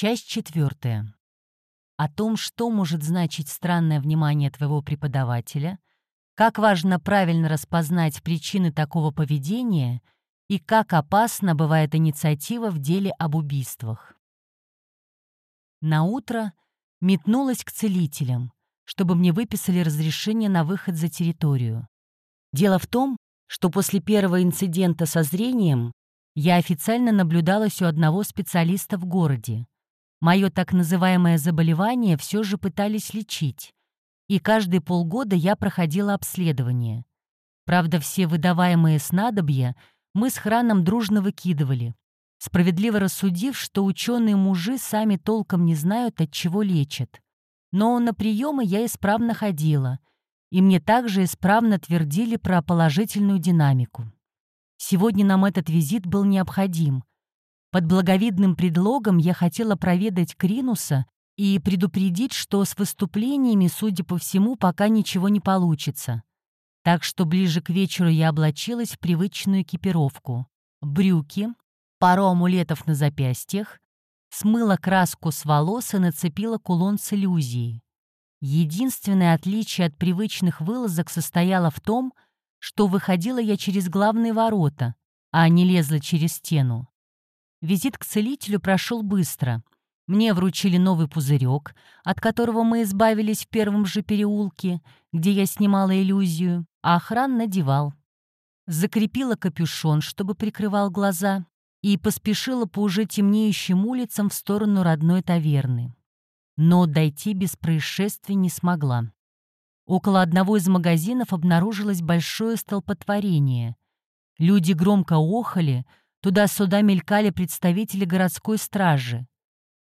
Часть четвертая. О том, что может значить странное внимание твоего преподавателя, как важно правильно распознать причины такого поведения и как опасна бывает инициатива в деле об убийствах. На утро метнулась к целителям, чтобы мне выписали разрешение на выход за территорию. Дело в том, что после первого инцидента со зрением я официально наблюдалась у одного специалиста в городе. Мое так называемое заболевание все же пытались лечить, и каждые полгода я проходила обследование. Правда, все выдаваемые снадобья мы с храном дружно выкидывали, справедливо рассудив, что ученые-мужи сами толком не знают, от чего лечат. Но на приемы я исправно ходила, и мне также исправно твердили про положительную динамику. Сегодня нам этот визит был необходим. Под благовидным предлогом я хотела проведать Кринуса и предупредить, что с выступлениями, судя по всему, пока ничего не получится. Так что ближе к вечеру я облачилась в привычную экипировку. Брюки, пару амулетов на запястьях, смыла краску с волос и нацепила кулон с иллюзией. Единственное отличие от привычных вылазок состояло в том, что выходила я через главные ворота, а не лезла через стену. Визит к целителю прошел быстро. Мне вручили новый пузырек, от которого мы избавились в первом же переулке, где я снимала иллюзию, а охран надевал. Закрепила капюшон, чтобы прикрывал глаза, и поспешила по уже темнеющим улицам в сторону родной таверны. Но дойти без происшествий не смогла. Около одного из магазинов обнаружилось большое столпотворение. Люди громко охали, туда-сюда мелькали представители городской стражи.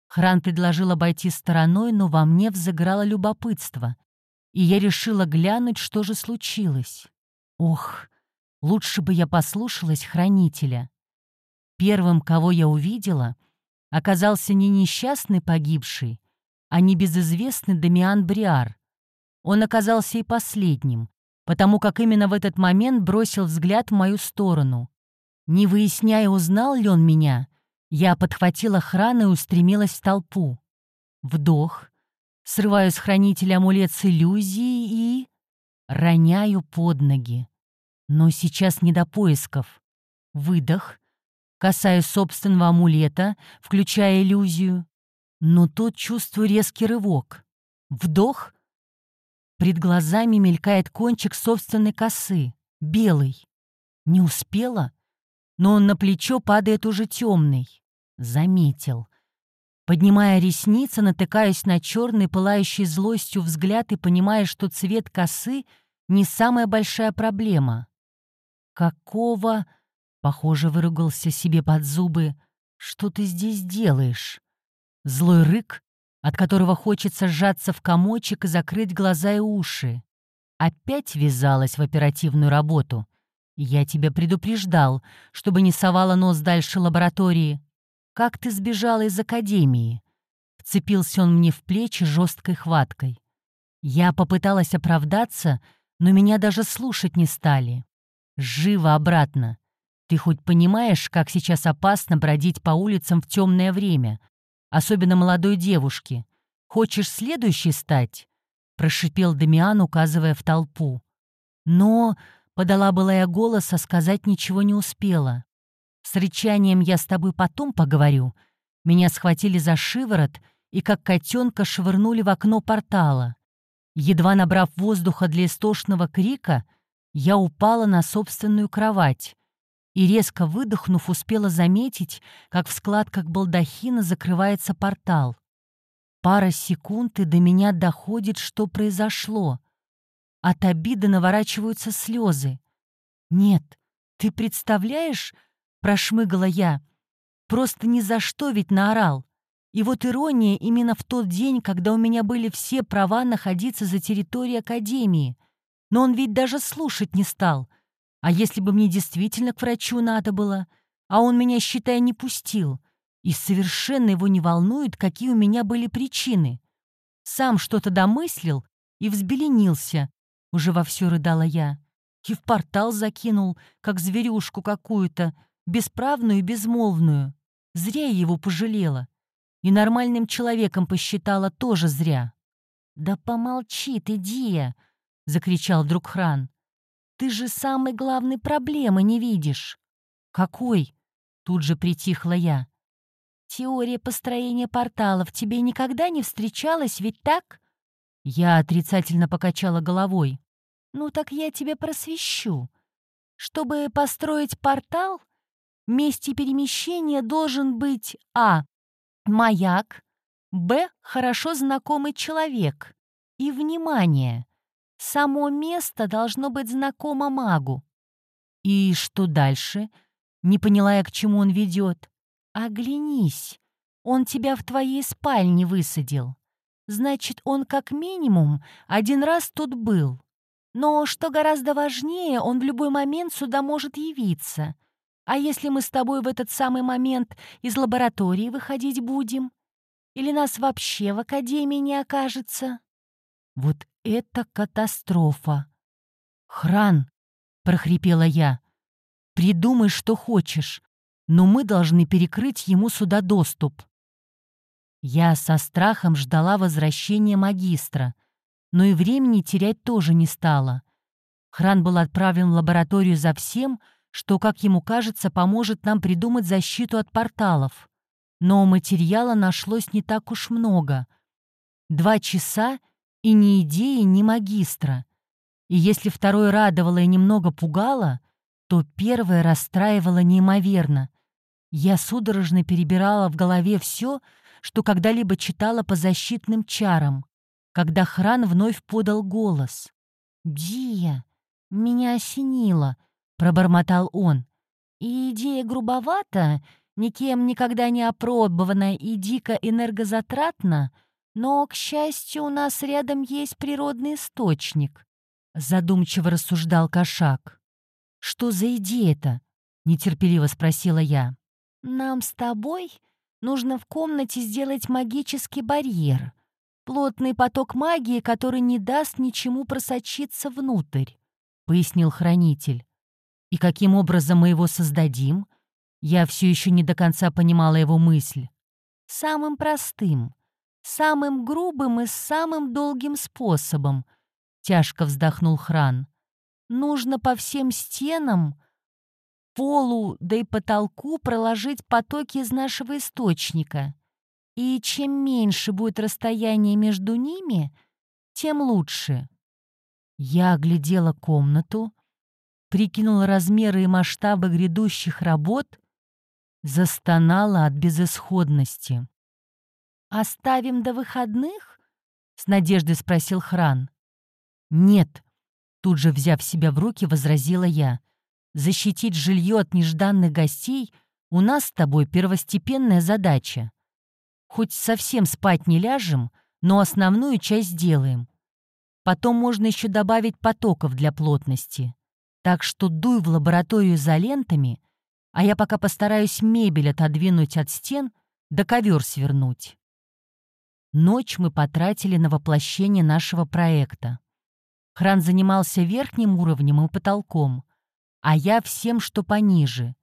Хран предложил обойти стороной, но во мне взыграло любопытство, и я решила глянуть, что же случилось. Ох, лучше бы я послушалась хранителя. Первым, кого я увидела, оказался не несчастный погибший, а небезызвестный Дамиан Бриар. Он оказался и последним, потому как именно в этот момент бросил взгляд в мою сторону. Не выясняя, узнал ли он меня, я подхватила охрану и устремилась в толпу. Вдох, срываю с хранителя амулет с иллюзией и... роняю под ноги. Но сейчас не до поисков. Выдох — касаясь собственного амулета, включая иллюзию. Но тут чувствую резкий рывок. Вдох. Пред глазами мелькает кончик собственной косы, белый. Не успела, но он на плечо падает уже темный. Заметил. Поднимая ресницы, натыкаясь на черный, пылающий злостью взгляд и понимая, что цвет косы — не самая большая проблема. Какого... Похоже, выругался себе под зубы. «Что ты здесь делаешь?» Злой рык, от которого хочется сжаться в комочек и закрыть глаза и уши. Опять ввязалась в оперативную работу. Я тебя предупреждал, чтобы не совала нос дальше лаборатории. Как ты сбежала из академии? Вцепился он мне в плечи жесткой хваткой. Я попыталась оправдаться, но меня даже слушать не стали. Живо обратно. Ты хоть понимаешь, как сейчас опасно бродить по улицам в темное время, особенно молодой девушке? Хочешь следующей стать?» — прошипел Дамиан, указывая в толпу. «Но...» — подала былая голос, а сказать ничего не успела. «С рычанием я с тобой потом поговорю». Меня схватили за шиворот и как котенка швырнули в окно портала. Едва набрав воздуха для истошного крика, я упала на собственную кровать и, резко выдохнув, успела заметить, как в складках балдахина закрывается портал. Пара секунд, и до меня доходит, что произошло. От обиды наворачиваются слезы. «Нет, ты представляешь?» — прошмыгала я. «Просто ни за что ведь наорал. И вот ирония именно в тот день, когда у меня были все права находиться за территорией Академии. Но он ведь даже слушать не стал. А если бы мне действительно к врачу надо было, а он меня, считай, не пустил, и совершенно его не волнует, какие у меня были причины. Сам что-то домыслил и взбеленился, уже вовсю рыдала я, и в портал закинул, как зверюшку какую-то, бесправную и безмолвную. Зря я его пожалела. И нормальным человеком посчитала тоже зря. «Да помолчи ты, Дия!» — закричал друг Хран. «Ты же самой главной проблемы не видишь». «Какой?» — тут же притихла я. «Теория построения порталов тебе никогда не встречалась, ведь так?» Я отрицательно покачала головой. «Ну так я тебе просвещу. Чтобы построить портал, месте перемещения должен быть А. Маяк, Б. Хорошо знакомый человек. И, внимание, само место должно быть знакомо магу. И что дальше? Не поняла я, к чему он ведет. Оглянись, он тебя в твоей спальне высадил. Значит, он как минимум один раз тут был. Но, что гораздо важнее, он в любой момент сюда может явиться. А если мы с тобой в этот самый момент из лаборатории выходить будем? Или нас вообще в академии не окажется? Вот это катастрофа! Хран, прохрипела я, придумай, что хочешь, но мы должны перекрыть ему сюда доступ. Я со страхом ждала возвращения магистра, но и времени терять тоже не стала. Хран был отправлен в лабораторию за всем, что, как ему кажется, поможет нам придумать защиту от порталов. Но материала нашлось не так уж много. Два часа и ни идеи, ни магистра. И если второе радовало и немного пугало, то первое расстраивало неимоверно. Я судорожно перебирала в голове все, что когда-либо читала по защитным чарам, когда Хран вновь подал голос. «Дия, меня осенило», — пробормотал он. «И идея грубовата, никем никогда не опробованная и дико энергозатратна, но, к счастью, у нас рядом есть природный источник», — задумчиво рассуждал кошак. «Что за идея-то?» — нетерпеливо спросила я. «Нам с тобой нужно в комнате сделать магический барьер, плотный поток магии, который не даст ничему просочиться внутрь», — пояснил хранитель. «И каким образом мы его создадим?» Я все еще не до конца понимала его мысль. «Самым простым, самым грубым и самым долгим способом», — тяжко вздохнул Хран. «Нужно по всем стенам...» полу, да и потолку проложить потоки из нашего источника. И чем меньше будет расстояние между ними, тем лучше. Я оглядела комнату, прикинула размеры и масштабы грядущих работ, застонала от безысходности. «Оставим до выходных?» — с надеждой спросил Хран. «Нет», — тут же взяв себя в руки, возразила я защитить жилье от нежданных гостей у нас с тобой первостепенная задача. Хоть совсем спать не ляжем, но основную часть сделаем. Потом можно еще добавить потоков для плотности. Так что дуй в лабораторию за лентами, а я пока постараюсь мебель отодвинуть от стен да ковер свернуть. Ночь мы потратили на воплощение нашего проекта. Хран занимался верхним уровнем и потолком, а я всем, что пониже.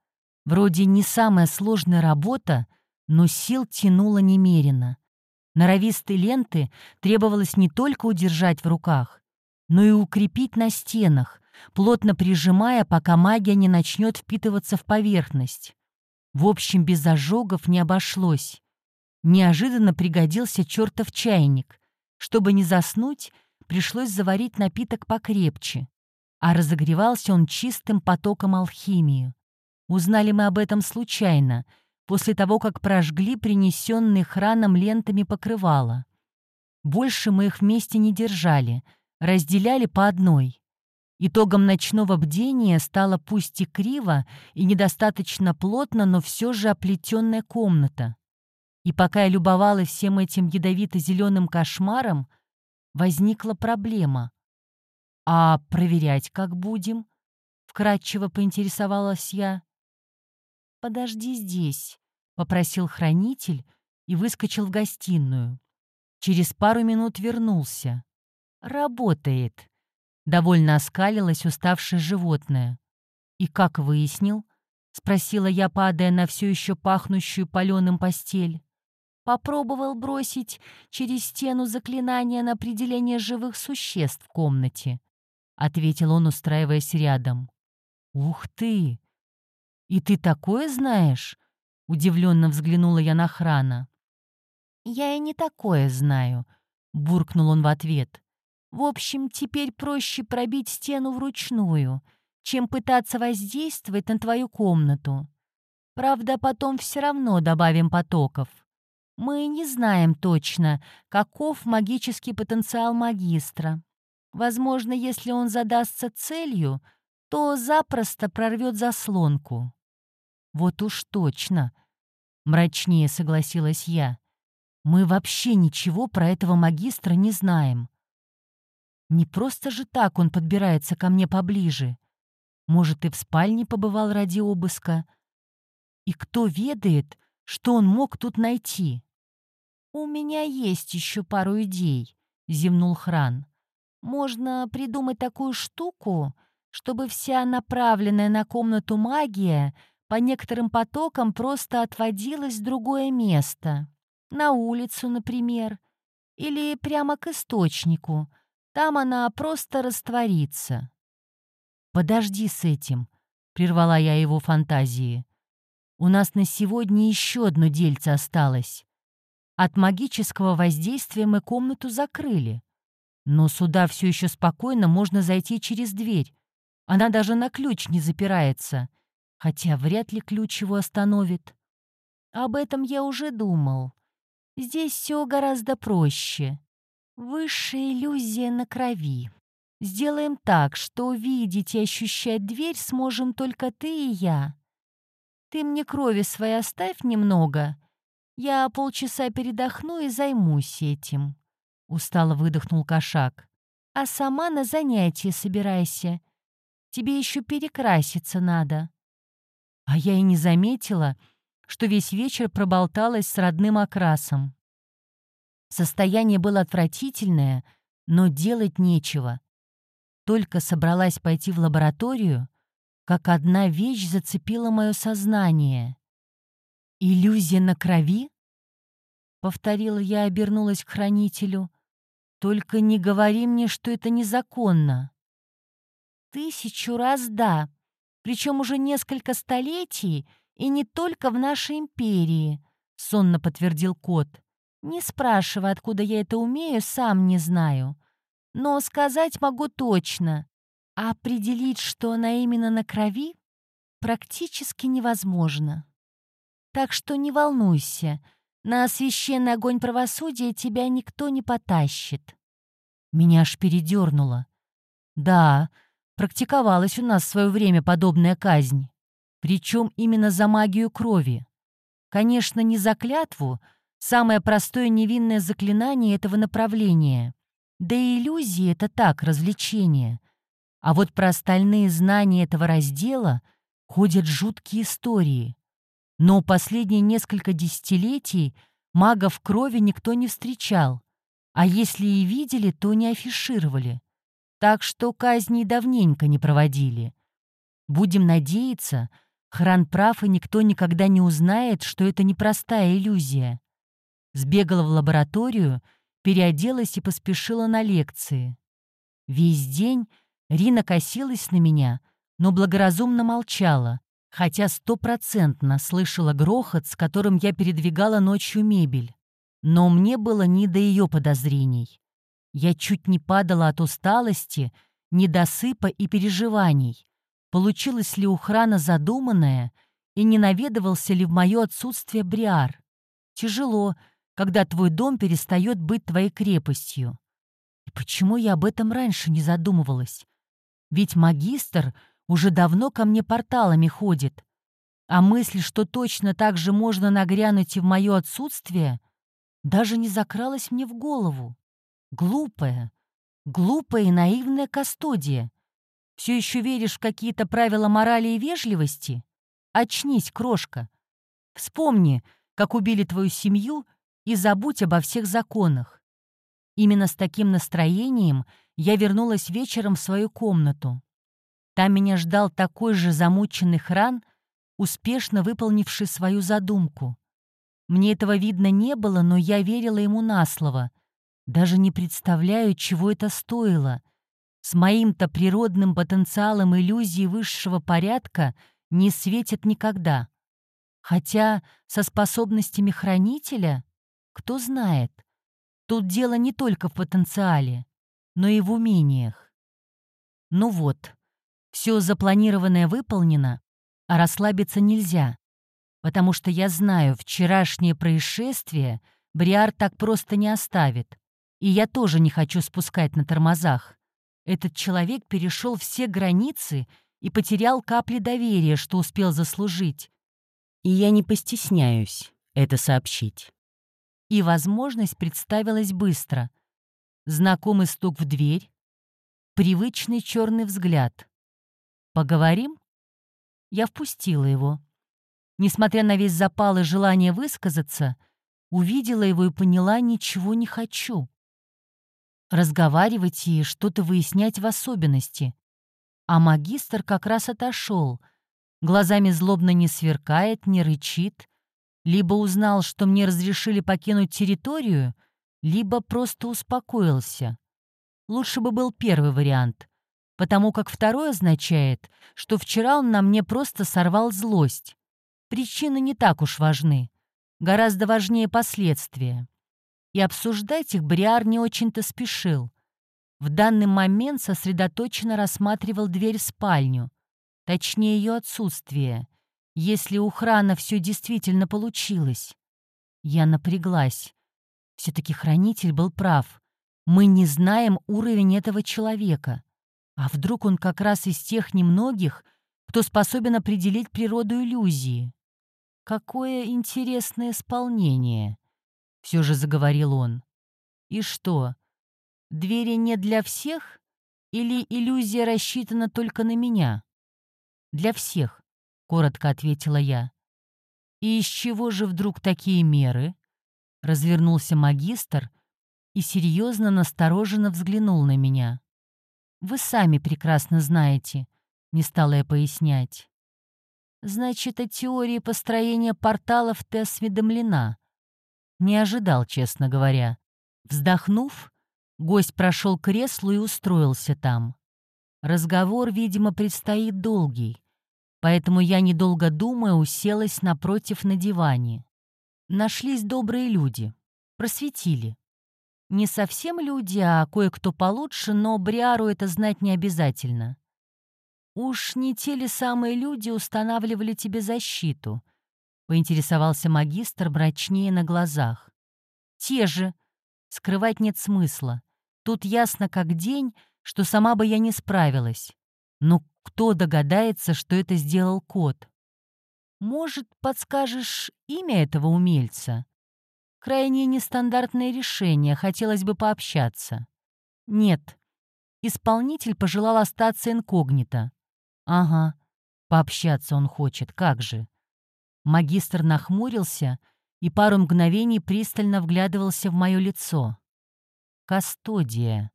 Вроде не самая сложная работа, но сил тянуло немерено. Норовистые ленты требовалось не только удержать в руках, но и укрепить на стенах, плотно прижимая, пока магия не начнет впитываться в поверхность. В общем, без ожогов не обошлось. Неожиданно пригодился чертов чайник. Чтобы не заснуть, пришлось заварить напиток покрепче а разогревался он чистым потоком алхимии. Узнали мы об этом случайно, после того, как прожгли принесенные храном лентами покрывала. Больше мы их вместе не держали, разделяли по одной. Итогом ночного бдения стала пусть и криво, и недостаточно плотно, но все же оплетенная комната. И пока я любовалась всем этим ядовито-зеленым кошмаром, возникла проблема. «А проверять как будем?» — вкратчиво поинтересовалась я. «Подожди здесь», — попросил хранитель и выскочил в гостиную. Через пару минут вернулся. «Работает», — довольно оскалилось уставшее животное. «И как выяснил?» — спросила я, падая на все еще пахнущую паленым постель. Попробовал бросить через стену заклинание на определение живых существ в комнате, — ответил он, устраиваясь рядом. «Ух ты! И ты такое знаешь?» — удивленно взглянула я на Храна. «Я и не такое знаю», — буркнул он в ответ. «В общем, теперь проще пробить стену вручную, чем пытаться воздействовать на твою комнату. Правда, потом все равно добавим потоков. Мы не знаем точно, каков магический потенциал магистра. Возможно, если он задастся целью, то запросто прорвет заслонку. Вот уж точно, мрачнее согласилась я. Мы вообще ничего про этого магистра не знаем. Не просто же так он подбирается ко мне поближе. Может, и в спальне побывал ради обыска. И кто ведает, что он мог тут найти? «У меня есть еще пару идей», — зевнул Хран. «Можно придумать такую штуку, чтобы вся направленная на комнату магия по некоторым потокам просто отводилась в другое место. На улицу, например. Или прямо к источнику. Там она просто растворится». «Подожди с этим», — прервала я его фантазии. «У нас на сегодня еще одно дельце осталось». От магического воздействия мы комнату закрыли. Но сюда все еще спокойно можно зайти через дверь. Она даже на ключ не запирается. Хотя вряд ли ключ его остановит. Об этом я уже думал. Здесь все гораздо проще. Высшая иллюзия на крови. Сделаем так, что видеть и ощущать дверь сможем только ты и я. Ты мне крови своей оставь немного, я полчаса передохну и займусь этим», — устало выдохнул кошак. «А сама на занятие собирайся. Тебе еще перекраситься надо». А я и не заметила, что весь вечер проболталась с родным окрасом. Состояние было отвратительное, но делать нечего. Только собралась пойти в лабораторию, как одна вещь зацепила мое сознание. «Иллюзия на крови?» Повторила я и обернулась к хранителю. «Только не говори мне, что это незаконно». «Тысячу раз да, причем уже несколько столетий, и не только в нашей империи», — сонно подтвердил кот. «Не спрашивай, откуда я это умею, сам не знаю. Но сказать могу точно. А определить, что она именно на крови, практически невозможно». Так что не волнуйся, на священный огонь правосудия тебя никто не потащит. Меня аж передернуло. Да, практиковалась у нас в свое время подобная казнь. Причем именно за магию крови. Конечно, не за клятву, самое простое невинное заклинание этого направления. Да и иллюзии — это так, развлечение. А вот про остальные знания этого раздела ходят жуткие истории. Но последние несколько десятилетий магов крови никто не встречал, а если и видели, то не афишировали. Так что казни давненько не проводили. Будем надеяться, Хран прав, и никто никогда не узнает, что это непростая иллюзия. Сбегала в лабораторию, переоделась и поспешила на лекции. Весь день Рина косилась на меня, но благоразумно молчала, хотя стопроцентно слышала грохот, с которым я передвигала ночью мебель. Но мне было не до ее подозрений. Я чуть не падала от усталости, недосыпа и переживаний. Получилось ли у храна задуманное, и не наведывался ли в мое отсутствие Бриар? Тяжело, когда твой дом перестает быть твоей крепостью. И почему я об этом раньше не задумывалась? Ведь магистр — уже давно ко мне порталами ходит. А мысль, что точно так же можно нагрянуть и в мое отсутствие, даже не закралась мне в голову. Глупая, глупая и наивная кастодия. Все еще веришь в какие-то правила морали и вежливости? Очнись, крошка. Вспомни, как убили твою семью, и забудь обо всех законах. Именно с таким настроением я вернулась вечером в свою комнату. Там меня ждал такой же замученный хран, успешно выполнивший свою задумку. Мне этого видно не было, но я верила ему на слово. Даже не представляю, чего это стоило. С моим-то природным потенциалом иллюзии высшего порядка не светит никогда. Хотя со способностями хранителя, кто знает, тут дело не только в потенциале, но и в умениях. Ну вот, все запланированное выполнено, а расслабиться нельзя, потому что я знаю, вчерашнее происшествие Бриар так просто не оставит, и я тоже не хочу спускать на тормозах. Этот человек перешел все границы и потерял капли доверия, что успел заслужить. И я не постесняюсь это сообщить. И возможность представилась быстро. Знакомый стук в дверь, привычный черный взгляд. «Поговорим?» Я впустила его. Несмотря на весь запал и желание высказаться, увидела его и поняла, ничего не хочу. Разговаривать и что-то выяснять в особенности. А магистр как раз отошел, глазами злобно не сверкает, не рычит, либо узнал, что мне разрешили покинуть территорию, либо просто успокоился. Лучше бы был первый вариант, потому как второй означает, что вчера он на мне просто сорвал злость. Причины не так уж важны, гораздо важнее последствия. И обсуждать их Бриар не очень-то спешил. В данный момент сосредоточенно рассматривал дверь в спальню, точнее ее отсутствие, если у Храна все действительно получилось. Я напряглась. Все-таки хранитель был прав. Мы не знаем уровень этого человека. А вдруг он как раз из тех немногих, кто способен определить природу иллюзии? Какое интересное исполнение, все же заговорил он. И что, двери не для всех или иллюзия рассчитана только на меня? Для всех, коротко ответила я. И из чего же вдруг такие меры? Развернулся магистр и серьезно настороженно взглянул на меня. Вы сами прекрасно знаете, не стала я пояснять. Значит, о теории построения порталов ты осведомлена. Не ожидал, честно говоря. Вздохнув, гость прошел к креслу и устроился там. Разговор, видимо, предстоит долгий, поэтому я, недолго думая, уселась напротив на диване. Нашлись добрые люди, просветили. Не совсем люди, а кое-кто получше, но Бриару это знать не обязательно. «Уж не те ли самые люди устанавливали тебе защиту?» — поинтересовался магистр мрачнее на глазах. «Те же. Скрывать нет смысла. Тут ясно как день, что сама бы я не справилась. Но кто догадается, что это сделал кот? Может, подскажешь имя этого умельца?» Крайне нестандартное решение, хотелось бы пообщаться. Нет. Исполнитель пожелал остаться инкогнито. Ага, пообщаться он хочет, как же. Магистр нахмурился и пару мгновений пристально вглядывался в мое лицо. «Кастодия».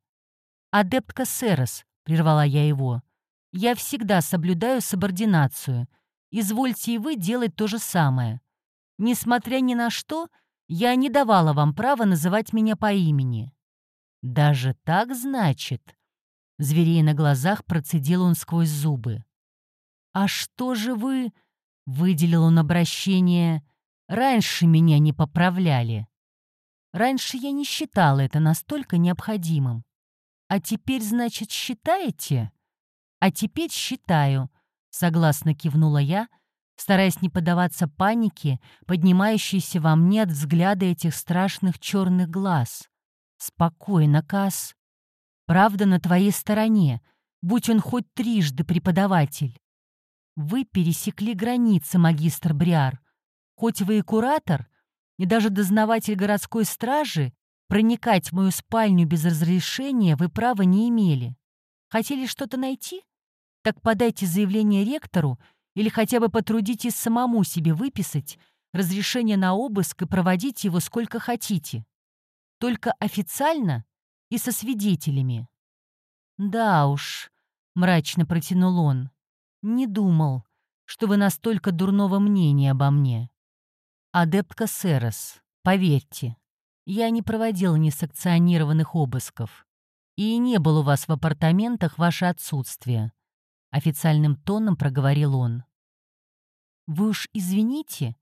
«Адептка Серос», — прервала я его. «Я всегда соблюдаю субординацию. Извольте и вы делать то же самое. Несмотря ни на что, я не давала вам права называть меня по имени». «Даже так, значит?» Зверей на глазах процедил он сквозь зубы. «А что же вы...» — выделил он обращение. «Раньше меня не поправляли. Раньше я не считала это настолько необходимым. А теперь, значит, считаете?» «А теперь считаю», — согласно кивнула я, стараясь не поддаваться панике, поднимающейся во мне от взгляда этих страшных черных глаз. «Спокойно, Кас. Правда на твоей стороне, будь он хоть трижды преподаватель. Вы пересекли границы, магистр Бриар. Хоть вы и куратор, и даже дознаватель городской стражи, проникать в мою спальню без разрешения вы права не имели. Хотели что-то найти? Так подайте заявление ректору или хотя бы потрудитесь самому себе выписать разрешение на обыск и проводить его сколько хотите. Только официально и со свидетелями. «Да уж», — мрачно протянул он, — «не думал, что вы настолько дурного мнения обо мне». Адептка Серос, поверьте, я не проводил несанкционированных обысков. И не был у вас в апартаментах ваше отсутствие. Официальным тоном проговорил он. Вы уж извините,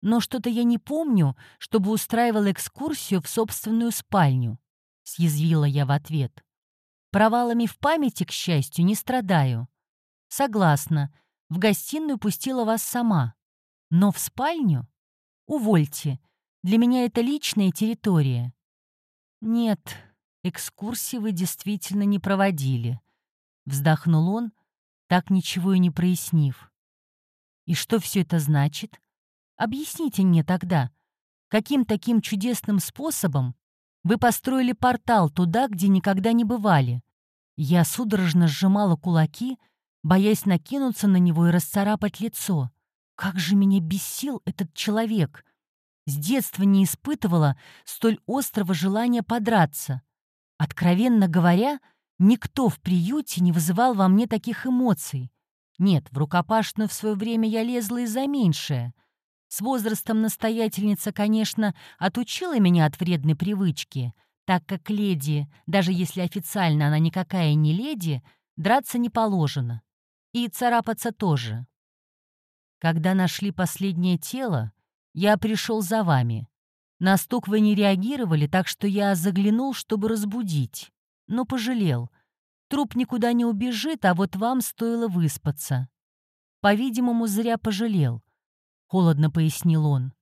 но что-то я не помню, чтобы устраивал экскурсию в собственную спальню, съязвила я в ответ. Провалами в памяти, к счастью, не страдаю. Согласна, в гостиную пустила вас сама. Но в спальню? Увольте, для меня это личная территория. Нет, экскурсии вы действительно не проводили. Вздохнул он, так ничего и не прояснив. И что все это значит? Объясните мне тогда, каким таким чудесным способом вы построили портал туда, где никогда не бывали? Я судорожно сжимала кулаки, боясь накинуться на него и расцарапать лицо. Как же меня бесил этот человек! С детства не испытывала столь острого желания подраться. Откровенно говоря, никто в приюте не вызывал во мне таких эмоций. Нет, в рукопашную в свое время я лезла и за меньшее. С возрастом настоятельница, конечно, отучила меня от вредной привычки, так как леди, даже если официально она никакая не леди, драться не положено. И царапаться тоже. Когда нашли последнее тело, я пришел за вами. На стук вы не реагировали, так что я заглянул, чтобы разбудить. Но пожалел. Труп никуда не убежит, а вот вам стоило выспаться. По-видимому, зря пожалел. Холодно пояснил он.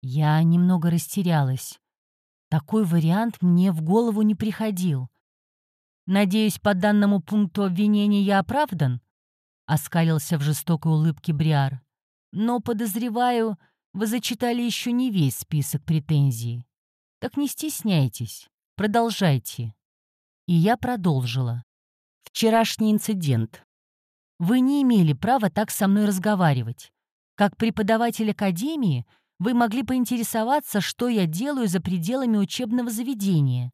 Я немного растерялась. Такой вариант мне в голову не приходил. «Надеюсь, по данному пункту обвинения я оправдан?» — оскалился в жестокой улыбке Бриар. «Но, подозреваю, вы зачитали еще не весь список претензий. Так не стесняйтесь, продолжайте. И я продолжила. Вчерашний инцидент. Вы не имели права так со мной разговаривать. Как преподаватель академии вы могли поинтересоваться, что я делаю за пределами учебного заведения.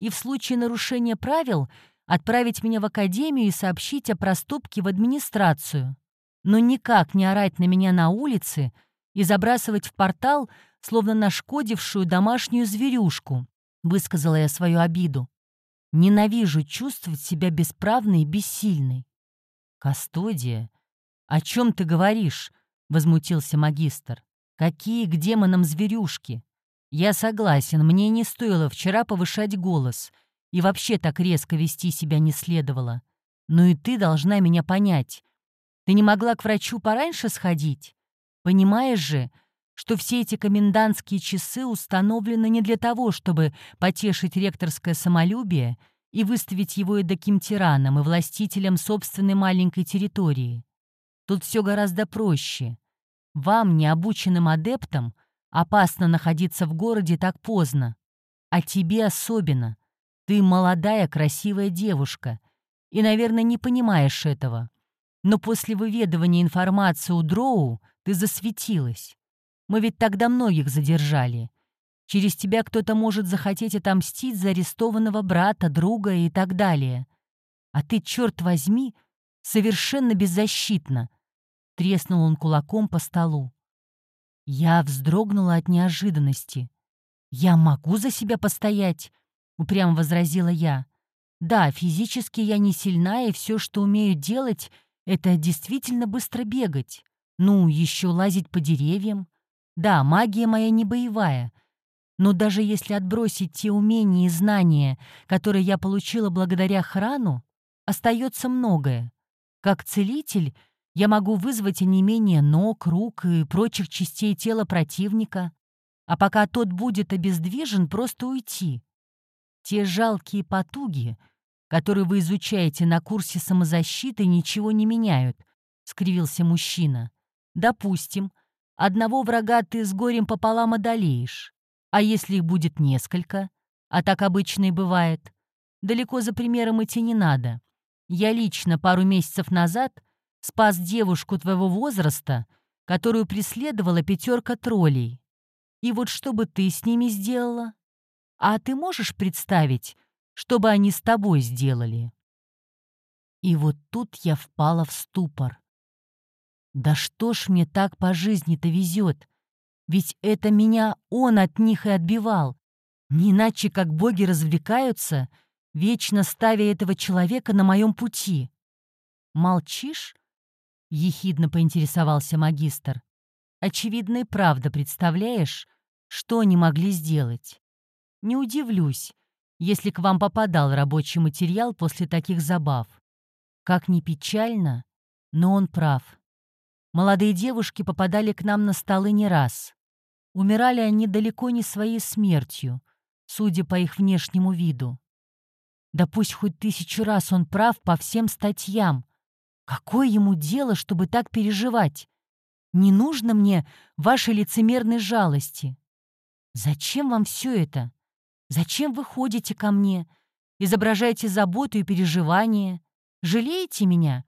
И в случае нарушения правил отправить меня в академию и сообщить о проступке в администрацию. Но никак не орать на меня на улице — и забрасывать в портал, словно нашкодившую домашнюю зверюшку, высказала я свою обиду. Ненавижу чувствовать себя бесправной и бессильной. «Кастодия, о чем ты говоришь?» — возмутился магистр. «Какие к демонам зверюшки? Я согласен, мне не стоило вчера повышать голос, и вообще так резко вести себя не следовало. Но и ты должна меня понять. Ты не могла к врачу пораньше сходить? Понимаешь же, что все эти комендантские часы установлены не для того, чтобы потешить ректорское самолюбие и выставить его эдаким тираном и властителем собственной маленькой территории. Тут все гораздо проще. Вам, необученным адептам, опасно находиться в городе так поздно. А тебе особенно. Ты молодая, красивая девушка. И, наверное, не понимаешь этого. Но после выведывания информации у Дроу ты засветилась. Мы ведь тогда многих задержали. Через тебя кто-то может захотеть отомстить за арестованного брата, друга и так далее. А ты, черт возьми, совершенно беззащитна. Треснул он кулаком по столу. Я вздрогнула от неожиданности. «Я могу за себя постоять», — упрямо возразила я. «Да, физически я не сильна, и все, что умею делать, — это действительно быстро бегать. Ну, еще лазить по деревьям. Да, магия моя не боевая. Но даже если отбросить те умения и знания, которые я получила благодаря храну, остается многое. Как целитель я могу вызвать онемение ног, рук и прочих частей тела противника, а пока тот будет обездвижен, просто уйти. Те жалкие потуги, которые вы изучаете на курсе самозащиты, ничего не меняют, — скривился мужчина. Допустим, одного врага ты с горем пополам одолеешь. А если их будет несколько? А так обычно и бывает. Далеко за примером идти не надо. Я лично пару месяцев назад спас девушку твоего возраста, которую преследовала пятерка троллей. И вот что бы ты с ними сделала? А ты можешь представить, что бы они с тобой сделали?» И вот тут я впала в ступор. Да что ж мне так по жизни-то везет? Ведь это меня он от них и отбивал. Не иначе, как боги развлекаются, вечно ставя этого человека на моем пути. «Молчишь?» — ехидно поинтересовался магистр. «Очевидно и правда представляешь, что они могли сделать. Не удивлюсь, если к вам попадал рабочий материал после таких забав. Как ни печально, но он прав. Молодые девушки попадали к нам на столы не раз. Умирали они далеко не своей смертью, судя по их внешнему виду. Да пусть хоть тысячу раз он прав по всем статьям. Какое ему дело, чтобы так переживать? Не нужно мне вашей лицемерной жалости. Зачем вам все это? Зачем вы ходите ко мне? Изображаете заботу и переживания? Жалеете меня?»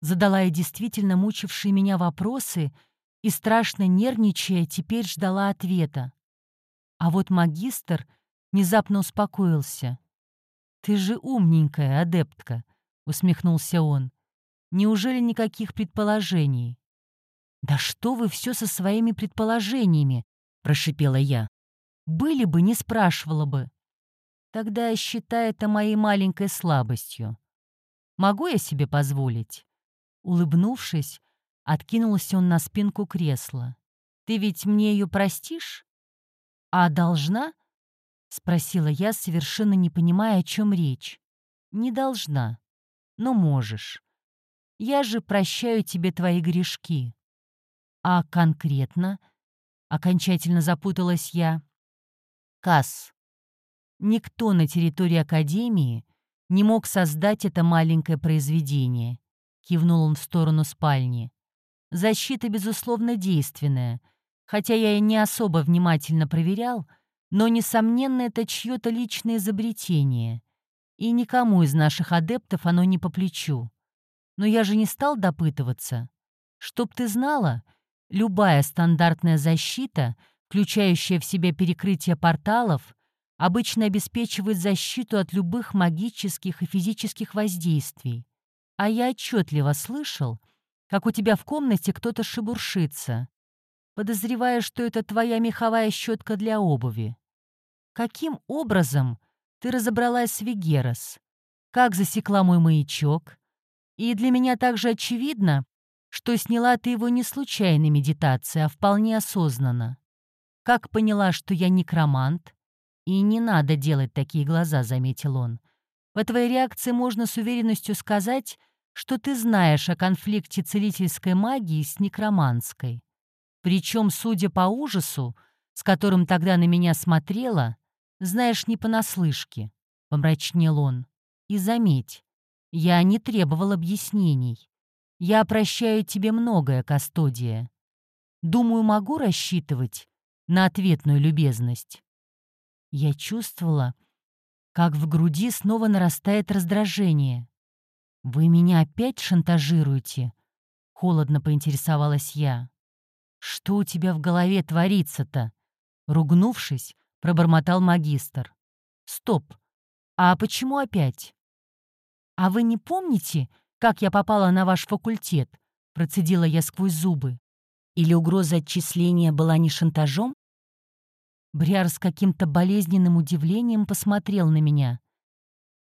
Задала я действительно мучившие меня вопросы и, страшно нервничая, теперь ждала ответа. А вот магистр внезапно успокоился. «Ты же умненькая, адептка», — усмехнулся он. «Неужели никаких предположений?» «Да что вы все со своими предположениями?» — прошипела я. Были бы, не спрашивала бы. Тогда я считаю это моей маленькой слабостью. Могу я себе позволить?» Улыбнувшись, откинулся он на спинку кресла. «Ты ведь мне ее простишь?» «А должна?» — спросила я, совершенно не понимая, о чем речь. «Не должна, но можешь. Я же прощаю тебе твои грешки». «А конкретно?» — окончательно запуталась я. Касс. Никто на территории Академии не мог создать это маленькое произведение. Кивнул он в сторону спальни. Защита, безусловно, действенная, хотя я и не особо внимательно проверял, но, несомненно, это чье-то личное изобретение, и никому из наших адептов оно не по плечу. Но я же не стал допытываться. Чтоб ты знала, любая стандартная защита — включающая в себя перекрытие порталов, обычно обеспечивает защиту от любых магических и физических воздействий. А я отчетливо слышал, как у тебя в комнате кто-то шебуршится, подозревая, что это твоя меховая щетка для обуви. Каким образом ты разобралась с Вегерос? Как засекла мой маячок? И для меня также очевидно, что сняла ты его не случайной медитацией, а вполне осознанно. Как поняла, что я некромант? И не надо делать такие глаза, заметил он. По твоей реакции можно с уверенностью сказать, что ты знаешь о конфликте целительской магии с некроманской. Причем, судя по ужасу, с которым тогда на меня смотрела, знаешь не понаслышке, — помрачнел он. И заметь, я не требовал объяснений. Я прощаю тебе многое, Кастодия. Думаю, могу рассчитывать на ответную любезность. Я чувствовала, как в груди снова нарастает раздражение. «Вы меня опять шантажируете?» — холодно поинтересовалась я. «Что у тебя в голове творится-то?» Ругнувшись, пробормотал магистр. «Стоп! А почему опять?» «А вы не помните, как я попала на ваш факультет?» Процедила я сквозь зубы. Или угроза отчисления была не шантажом? Бриар с каким-то болезненным удивлением посмотрел на меня.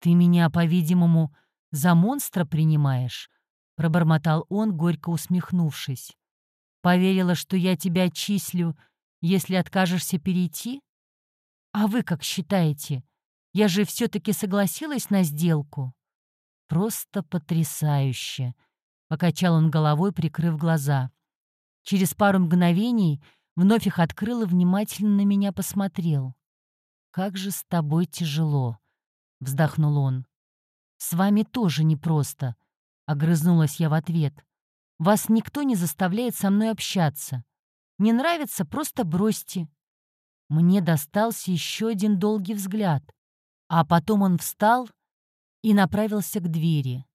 «Ты меня, по-видимому, за монстра принимаешь?» — пробормотал он, горько усмехнувшись. «Поверила, что я тебя отчислю, если откажешься перейти? А вы как считаете? Я же все-таки согласилась на сделку?» «Просто потрясающе!» — покачал он головой, прикрыв глаза. Через пару мгновений вновь их открыл и внимательно на меня посмотрел. «Как же с тобой тяжело!» — вздохнул он. «С вами тоже непросто», — огрызнулась я в ответ. «Вас никто не заставляет со мной общаться. Не нравится — просто бросьте». Мне достался еще один долгий взгляд, а потом он встал и направился к двери.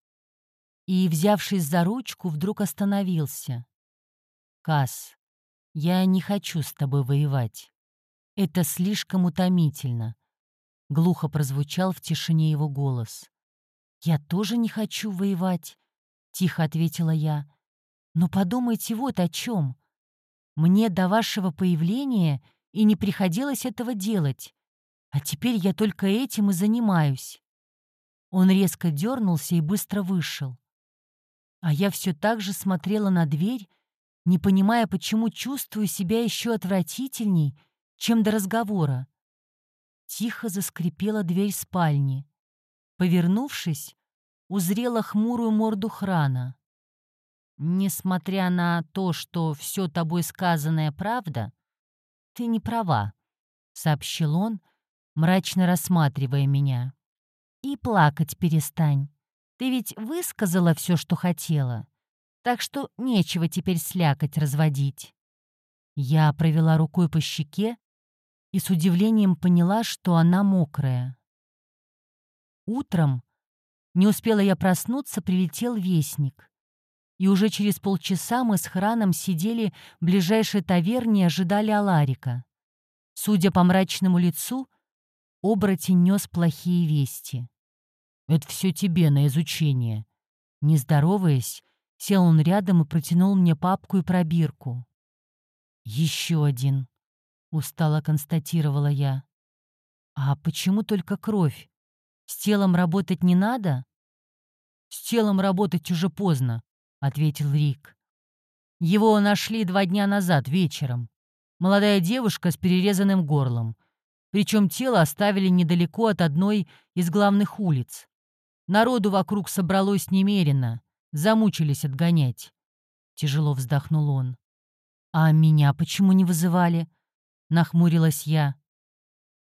И, взявшись за ручку, вдруг остановился. Кас, я не хочу с тобой воевать. Это слишком утомительно. Глухо прозвучал в тишине его голос. «Я тоже не хочу воевать», — тихо ответила я. «Но подумайте вот о чем. Мне до вашего появления и не приходилось этого делать, а теперь я только этим и занимаюсь». Он резко дернулся и быстро вышел. А я все так же смотрела на дверь, не понимая, почему чувствую себя еще отвратительней, чем до разговора. Тихо заскрипела дверь спальни. Повернувшись, узрела хмурую морду храна. «Несмотря на то, что все тобой сказанное правда, ты не права», — сообщил он, мрачно рассматривая меня. «И плакать перестань. Ты ведь высказала все, что хотела, так что нечего теперь слякоть разводить». Я провела рукой по щеке и с удивлением поняла, что она мокрая. Утром, не успела я проснуться, прилетел вестник. И уже через полчаса мы с Храном сидели в ближайшей таверне и ожидали Аларика. Судя по мрачному лицу, оборотень нес плохие вести. Это все тебе на изучение». Не здороваясь, сел он рядом и протянул мне папку и пробирку. «Еще один», — устало констатировала я. «А почему только кровь? С телом работать не надо?» «С телом работать уже поздно», — ответил Рик. «Его нашли два дня назад, вечером. Молодая девушка с перерезанным горлом. Причем тело оставили недалеко от одной из главных улиц. Народу вокруг собралось немерено. Замучились отгонять. Тяжело вздохнул он. «А меня почему не вызывали?» Нахмурилась я.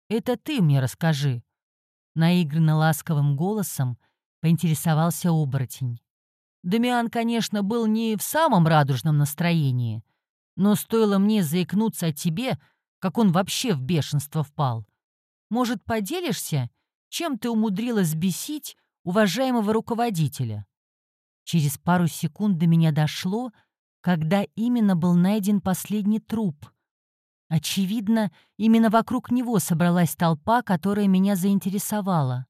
«Это ты мне расскажи». Наигранно ласковым голосом поинтересовался оборотень. Дамиан, конечно, был не в самом радужном настроении, но стоило мне заикнуться о тебе, как он вообще в бешенство впал. Может, поделишься, чем ты умудрилась бесить уважаемого руководителя. Через пару секунд до меня дошло, когда именно был найден последний труп. Очевидно, именно вокруг него собралась толпа, которая меня заинтересовала.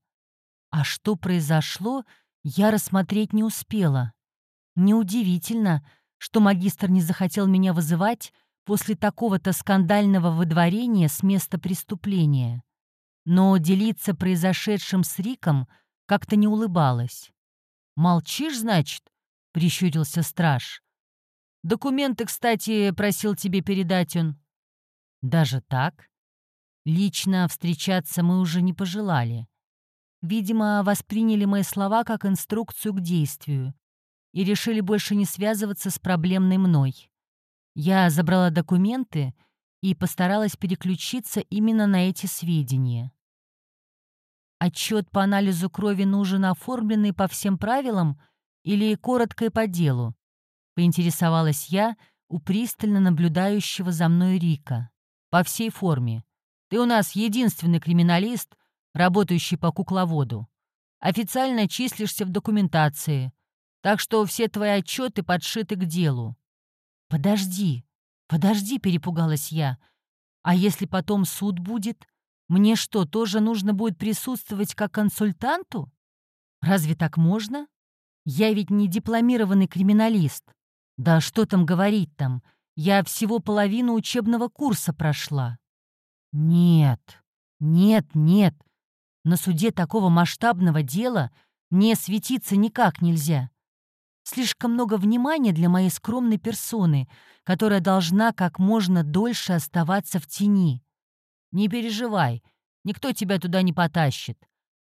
А что произошло, я рассмотреть не успела. Неудивительно, что магистр не захотел меня вызывать после такого-то скандального выдворения с места преступления. Но делиться произошедшим с Риком — как-то не улыбалась. «Молчишь, значит?» — прищурился страж. «Документы, кстати, просил тебе передать он». «Даже так?» Лично встречаться мы уже не пожелали. Видимо, восприняли мои слова как инструкцию к действию и решили больше не связываться с проблемной мной. Я забрала документы и постаралась переключиться именно на эти сведения. Отчет по анализу крови нужен оформленный по всем правилам или коротко и по делу? Поинтересовалась я у пристально наблюдающего за мной Рика. По всей форме. Ты у нас единственный криминалист, работающий по кукловоду. Официально числишься в документации, так что все твои отчеты подшиты к делу. Подожди, подожди, перепугалась я. А если потом суд будет? Мне что, тоже нужно будет присутствовать как консультанту? Разве так можно? Я ведь не дипломированный криминалист. Да что там говорить там, я всего половину учебного курса прошла. Нет, нет, нет. На суде такого масштабного дела мне светиться никак нельзя. Слишком много внимания для моей скромной персоны, которая должна как можно дольше оставаться в тени. Не переживай, никто тебя туда не потащит.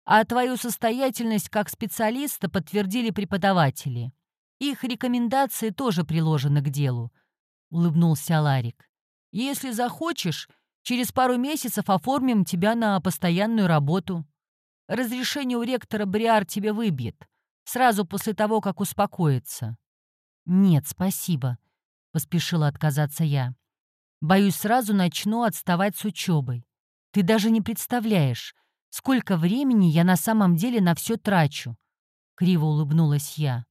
А твою состоятельность как специалиста подтвердили преподаватели. Их рекомендации тоже приложены к делу», — улыбнулся Ларик. «Если захочешь, через пару месяцев оформим тебя на постоянную работу. Разрешение у ректора Бриар тебе выбьет, сразу после того, как успокоится». «Нет, спасибо», — поспешила отказаться я. Боюсь, сразу начну отставать с учебой. Ты даже не представляешь, сколько времени я на самом деле на все трачу. Криво улыбнулась я.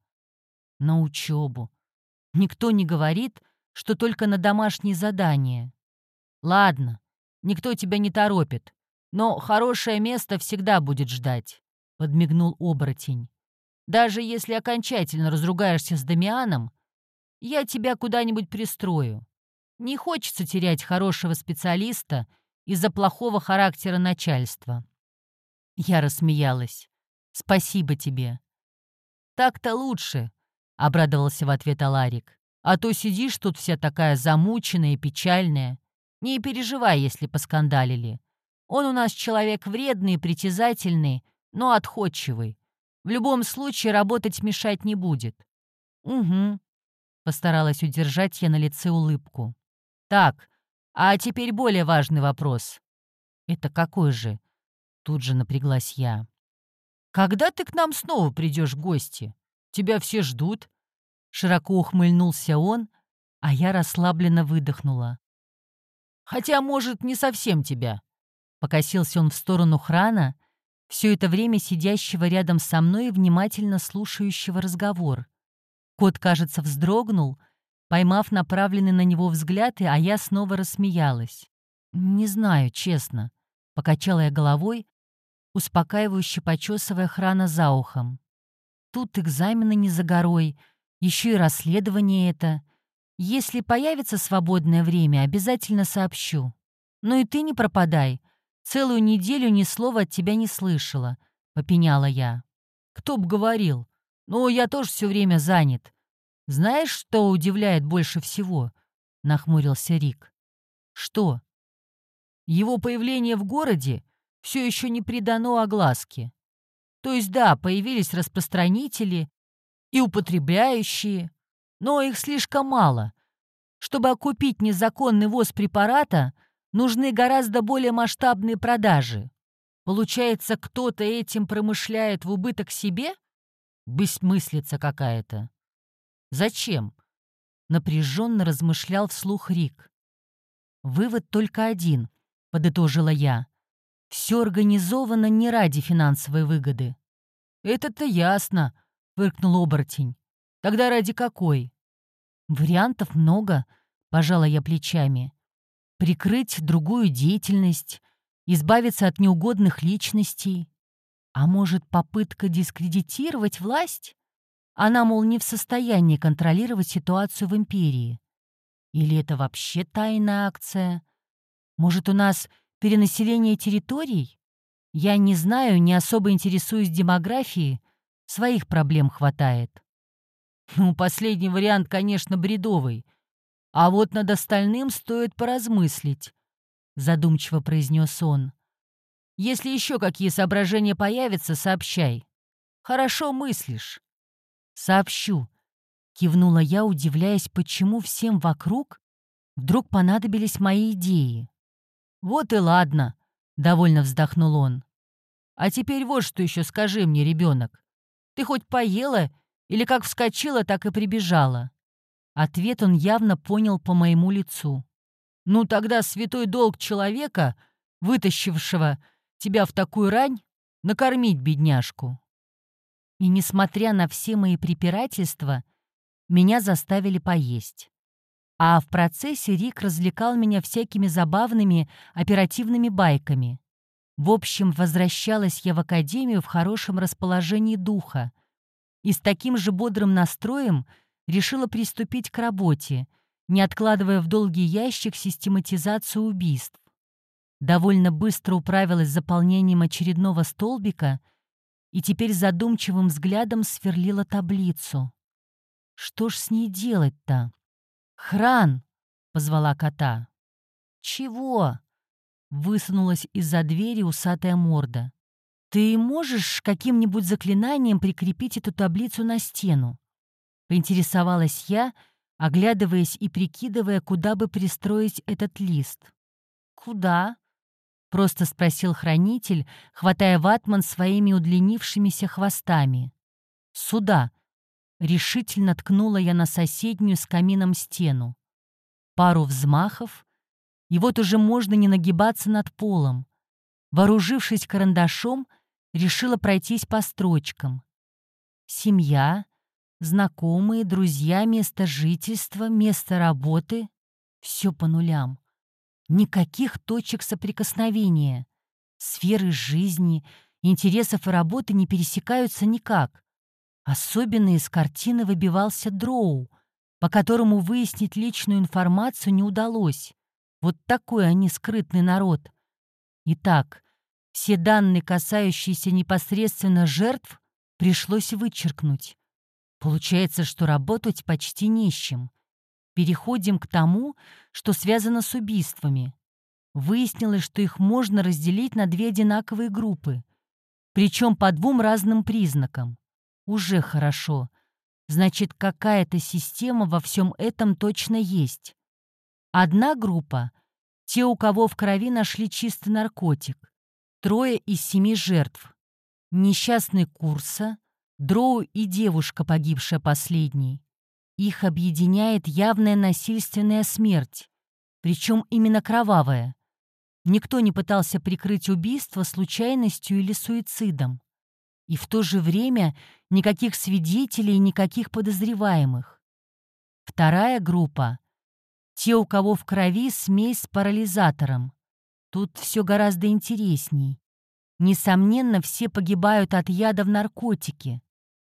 На учебу. Никто не говорит, что только на домашние задания. Ладно, никто тебя не торопит, но хорошее место всегда будет ждать, подмигнул оборотень. Даже если окончательно разругаешься с Дамианом, я тебя куда-нибудь пристрою. Не хочется терять хорошего специалиста из-за плохого характера начальства. Я рассмеялась. «Спасибо тебе». «Так-то лучше», — обрадовался в ответ Аларик. «А то сидишь тут вся такая замученная и печальная. Не переживай, если поскандалили. Он у нас человек вредный притязательный, но отходчивый. В любом случае работать мешать не будет». «Угу», — постаралась удержать я на лице улыбку. «Так, а теперь более важный вопрос». «Это какой же?» Тут же напряглась я. «Когда ты к нам снова придешь в гости? Тебя все ждут». Широко ухмыльнулся он, а я расслабленно выдохнула. «Хотя, может, не совсем тебя». Покосился он в сторону храна, все это время сидящего рядом со мной и внимательно слушающего разговор. Кот, кажется, вздрогнул, поймав направленный на него взгляд, а я снова рассмеялась. «Не знаю, честно», — покачала я головой, успокаивающе почесывая храна за ухом. Тут экзамены не за горой, еще и расследование это. Если появится свободное время, обязательно сообщу. Ну и ты не пропадай. Целую неделю ни слова от тебя не слышала, — попеняла я. Кто б говорил? Ну, я тоже все время занят. Знаешь, что удивляет больше всего? — нахмурился Рик. Что? Его появление в городе все еще не придано огласке. То есть да, появились распространители и употребляющие, но их слишком мало. Чтобы окупить незаконный ввоз препарата, нужны гораздо более масштабные продажи. Получается, кто-то этим промышляет в убыток себе? Бессмыслица какая-то. Зачем? Напряженно размышлял вслух Рик. Вывод только один, подытожила я. Все организовано не ради финансовой выгоды. «Это-то ясно», — выркнул оборотень. «Тогда ради какой?» «Вариантов много», — пожала я плечами. «Прикрыть другую деятельность, избавиться от неугодных личностей. А может, попытка дискредитировать власть? Она, мол, не в состоянии контролировать ситуацию в империи. Или это вообще тайная акция? Может, у нас перенаселение территорий? Я не знаю, не особо интересуюсь демографией, своих проблем хватает. Ну, последний вариант, конечно, бредовый. А вот над остальным стоит поразмыслить, задумчиво произнес он. Если еще какие соображения появятся, сообщай. Хорошо мыслишь. Сообщу, кивнула я, удивляясь, почему всем вокруг вдруг понадобились мои идеи. «Вот и ладно», — довольно вздохнул он. «А теперь вот что еще скажи мне, ребенок. Ты хоть поела или как вскочила, так и прибежала?» Ответ он явно понял по моему лицу. «Ну тогда святой долг человека, вытащившего тебя в такую рань, накормить бедняжку». И несмотря на все мои препирательства, меня заставили поесть. А в процессе Рик развлекал меня всякими забавными оперативными байками. В общем, возвращалась я в академию в хорошем расположении духа и с таким же бодрым настроем решила приступить к работе, не откладывая в долгий ящик систематизацию убийств. Довольно быстро управилась с заполнением очередного столбика и теперь задумчивым взглядом сверлила таблицу. Что ж с ней делать-то? «Хран!» — позвала кота. «Чего?» — высунулась из-за двери усатая морда. «Ты можешь каким-нибудь заклинанием прикрепить эту таблицу на стену?» Поинтересовалась я, оглядываясь и прикидывая, куда бы пристроить этот лист. «Куда?» — просто спросил хранитель, хватая ватман своими удлинившимися хвостами. «Сюда», Решительно ткнула я на соседнюю с камином стену. Пару взмахов, и вот уже можно не нагибаться над полом. Вооружившись карандашом, решила пройтись по строчкам. Семья, знакомые, друзья, место жительства, место работы — все по нулям. Никаких точек соприкосновения. Сферы жизни, интересов и работы не пересекаются никак. Особенно из картины выбивался дроу, по которому выяснить личную информацию не удалось. Вот такой они скрытный народ. Итак, все данные, касающиеся непосредственно жертв, пришлось вычеркнуть. Получается, что работать почти не с чем. Переходим к тому, что связано с убийствами. Выяснилось, что их можно разделить на две одинаковые группы, причем по двум разным признакам. Уже хорошо. Значит, какая-то система во всем этом точно есть. Одна группа — те, у кого в крови нашли чистый наркотик. Трое из семи жертв. Несчастный Курса, Дроу и девушка, погибшая последней. Их объединяет явная насильственная смерть, причем именно кровавая. Никто не пытался прикрыть убийство случайностью или суицидом. И в то же время никаких свидетелей и никаких подозреваемых. Вторая группа — те, у кого в крови смесь с парализатором. Тут все гораздо интересней. Несомненно, все погибают от яда в наркотике.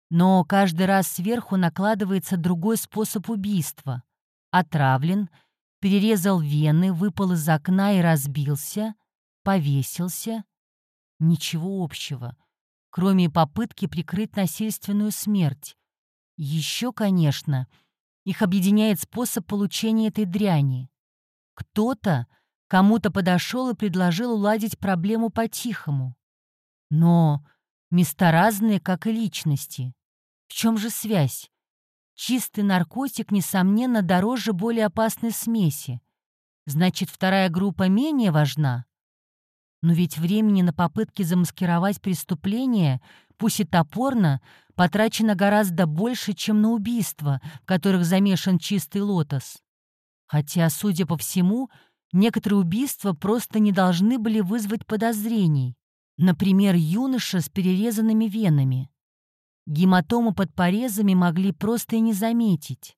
Но каждый раз сверху накладывается другой способ убийства. Отравлен — перерезал вены, выпал из окна и разбился, повесился. Ничего общего, кроме попытки прикрыть насильственную смерть. Еще, конечно, их объединяет способ получения этой дряни. Кто-то кому-то подошел и предложил уладить проблему по-тихому. Но места разные, как и личности. В чем же связь? Чистый наркотик, несомненно, дороже более опасной смеси. Значит, вторая группа менее важна? Но ведь времени на попытки замаскировать преступление, пусть и топорно, потрачено гораздо больше, чем на убийства, в которых замешан чистый лотос. Хотя, судя по всему, некоторые убийства просто не должны были вызвать подозрений. Например, юноша с перерезанными венами. Гематому под порезами могли просто и не заметить.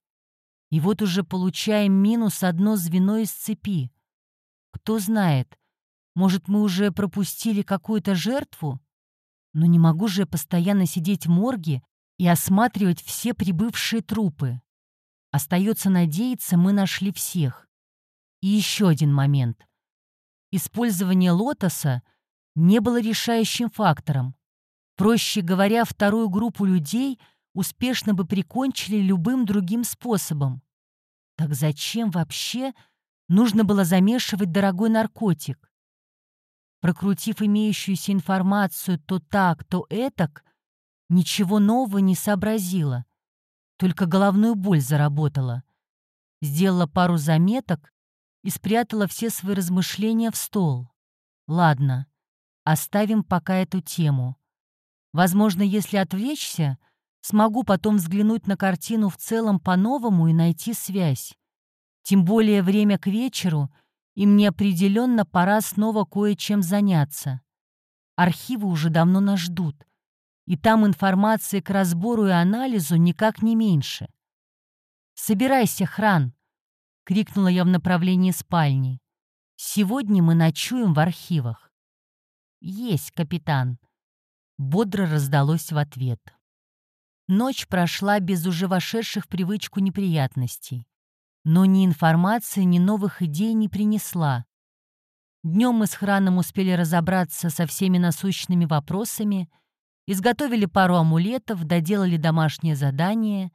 И вот уже получаем минус одно звено из цепи. Кто знает, может, мы уже пропустили какую-то жертву? Но не могу же постоянно сидеть в морге и осматривать все прибывшие трупы. Остается надеяться, мы нашли всех. И еще один момент. Использование лотоса не было решающим фактором. Проще говоря, вторую группу людей успешно бы прикончили любым другим способом. Так зачем вообще нужно было замешивать дорогой наркотик? Прокрутив имеющуюся информацию то так, то этак, ничего нового не сообразила. Только головную боль заработала. Сделала пару заметок и спрятала все свои размышления в стол. Ладно, оставим пока эту тему. Возможно, если отвлечься, смогу потом взглянуть на картину в целом по-новому и найти связь. Тем более время к вечеру, и мне определенно пора снова кое-чем заняться. Архивы уже давно нас ждут, и там информации к разбору и анализу никак не меньше. «Собирайся, Хран!» — крикнула я в направлении спальни. «Сегодня мы ночуем в архивах». «Есть, капитан», бодро раздалось в ответ. Ночь прошла без уже вошедших в привычку неприятностей. Но ни информации, ни новых идей не принесла. Днем мы с Храном успели разобраться со всеми насущными вопросами, изготовили пару амулетов, доделали домашнее задание,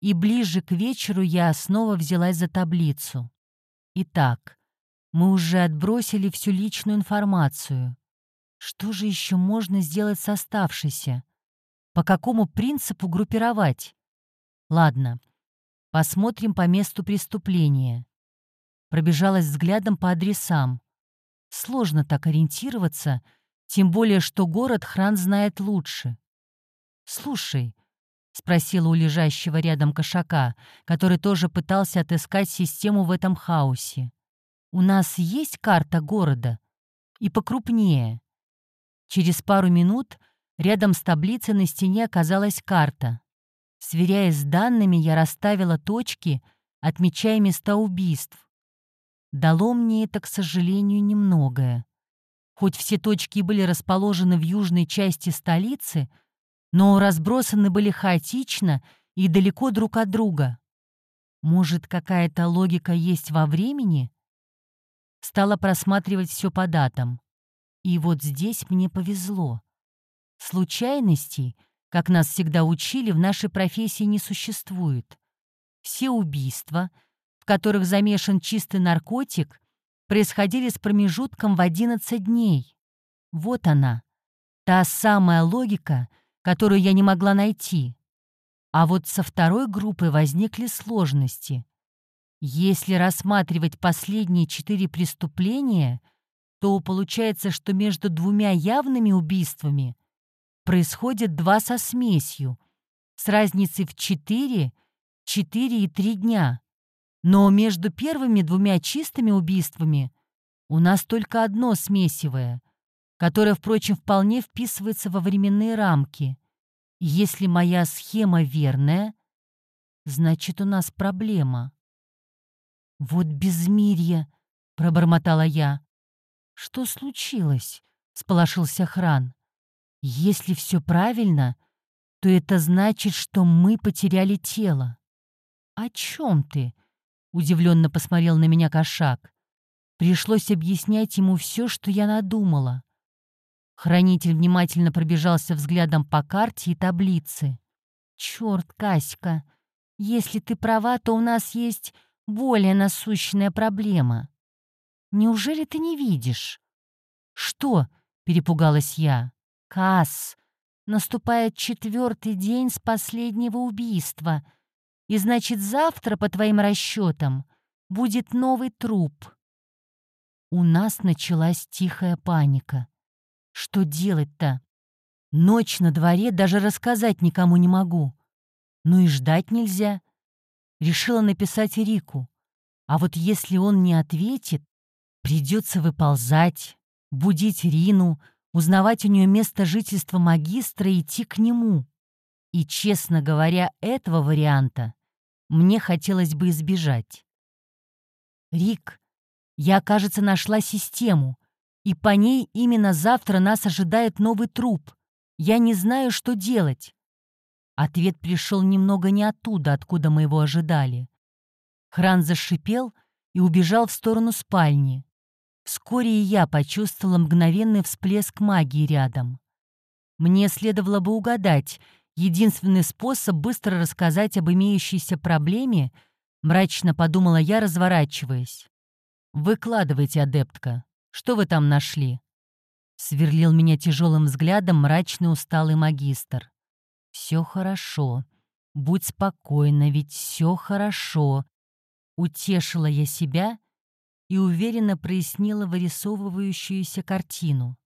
и ближе к вечеру я снова взялась за таблицу. Итак, мы уже отбросили всю личную информацию. Что же еще можно сделать с оставшейся? По какому принципу группировать? Ладно, посмотрим по месту преступления. Пробежалась взглядом по адресам. Сложно так ориентироваться, тем более, что город Хран знает лучше. «Слушай», — спросила у лежащего рядом кошака, который тоже пытался отыскать систему в этом хаосе. «У нас есть карта города? И покрупнее?» Через пару минут рядом с таблицей на стене оказалась карта. Сверяясь с данными, я расставила точки, отмечая места убийств. Дало мне это, к сожалению, немногое. Хоть все точки были расположены в южной части столицы, но разбросаны были хаотично и далеко друг от друга. Может, какая-то логика есть во времени? Стала просматривать все по датам. И вот здесь мне повезло. Случайностей, как нас всегда учили, в нашей профессии не существует. Все убийства, в которых замешан чистый наркотик, происходили с промежутком в 11 дней. Вот она, та самая логика, которую я не могла найти. А вот со второй группой возникли сложности. Если рассматривать последние четыре преступления, то получается, что между двумя явными убийствами происходит два со смесью, с разницей в 4, 4 и 3 дня. Но между первыми двумя чистыми убийствами у нас только одно смесивое, которое, впрочем, вполне вписывается во временные рамки. Если моя схема верная, значит, у нас проблема. «Вот безмирье!» — пробормотала я. «Что случилось?» — сполошился Хран. «Если все правильно, то это значит, что мы потеряли тело». «О чем ты?» — удивленно посмотрел на меня кошак. Пришлось объяснять ему все, что я надумала. Хранитель внимательно пробежался взглядом по карте и таблице. «Черт, Каська, если ты права, то у нас есть более насущная проблема. Неужели ты не видишь?» «Что?» — перепугалась я. «Касс, наступает четвертый день с последнего убийства, и значит, завтра, по твоим расчетам, будет новый труп». У нас началась тихая паника. Что делать-то? Ночь на дворе даже рассказать никому не могу. Ну и ждать нельзя. Решила написать Рику. А вот если он не ответит, придется выползать, будить Рину, узнавать у нее место жительства магистра и идти к нему. И, честно говоря, этого варианта мне хотелось бы избежать. «Рик, я, кажется, нашла систему, и по ней именно завтра нас ожидает новый труп. Я не знаю, что делать. Ответ пришел немного не оттуда, откуда мы его ожидали. Хран зашипел и убежал в сторону спальни. Вскоре и я почувствовала мгновенный всплеск магии рядом. Мне следовало бы угадать, единственный способ быстро рассказать об имеющейся проблеме, мрачно подумала я, разворачиваясь. «Выкладывайте, адептка», что вы там нашли?» Сверлил меня тяжелым взглядом мрачный усталый магистр. «Все хорошо. Будь спокойна, ведь все хорошо». Утешила я себя и уверенно прояснила вырисовывающуюся картину.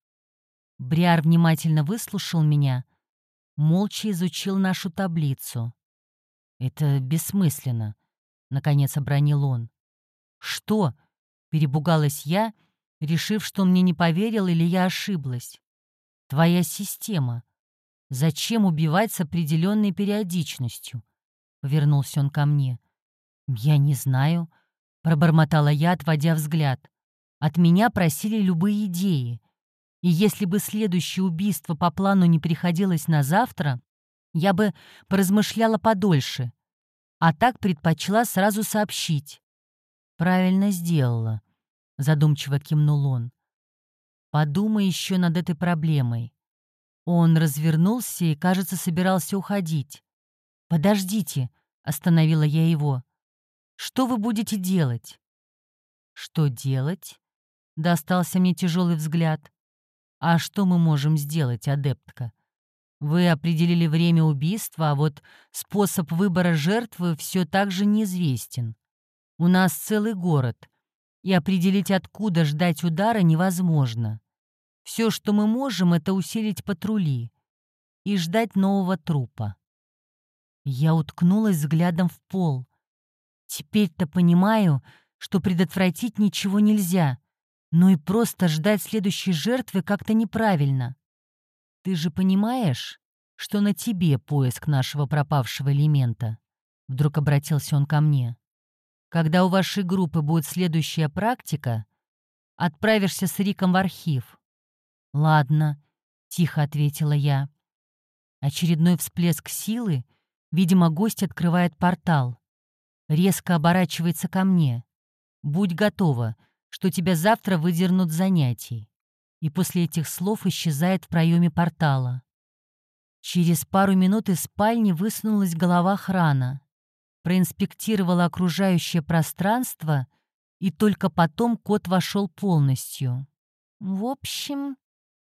Бриар внимательно выслушал меня, молча изучил нашу таблицу. «Это бессмысленно», — наконец обронил он. «Что?» — перебугалась я — решив, что он мне не поверил или я ошиблась. Твоя система. Зачем убивать с определенной периодичностью? Повернулся он ко мне. Я не знаю, пробормотала я, отводя взгляд. От меня просили любые идеи. И если бы следующее убийство по плану не приходилось на завтра, я бы поразмышляла подольше. А так предпочла сразу сообщить. Правильно сделала задумчиво кивнул он. Подумай еще над этой проблемой. Он развернулся и, кажется, собирался уходить. «Подождите», — остановила я его. «Что вы будете делать?» «Что делать?» — достался мне тяжелый взгляд. «А что мы можем сделать, адептка? Вы определили время убийства, а вот способ выбора жертвы все так же неизвестен. У нас целый город, и определить, откуда ждать удара, невозможно. Все, что мы можем, это усилить патрули и ждать нового трупа. Я уткнулась взглядом в пол. Теперь-то понимаю, что предотвратить ничего нельзя, но и просто ждать следующей жертвы как-то неправильно. Ты же понимаешь, что на тебе поиск нашего пропавшего элемента? Вдруг обратился он ко мне. Когда у вашей группы будет следующая практика, отправишься с Риком в архив. Ладно, тихо ответила я. Очередной всплеск силы, видимо, гость открывает портал. Резко оборачивается ко мне. «Будь готова, что тебя завтра выдернут занятий». И после этих слов исчезает в проеме портала. Через пару минут из спальни высунулась голова храна, проинспектировала окружающее пространство, и только потом кот вошел полностью. «В общем,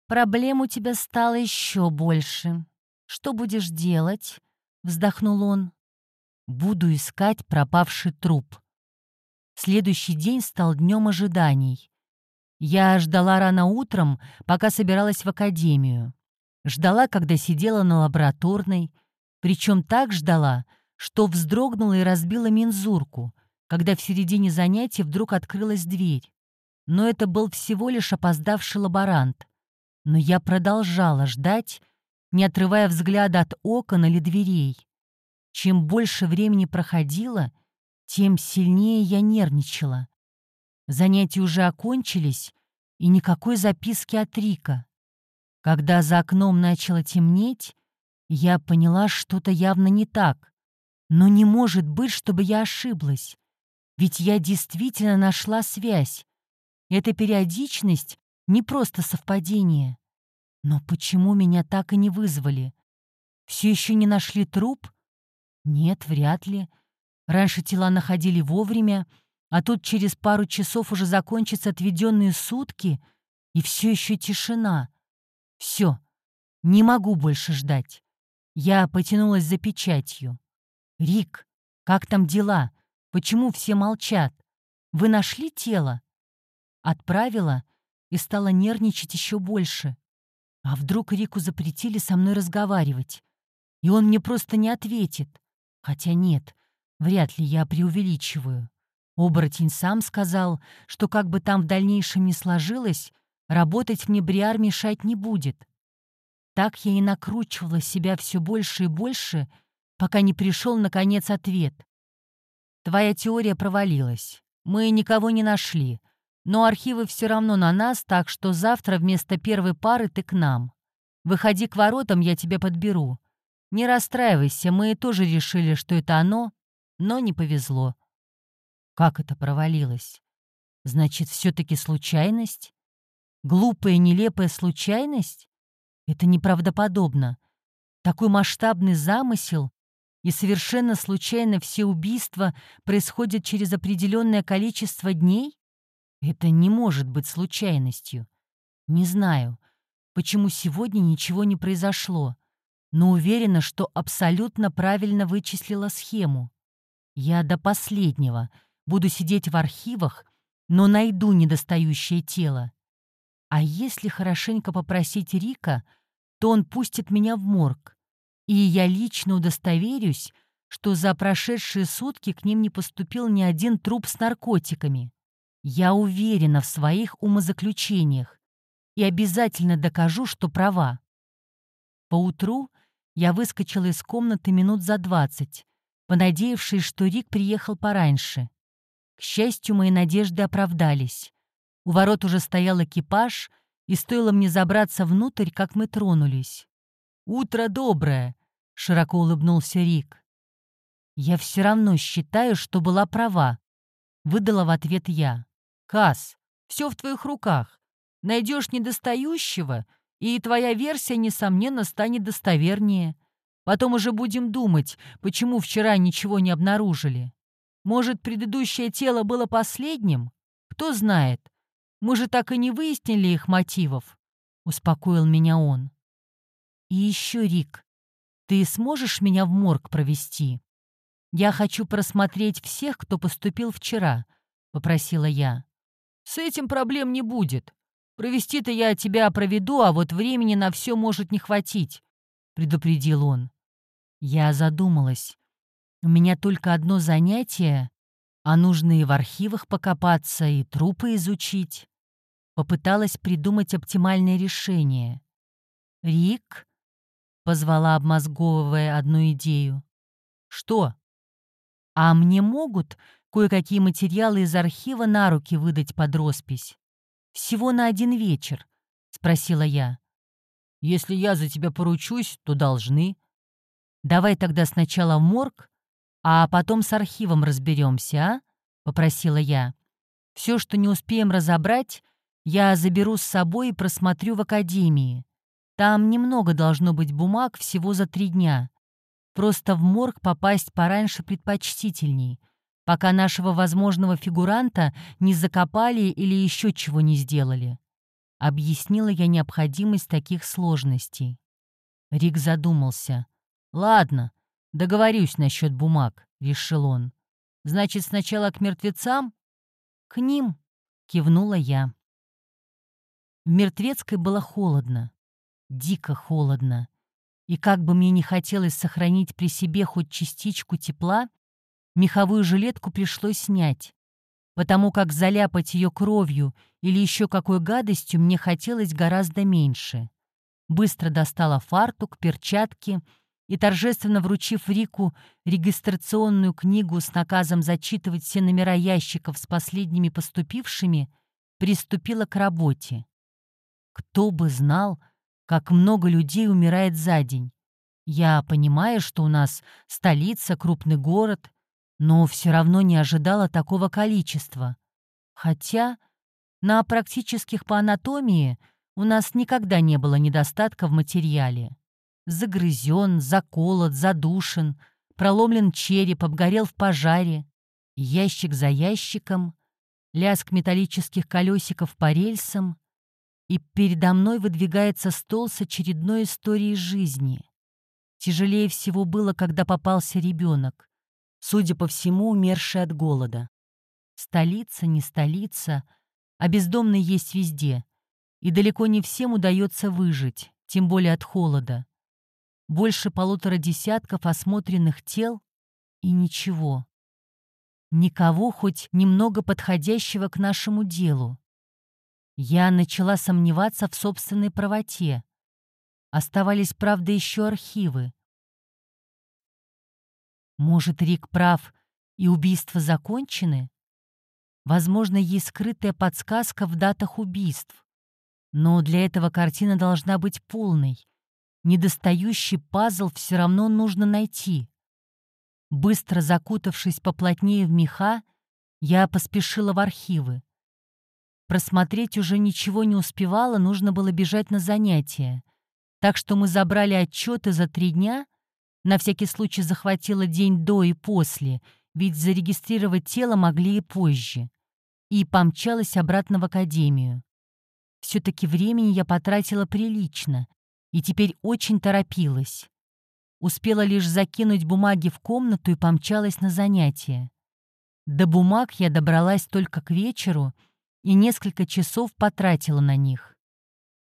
проблем у тебя стало еще больше. Что будешь делать?» — вздохнул он. «Буду искать пропавший труп». Следующий день стал днем ожиданий. Я ждала рано утром, пока собиралась в академию. Ждала, когда сидела на лабораторной, причем так ждала, что вздрогнула и разбила мензурку, когда в середине занятия вдруг открылась дверь. Но это был всего лишь опоздавший лаборант. Но я продолжала ждать, не отрывая взгляда от окон или дверей. Чем больше времени проходило, тем сильнее я нервничала. Занятия уже окончились, и никакой записки от Рика. Когда за окном начало темнеть, я поняла, что-то явно не так. Но не может быть, чтобы я ошиблась. Ведь я действительно нашла связь. Эта периодичность — не просто совпадение. Но почему меня так и не вызвали? Все еще не нашли труп? Нет, вряд ли. Раньше тела находили вовремя, а тут через пару часов уже закончатся отведенные сутки, и все еще тишина. Все, не могу больше ждать. Я потянулась за печатью. «Рик, как там дела? Почему все молчат? Вы нашли тело?» Отправила и стала нервничать еще больше. А вдруг Рику запретили со мной разговаривать? И он мне просто не ответит. Хотя нет, вряд ли я преувеличиваю. Оборотень сам сказал, что как бы там в дальнейшем ни сложилось, работать мне Бриар мешать не будет. Так я и накручивала себя все больше и больше, пока не пришел, наконец, ответ. Твоя теория провалилась. Мы никого не нашли. Но архивы все равно на нас, так что завтра вместо первой пары ты к нам. Выходи к воротам, я тебя подберу. Не расстраивайся, мы тоже решили, что это оно, но не повезло. Как это провалилось? Значит, все-таки случайность? Глупая, нелепая случайность? Это неправдоподобно. Такой масштабный замысел и совершенно случайно все убийства происходят через определенное количество дней? Это не может быть случайностью. Не знаю, почему сегодня ничего не произошло, но уверена, что абсолютно правильно вычислила схему. Я до последнего — Буду сидеть в архивах, но найду недостающее тело. А если хорошенько попросить Рика, то он пустит меня в морг, и я лично удостоверюсь, что за прошедшие сутки к ним не поступил ни один труп с наркотиками. Я уверена в своих умозаключениях и обязательно докажу, что права. Поутру я выскочила из комнаты минут за двадцать, понадеявшись, что Рик приехал пораньше. К счастью, мои надежды оправдались. У ворот уже стоял экипаж, и стоило мне забраться внутрь, как мы тронулись. «Утро доброе!» — широко улыбнулся Рик. «Я все равно считаю, что была права», — выдала в ответ я. «Касс, все в твоих руках. Найдешь недостающего, и твоя версия, несомненно, станет достовернее. Потом уже будем думать, почему вчера ничего не обнаружили». Может, предыдущее тело было последним? Кто знает. Мы же так и не выяснили их мотивов», — успокоил меня он. «И еще, Рик, ты сможешь меня в морг провести? Я хочу просмотреть всех, кто поступил вчера», — попросила я. «С этим проблем не будет. Провести-то я тебя проведу, а вот времени на все может не хватить», — предупредил он. Я задумалась. У меня только одно занятие, а нужно и в архивах покопаться, и трупы изучить. Попыталась придумать оптимальное решение. «Рик?» — позвала, обмозговывая одну идею. «Что?» «А мне могут кое-какие материалы из архива на руки выдать под роспись? Всего на один вечер?» — спросила я. «Если я за тебя поручусь, то должны. Давай тогда сначала в морг, «А потом с архивом разберемся, а?» — попросила я. «Все, что не успеем разобрать, я заберу с собой и просмотрю в академии. Там немного должно быть бумаг всего за три дня. Просто в морг попасть пораньше предпочтительней, пока нашего возможного фигуранта не закопали или еще чего не сделали». Объяснила я необходимость таких сложностей. Рик задумался. «Ладно, договорюсь насчет бумаг», — решил он. «Значит, сначала к мертвецам?» «К ним», — кивнула я. В мертвецкой было холодно, дико холодно. И как бы мне не хотелось сохранить при себе хоть частичку тепла, меховую жилетку пришлось снять, потому как заляпать ее кровью или еще какой гадостью мне хотелось гораздо меньше быстро достала фартук, перчатки и, торжественно вручив Рику регистрационную книгу с наказом зачитывать все номера ящиков с последними поступившими, приступила к работе. Кто бы знал, как много людей умирает за день. Я понимаю, что у нас столица, крупный город, но все равно не ожидала такого количества. Хотя на практических по анатомии – у нас никогда не было недостатка в материале. Загрызен, заколот, задушен, проломлен череп, обгорел в пожаре. Ящик за ящиком, лязг металлических колесиков по рельсам, и передо мной выдвигается стол с очередной историей жизни. Тяжелее всего было, когда попался ребенок, судя по всему, умерший от голода. Столица, не столица, а бездомный есть везде — и далеко не всем удается выжить, тем более от холода. Больше полутора десятков осмотренных тел и ничего. Никого хоть немного подходящего к нашему делу. Я начала сомневаться в собственной правоте. Оставались, правда, еще архивы. Может, Рик прав, и убийства закончены? Возможно, есть скрытая подсказка в датах убийств. Но для этого картина должна быть полной. Недостающий пазл все равно нужно найти. Быстро закутавшись поплотнее в меха, я поспешила в архивы. Просмотреть уже ничего не успевала, нужно было бежать на занятия. Так что мы забрали отчеты за три дня, на всякий случай захватила день до и после, ведь зарегистрировать тело могли и позже, и помчалась обратно в академию. Все-таки времени я потратила прилично и теперь очень торопилась. Успела лишь закинуть бумаги в комнату и помчалась на занятия. До бумаг я добралась только к вечеру и несколько часов потратила на них.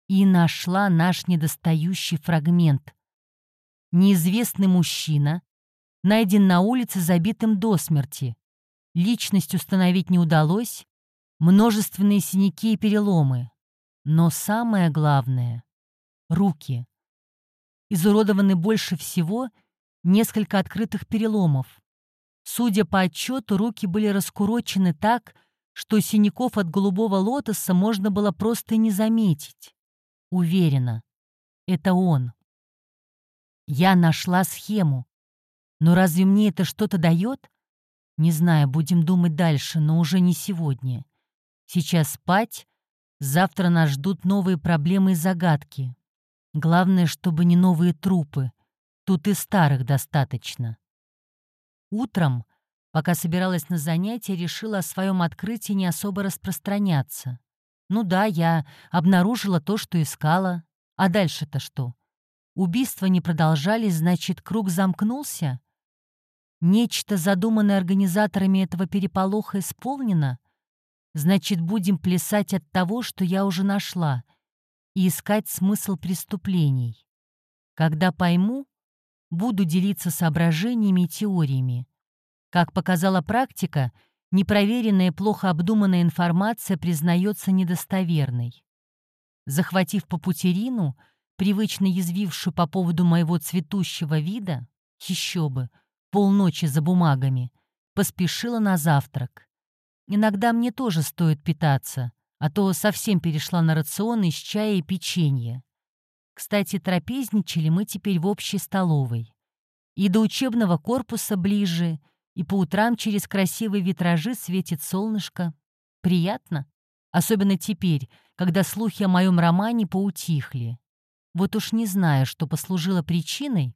И нашла наш недостающий фрагмент. Неизвестный мужчина найден на улице забитым до смерти. Личность установить не удалось, множественные синяки и переломы. Но самое главное — руки. Изуродованы больше всего несколько открытых переломов. Судя по отчету, руки были раскурочены так, что синяков от голубого лотоса можно было просто не заметить. Уверена, это он. Я нашла схему. Но разве мне это что-то дает? Не знаю, будем думать дальше, но уже не сегодня. Сейчас спать, Завтра нас ждут новые проблемы и загадки. Главное, чтобы не новые трупы. Тут и старых достаточно. Утром, пока собиралась на занятия, решила о своем открытии не особо распространяться. Ну да, я обнаружила то, что искала. А дальше-то что? Убийства не продолжались, значит, круг замкнулся? Нечто, задуманное организаторами этого переполоха, исполнено? Значит, будем плясать от того, что я уже нашла, и искать смысл преступлений. Когда пойму, буду делиться соображениями и теориями. Как показала практика, непроверенная плохо обдуманная информация признается недостоверной. Захватив по пути Рину, привычно язвившую по поводу моего цветущего вида, еще бы, полночи за бумагами, поспешила на завтрак. Иногда мне тоже стоит питаться, а то совсем перешла на рацион из чая и печенья. Кстати, трапезничали мы теперь в общей столовой. И до учебного корпуса ближе, и по утрам через красивые витражи светит солнышко. Приятно. Особенно теперь, когда слухи о моем романе поутихли. Вот уж не знаю, что послужило причиной,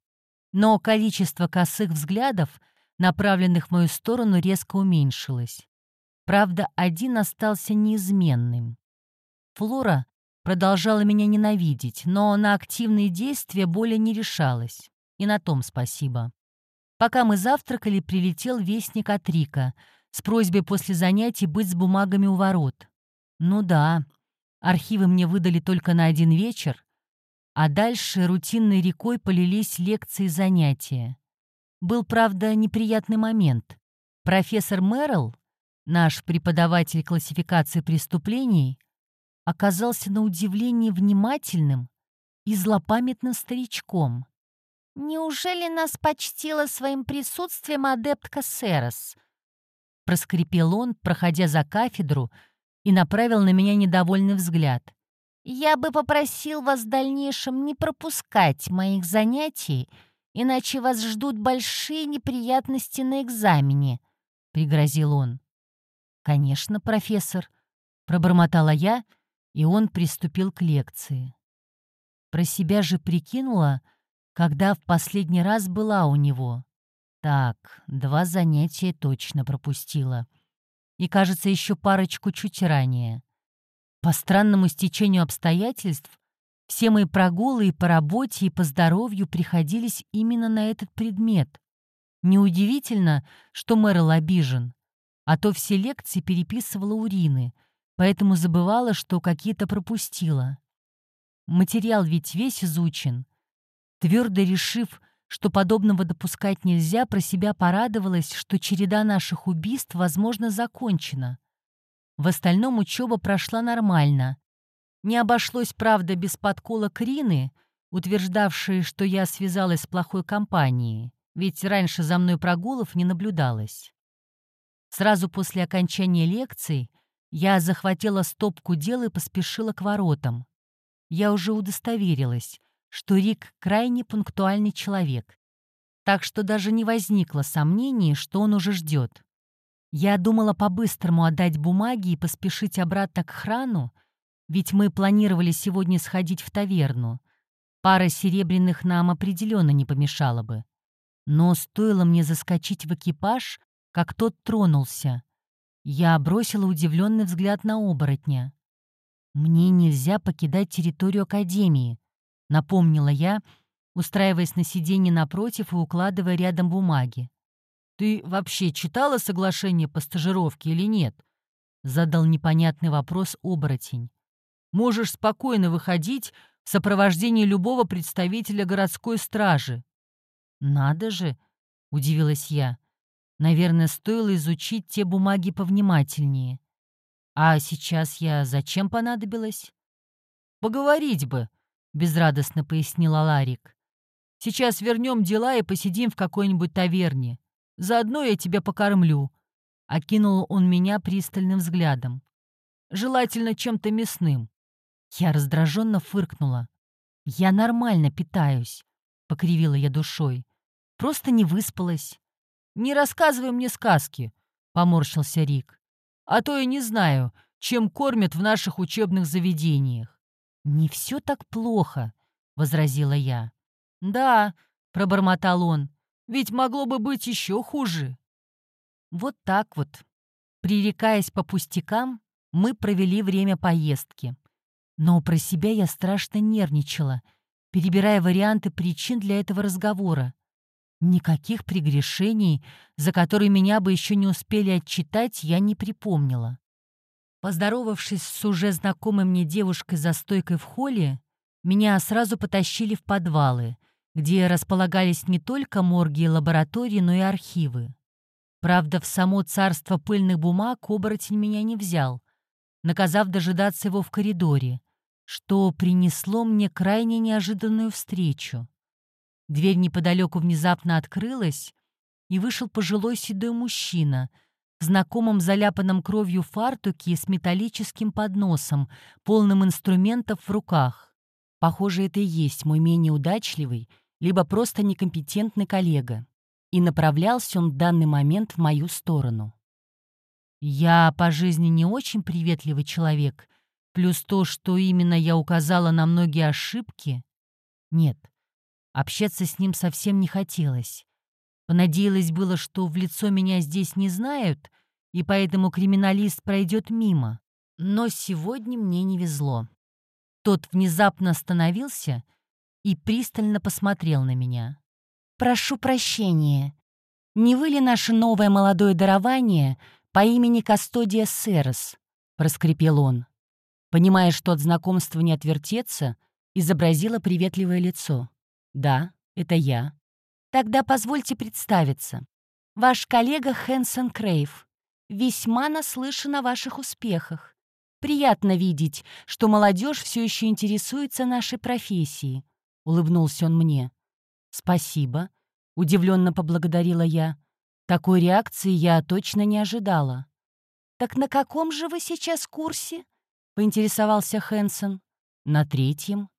но количество косых взглядов, направленных в мою сторону, резко уменьшилось. Правда, один остался неизменным. Флора продолжала меня ненавидеть, но на активные действия более не решалась. И на том спасибо. Пока мы завтракали, прилетел вестник от Рика с просьбой после занятий быть с бумагами у ворот. Ну да, архивы мне выдали только на один вечер, а дальше рутинной рекой полились лекции и занятия. Был, правда, неприятный момент. Профессор Мэрл наш преподаватель классификации преступлений, оказался на удивление внимательным и злопамятным старичком. «Неужели нас почтила своим присутствием адептка Серос?» Проскрипел он, проходя за кафедру, и направил на меня недовольный взгляд. «Я бы попросил вас в дальнейшем не пропускать моих занятий, иначе вас ждут большие неприятности на экзамене», — пригрозил он. «Конечно, профессор», — пробормотала я, и он приступил к лекции. Про себя же прикинула, когда в последний раз была у него. Так, два занятия точно пропустила. И, кажется, еще парочку чуть ранее. По странному стечению обстоятельств все мои прогулы и по работе, и по здоровью приходились именно на этот предмет. Неудивительно, что Мэрил обижен а то все лекции переписывала урины, поэтому забывала, что какие-то пропустила. Материал ведь весь изучен. Твердо решив, что подобного допускать нельзя, про себя порадовалась, что череда наших убийств, возможно, закончена. В остальном учеба прошла нормально. Не обошлось, правда, без подкола Крины, утверждавшей, что я связалась с плохой компанией, ведь раньше за мной прогулов не наблюдалось. Сразу после окончания лекции я захватила стопку дел и поспешила к воротам. Я уже удостоверилась, что Рик крайне пунктуальный человек, так что даже не возникло сомнений, что он уже ждет. Я думала по-быстрому отдать бумаги и поспешить обратно к храну, ведь мы планировали сегодня сходить в таверну. Пара серебряных нам определенно не помешала бы. Но стоило мне заскочить в экипаж, как тот тронулся. Я бросила удивленный взгляд на оборотня. «Мне нельзя покидать территорию Академии», — напомнила я, устраиваясь на сиденье напротив и укладывая рядом бумаги. «Ты вообще читала соглашение по стажировке или нет?» — задал непонятный вопрос оборотень. «Можешь спокойно выходить в сопровождении любого представителя городской стражи». «Надо же!» — удивилась я. Наверное, стоило изучить те бумаги повнимательнее. А сейчас я зачем понадобилась? «Поговорить бы», — безрадостно пояснила Ларик. «Сейчас вернем дела и посидим в какой-нибудь таверне. Заодно я тебя покормлю», — окинул он меня пристальным взглядом. «Желательно чем-то мясным». Я раздраженно фыркнула. «Я нормально питаюсь», — покривила я душой. «Просто не выспалась. «Не рассказывай мне сказки», — поморщился Рик. «А то я не знаю, чем кормят в наших учебных заведениях». «Не все так плохо», — возразила я. «Да», — пробормотал он, — «ведь могло бы быть еще хуже». Вот так вот. Пререкаясь по пустякам, мы провели время поездки. Но про себя я страшно нервничала, перебирая варианты причин для этого разговора. Никаких прегрешений, за которые меня бы еще не успели отчитать, я не припомнила. Поздоровавшись с уже знакомой мне девушкой за стойкой в холле, меня сразу потащили в подвалы, где располагались не только морги и лаборатории, но и архивы. Правда, в само царство пыльных бумаг оборотень меня не взял, наказав дожидаться его в коридоре, что принесло мне крайне неожиданную встречу. Дверь неподалеку внезапно открылась, и вышел пожилой седой мужчина в знакомом заляпанном кровью фартуке с металлическим подносом, полным инструментов в руках. Похоже, это и есть мой менее удачливый либо просто некомпетентный коллега. И направлялся он в данный момент в мою сторону. Я по жизни не очень приветливый человек, плюс то, что именно я указала на многие ошибки. Нет, общаться с ним совсем не хотелось. Понадеялась было, что в лицо меня здесь не знают, и поэтому криминалист пройдет мимо. Но сегодня мне не везло. Тот внезапно остановился и пристально посмотрел на меня. «Прошу прощения. Не вы ли наше новое молодое дарование по имени Кастодия Серос?» — проскрипел он. Понимая, что от знакомства не отвертеться, изобразила приветливое лицо. «Да, это я». «Тогда позвольте представиться. Ваш коллега Хэнсон Крейв. Весьма наслышан о ваших успехах. Приятно видеть, что молодежь все еще интересуется нашей профессией», — улыбнулся он мне. «Спасибо», — удивленно поблагодарила я. Такой реакции я точно не ожидала. «Так на каком же вы сейчас курсе?» — поинтересовался Хэнсон. «На третьем».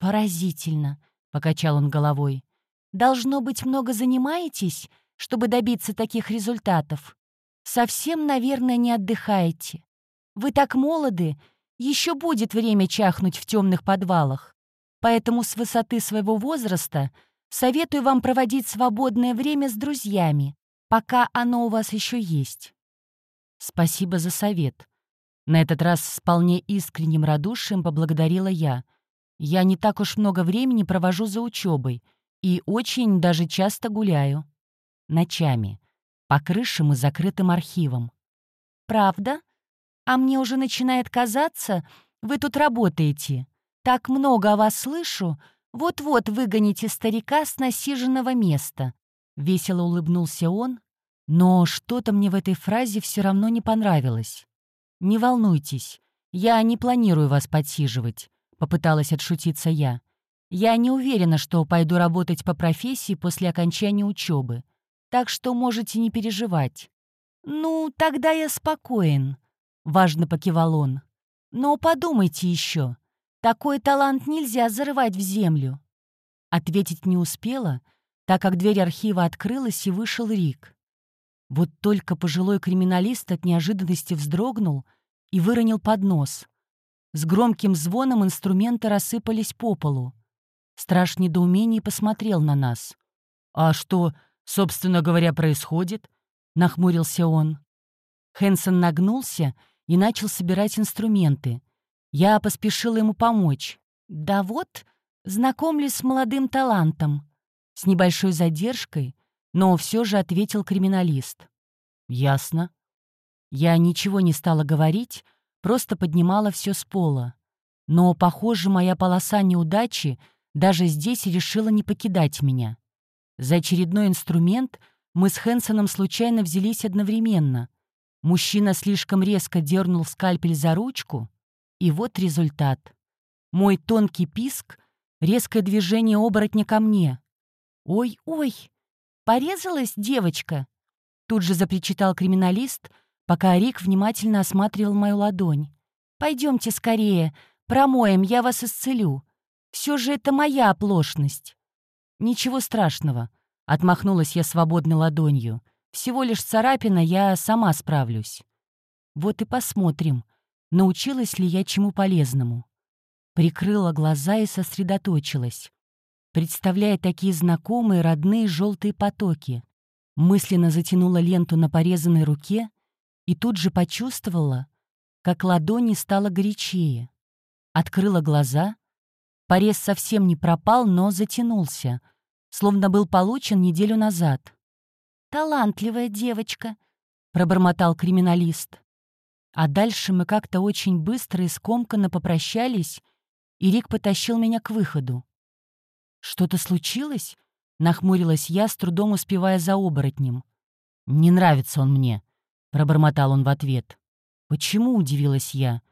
«Поразительно», — покачал он головой. «Должно быть, много занимаетесь, чтобы добиться таких результатов. Совсем, наверное, не отдыхаете. Вы так молоды, еще будет время чахнуть в темных подвалах. Поэтому с высоты своего возраста советую вам проводить свободное время с друзьями, пока оно у вас еще есть. Спасибо за совет. На этот раз с вполне искренним радушием поблагодарила я. Я не так уж много времени провожу за учебой и очень даже часто гуляю. Ночами. По крышам и закрытым архивам. «Правда?» А мне уже начинает казаться, вы тут работаете. Так много о вас слышу, вот-вот выгоните старика с насиженного места». Весело улыбнулся он, но что-то мне в этой фразе все равно не понравилось. «Не волнуйтесь, я не планирую вас подсиживать», — попыталась отшутиться я. «Я не уверена, что пойду работать по профессии после окончания учебы, так что можете не переживать». «Ну, тогда я спокоен», — важно покивал он. «Но подумайте еще. Такой талант нельзя зарывать в землю». Ответить не успела, так как дверь архива открылась и вышел Рик. Вот только пожилой криминалист от неожиданности вздрогнул и выронил поднос. С громким звоном инструменты рассыпались по полу. Страж недоумений посмотрел на нас. «А что, собственно говоря, происходит?» — нахмурился он. Хэнсон нагнулся и начал собирать инструменты. Я поспешила ему помочь. Да вот, знакомлюсь с молодым талантом. С небольшой задержкой, но все же ответил криминалист. «Ясно». Я ничего не стала говорить, просто поднимала все с пола. Но, похоже, моя полоса неудачи даже здесь решила не покидать меня. За очередной инструмент мы с Хэнсоном случайно взялись одновременно. Мужчина слишком резко дернул скальпель за ручку, и вот результат. Мой тонкий писк, резкое движение оборотня ко мне. «Ой-ой, порезалась девочка?» Тут же запричитал криминалист, пока Рик внимательно осматривал мою ладонь. «Пойдемте скорее, промоем, я вас исцелю. Все же это моя оплошность». «Ничего страшного», — отмахнулась я свободной ладонью. Всего лишь царапина, я сама справлюсь. Вот и посмотрим, научилась ли я чему полезному. Прикрыла глаза и сосредоточилась, представляя такие знакомые родные желтые потоки. Мысленно затянула ленту на порезанной руке и тут же почувствовала, как ладони стало горячее. Открыла глаза. Порез совсем не пропал, но затянулся, словно был получен неделю назад. «Талантливая девочка», — пробормотал криминалист. А дальше мы как-то очень быстро и скомканно попрощались, и Рик потащил меня к выходу. «Что-то случилось?» — нахмурилась я, с трудом успевая за оборотнем. «Не нравится он мне», — пробормотал он в ответ. «Почему?» — удивилась я.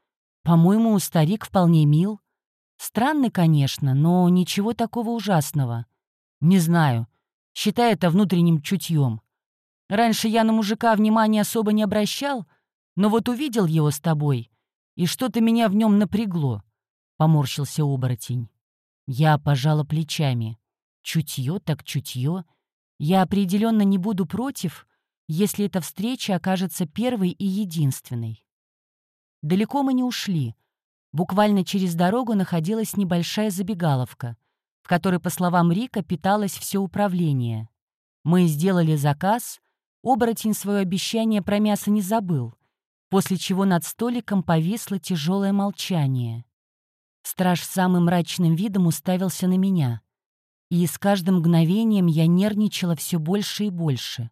«По-моему, старик вполне мил. Странный, конечно, но ничего такого ужасного. Не знаю. Считай это внутренним чутьем. Раньше я на мужика внимания особо не обращал, но вот увидел его с тобой, и что-то меня в нем напрягло», — поморщился оборотень. Я пожала плечами. Чутье так чутье. Я определенно не буду против, если эта встреча окажется первой и единственной. Далеко мы не ушли. Буквально через дорогу находилась небольшая забегаловка, в которой, по словам Рика, питалось все управление. Мы сделали заказ, оборотень свое обещание про мясо не забыл, после чего над столиком повисло тяжелое молчание. Страж самым мрачным видом уставился на меня, и с каждым мгновением я нервничала все больше и больше.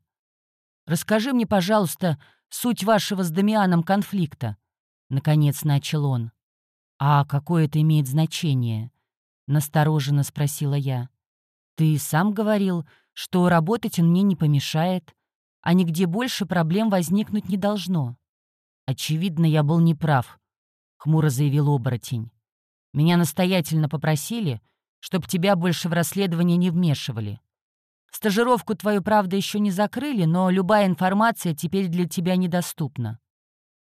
«Расскажи мне, пожалуйста, суть вашего с Дамианом конфликта», — наконец начал он. «А какое это имеет значение?» — настороженно спросила я. «Ты сам говорил, что работать он мне не помешает, а нигде больше проблем возникнуть не должно». «Очевидно, я был неправ», — хмуро заявил оборотень. «Меня настоятельно попросили, чтоб тебя больше в расследование не вмешивали. Стажировку твою, правда, еще не закрыли, но любая информация теперь для тебя недоступна».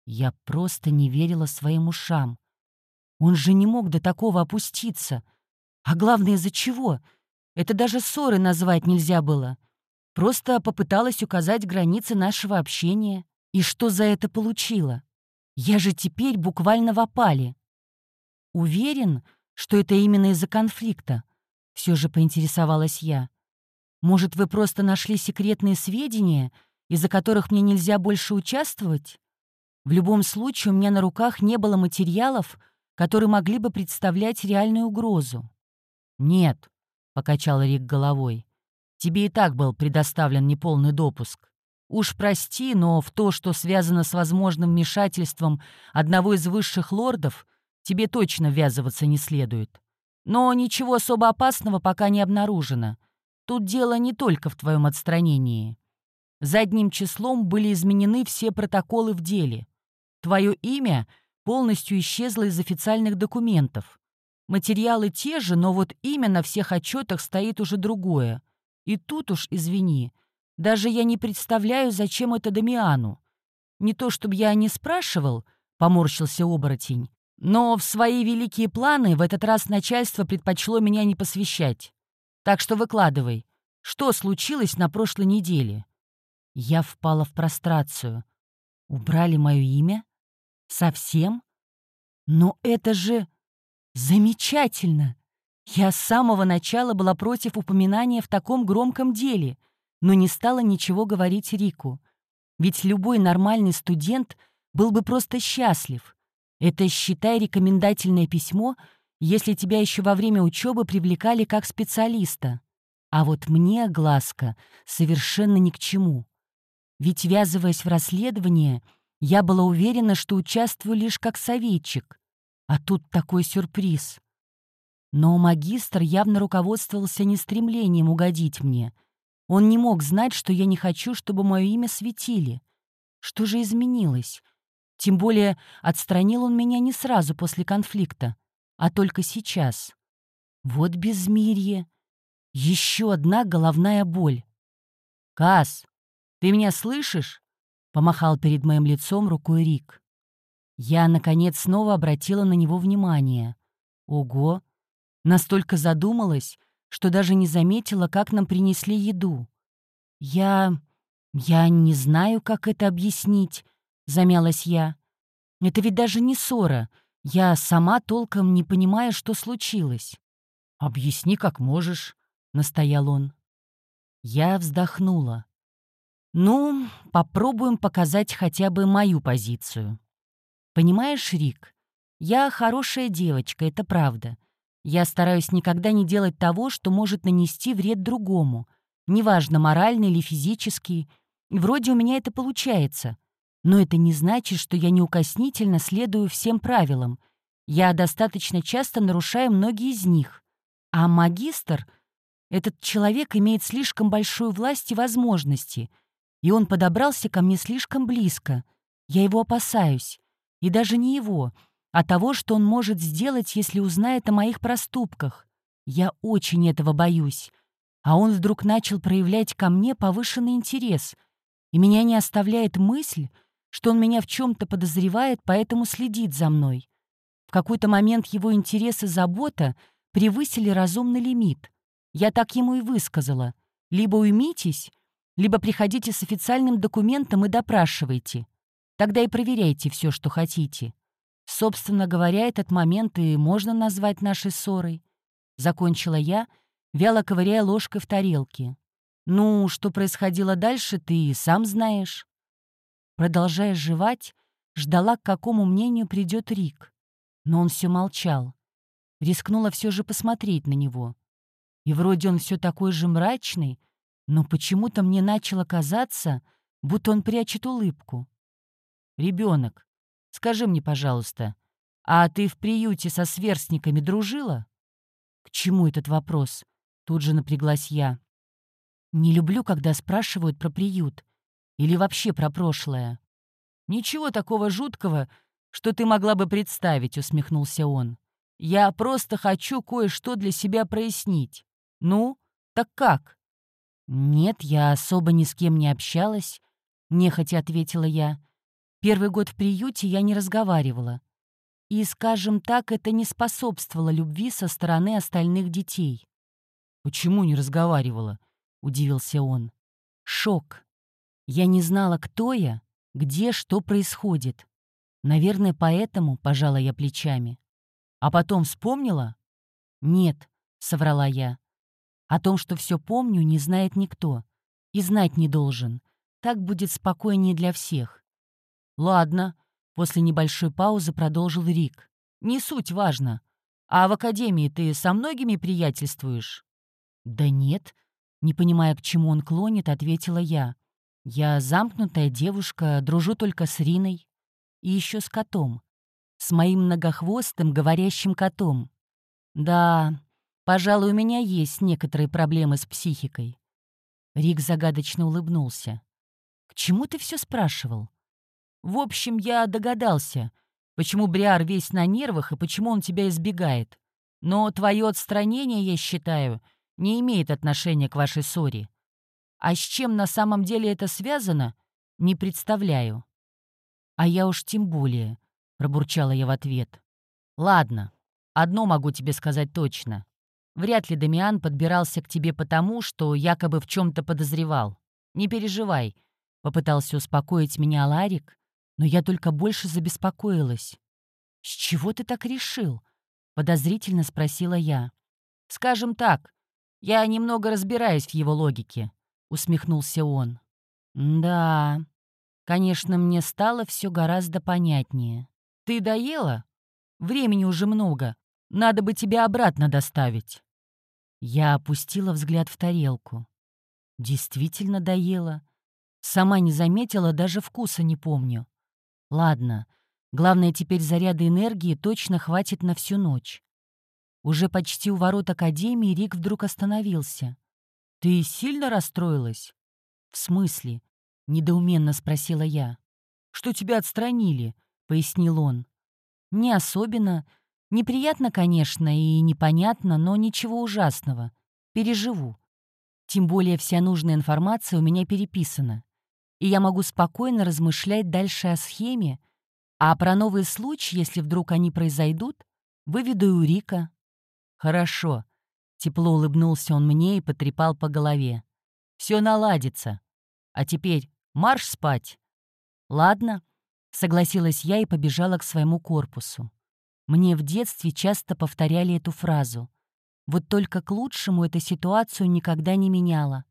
Я просто не верила своим ушам. Он же не мог до такого опуститься. А главное, из-за чего? Это даже ссоры назвать нельзя было. Просто попыталась указать границы нашего общения. И что за это получила? Я же теперь буквально в опале. Уверен, что это именно из-за конфликта? Все же поинтересовалась я. Может, вы просто нашли секретные сведения, из-за которых мне нельзя больше участвовать? В любом случае, у меня на руках не было материалов, которые могли бы представлять реальную угрозу. «Нет», — покачал Рик головой, — «тебе и так был предоставлен неполный допуск. Уж прости, но в то, что связано с возможным вмешательством одного из высших лордов, тебе точно ввязываться не следует. Но ничего особо опасного пока не обнаружено. Тут дело не только в твоем отстранении. Задним числом были изменены все протоколы в деле. Твое имя — полностью исчезла из официальных документов. Материалы те же, но вот имя на всех отчетах стоит уже другое. И тут уж, извини, даже я не представляю, зачем это Дамиану. Не то чтобы я не спрашивал, — поморщился оборотень, но в свои великие планы в этот раз начальство предпочло меня не посвящать. Так что выкладывай, что случилось на прошлой неделе? Я впала в прострацию. Убрали мое имя? Совсем? Но это же замечательно! Я с самого начала была против упоминания в таком громком деле, но не стала ничего говорить Рику. Ведь любой нормальный студент был бы просто счастлив. Это, считай, рекомендательное письмо, если тебя еще во время учебы привлекали как специалиста. А вот мне, Глазка, совершенно ни к чему. Ведь, ввязываясь в расследование, я была уверена, что участвую лишь как советчик. А тут такой сюрприз. Но магистр явно руководствовался не стремлением угодить мне. Он не мог знать, что я не хочу, чтобы мое имя светили. Что же изменилось? Тем более отстранил он меня не сразу после конфликта, а только сейчас. Вот безмирье. Еще одна головная боль. «Кас, ты меня слышишь?» Помахал перед моим лицом рукой Рик. Я, наконец, снова обратила на него внимание. Ого! Настолько задумалась, что даже не заметила, как нам принесли еду. Я... я не знаю, как это объяснить, замялась я. Это ведь даже не ссора. Я сама толком не понимаю, что случилось. «Объясни, как можешь», — настоял он. Я вздохнула. Ну, попробуем показать хотя бы мою позицию. Понимаешь, Рик, я хорошая девочка, это правда. Я стараюсь никогда не делать того, что может нанести вред другому, неважно, моральный или физический. Вроде у меня это получается. Но это не значит, что я неукоснительно следую всем правилам. Я достаточно часто нарушаю многие из них. А магистр, этот человек имеет слишком большую власть и возможности — и он подобрался ко мне слишком близко. Я его опасаюсь. И даже не его, а того, что он может сделать, если узнает о моих проступках. Я очень этого боюсь. А он вдруг начал проявлять ко мне повышенный интерес. И меня не оставляет мысль, что он меня в чем-то подозревает, поэтому следит за мной. В какой-то момент его интерес и забота превысили разумный лимит. Я так ему и высказала. Либо уймитесь, либо приходите с официальным документом и допрашивайте. Тогда и проверяйте все, что хотите. Собственно говоря, этот момент и можно назвать нашей ссорой. Закончила я, вяло ковыряя ложкой в тарелке. Ну, что происходило дальше, ты сам знаешь. Продолжая жевать, ждала, к какому мнению придет Рик. Но он все молчал. Рискнула все же посмотреть на него. И вроде он все такой же мрачный, но почему-то мне начало казаться, будто он прячет улыбку. «Ребенок, скажи мне, пожалуйста, а ты в приюте со сверстниками дружила?» «К чему этот вопрос?» Тут же напряглась я. «Не люблю, когда спрашивают про приют. Или вообще про прошлое». «Ничего такого жуткого, что ты могла бы представить», — усмехнулся он. «Я просто хочу кое-что для себя прояснить. «Ну, так как?» «Нет, я особо ни с кем не общалась», — нехотя ответила я. «Первый год в приюте я не разговаривала. И, скажем так, это не способствовало любви со стороны остальных детей». «Почему не разговаривала?» — удивился он. «Шок. Я не знала, кто я, где, что происходит. Наверное, поэтому, — пожала я плечами. А потом вспомнила? Нет, — соврала я. О том, что все помню, не знает никто. И знать не должен. Так будет спокойнее для всех. «Ладно», — после небольшой паузы продолжил Рик. «Не суть важно. А в академии ты со многими приятельствуешь?» «Да нет», — не понимая, к чему он клонит, ответила я. «Я замкнутая девушка, дружу только с Риной. И еще с котом. С моим многохвостым говорящим котом. Да, Пожалуй, у меня есть некоторые проблемы с психикой. Рик загадочно улыбнулся. К чему ты все спрашивал? В общем, я догадался, почему Бриар весь на нервах и почему он тебя избегает. Но твое отстранение, я считаю, не имеет отношения к вашей ссоре. А с чем на самом деле это связано, не представляю. А я уж тем более, — пробурчала я в ответ. Ладно, одно могу тебе сказать точно. Вряд ли Дамиан подбирался к тебе потому, что якобы в чем то подозревал. Не переживай», — попытался успокоить меня Ларик, но я только больше забеспокоилась. «С чего ты так решил?» — подозрительно спросила я. «Скажем так, я немного разбираюсь в его логике», — усмехнулся он. «Да, конечно, мне стало все гораздо понятнее. Ты доела? Времени уже много. Надо бы тебя обратно доставить». Я опустила взгляд в тарелку. Действительно доела. Сама не заметила, даже вкуса не помню. Ладно, главное теперь заряда энергии точно хватит на всю ночь. Уже почти у ворот Академии Рик вдруг остановился. «Ты сильно расстроилась?» «В смысле?» — недоуменно спросила я. «Что тебя отстранили?» — пояснил он. «Не особенно. Неприятно, конечно, и непонятно, но ничего ужасного. Переживу. Тем более вся нужная информация у меня переписана. И я могу спокойно размышлять дальше о схеме, а про новые случаи, если вдруг они произойдут, выведу у Рика. Хорошо. Тепло улыбнулся он мне и потрепал по голове. Все наладится. А теперь марш спать. Ладно, согласилась я и побежала к своему корпусу. Мне в детстве часто повторяли эту фразу. Вот только к лучшему эта ситуацию никогда не меняла.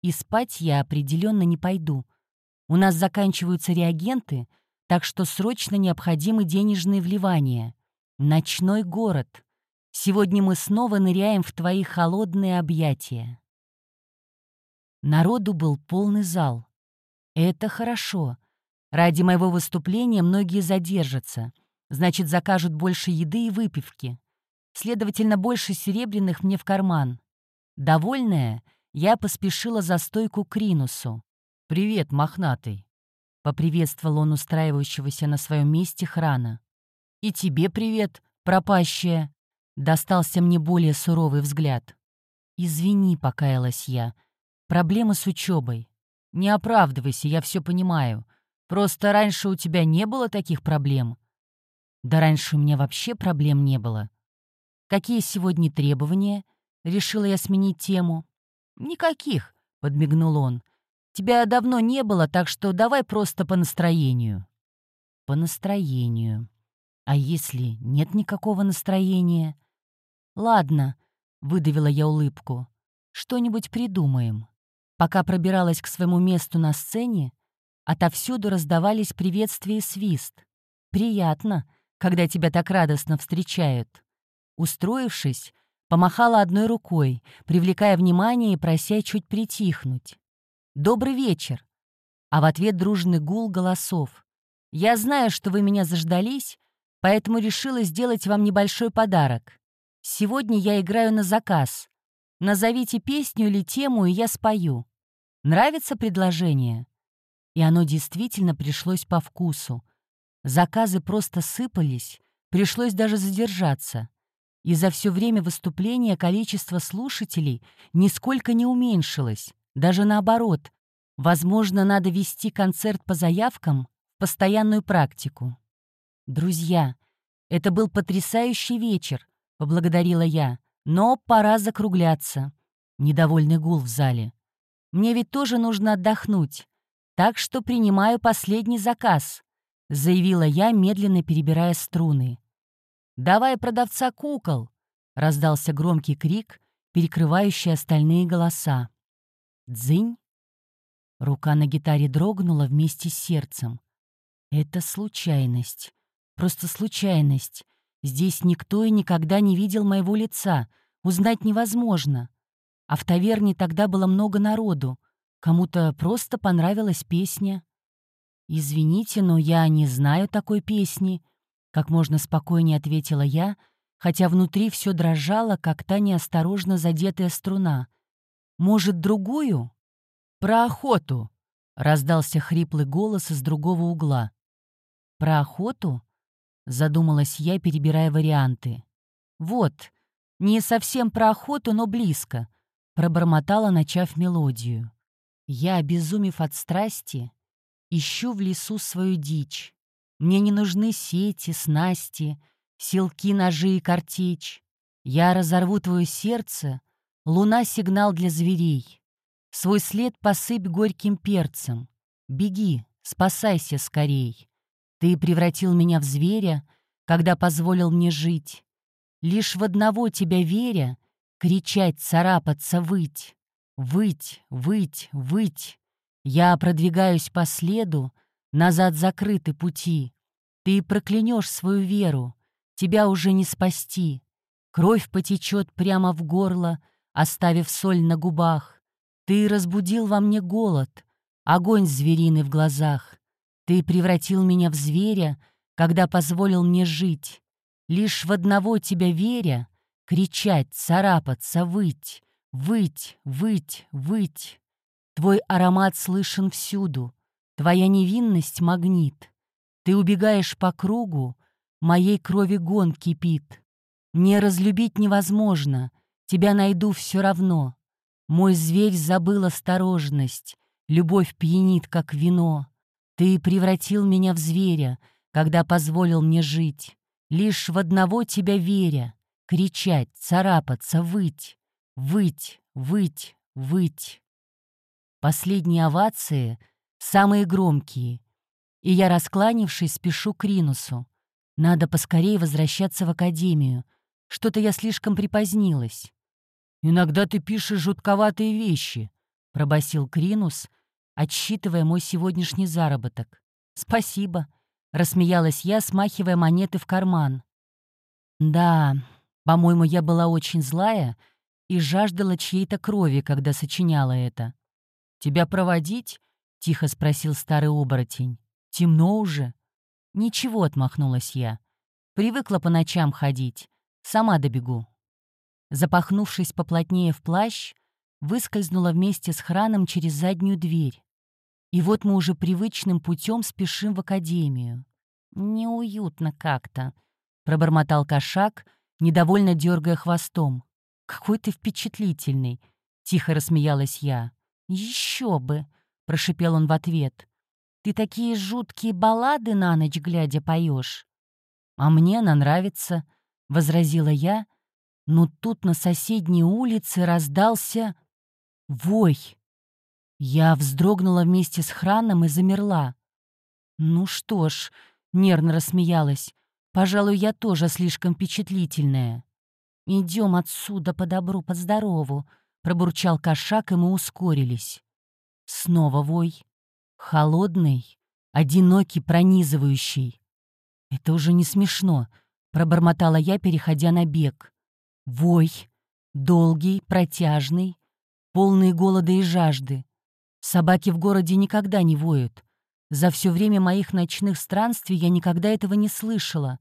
И спать я определенно не пойду. У нас заканчиваются реагенты, так что срочно необходимы денежные вливания. Ночной город. Сегодня мы снова ныряем в твои холодные объятия. Народу был полный зал. Это хорошо. Ради моего выступления многие задержатся — Значит, закажут больше еды и выпивки. Следовательно, больше серебряных мне в карман. Довольная, я поспешила за стойку к Ринусу. «Привет, мохнатый!» — поприветствовал он устраивающегося на своем месте храна. «И тебе привет, пропащая!» — достался мне более суровый взгляд. «Извини», — покаялась я. «Проблемы с учебой. Не оправдывайся, я все понимаю. Просто раньше у тебя не было таких проблем. Да раньше у меня вообще проблем не было. Какие сегодня требования? решила я сменить тему. «Никаких», — подмигнул он. «Тебя давно не было, так что давай просто по настроению». «По настроению. А если нет никакого настроения?» «Ладно», — выдавила я улыбку. «Что-нибудь придумаем». Пока пробиралась к своему месту на сцене, отовсюду раздавались приветствия и свист. «Приятно», когда тебя так радостно встречают». Устроившись, помахала одной рукой, привлекая внимание и прося чуть притихнуть. «Добрый вечер!» А в ответ дружный гул голосов. «Я знаю, что вы меня заждались, поэтому решила сделать вам небольшой подарок. Сегодня я играю на заказ. Назовите песню или тему, и я спою. Нравится предложение?» И оно действительно пришлось по вкусу. Заказы просто сыпались, пришлось даже задержаться. И за все время выступления количество слушателей нисколько не уменьшилось, даже наоборот. Возможно, надо вести концерт по заявкам постоянную практику. «Друзья, это был потрясающий вечер», — поблагодарила я, «но пора закругляться». Недовольный гул в зале. «Мне ведь тоже нужно отдохнуть, так что принимаю последний заказ». — заявила я, медленно перебирая струны. «Давай продавца кукол!» — раздался громкий крик, перекрывающий остальные голоса. «Дзынь!» Рука на гитаре дрогнула вместе с сердцем. «Это случайность. Просто случайность. Здесь никто и никогда не видел моего лица. Узнать невозможно. А в таверне тогда было много народу. Кому-то просто понравилась песня. «Извините, но я не знаю такой песни», — как можно спокойнее ответила я, хотя внутри все дрожало, как та неосторожно задетая струна. «Может, другую?» «Про охоту», — раздался хриплый голос из другого угла. «Про охоту?» — задумалась я, перебирая варианты. «Вот, не совсем про охоту, но близко», — пробормотала, начав мелодию. Я, обезумев от страсти, Ищу в лесу свою дичь. Мне не нужны сети, снасти, Силки, ножи и картечь. Я разорву твое сердце, Луна — сигнал для зверей. Свой след посыпь горьким перцем. Беги, спасайся скорей. Ты превратил меня в зверя, Когда позволил мне жить. Лишь в одного тебя веря, Кричать, царапаться, выть. Выть, выть, выть. Я продвигаюсь по следу, назад закрыты пути. Ты проклянешь свою веру, тебя уже не спасти. Кровь потечет прямо в горло, оставив соль на губах. Ты разбудил во мне голод, огонь звериный в глазах. Ты превратил меня в зверя, когда позволил мне жить. Лишь в одного тебя веря, кричать, царапаться, выть, выть, выть, выть. Твой аромат слышен всюду, твоя невинность — магнит. Ты убегаешь по кругу, моей крови гон кипит. Не разлюбить невозможно, тебя найду все равно. Мой зверь забыл осторожность, любовь пьянит, как вино. Ты превратил меня в зверя, когда позволил мне жить. Лишь в одного тебя веря, кричать, царапаться, выть, выть, выть, выть. Последние овации — самые громкие. И я, раскланившись, спешу к Ринусу. Надо поскорее возвращаться в академию. Что-то я слишком припозднилась. «Иногда ты пишешь жутковатые вещи», — пробасил Кринус, отсчитывая мой сегодняшний заработок. «Спасибо», — рассмеялась я, смахивая монеты в карман. «Да, по-моему, я была очень злая и жаждала чьей-то крови, когда сочиняла это. «Тебя проводить?» — тихо спросил старый оборотень. «Темно уже?» «Ничего», — отмахнулась я. «Привыкла по ночам ходить. Сама добегу». Запахнувшись поплотнее в плащ, выскользнула вместе с храном через заднюю дверь. И вот мы уже привычным путем спешим в академию. «Неуютно как-то», — пробормотал кошак, недовольно дергая хвостом. «Какой ты впечатлительный», — тихо рассмеялась я. «Еще бы!» — прошипел он в ответ. «Ты такие жуткие баллады на ночь глядя поешь. «А мне она нравится», — возразила я, Но тут на соседней улице раздался вой. Я вздрогнула вместе с храном и замерла. Ну что ж, нервно рассмеялась. Пожалуй, я тоже слишком впечатлительная. Идем отсюда по добру, по здорову, пробурчал кошак, и мы ускорились. Снова вой. Холодный, одинокий, пронизывающий. Это уже не смешно, пробормотала я, переходя на бег. Вой. Долгий, протяжный, полный голода и жажды. Собаки в городе никогда не воют. За все время моих ночных странствий я никогда этого не слышала.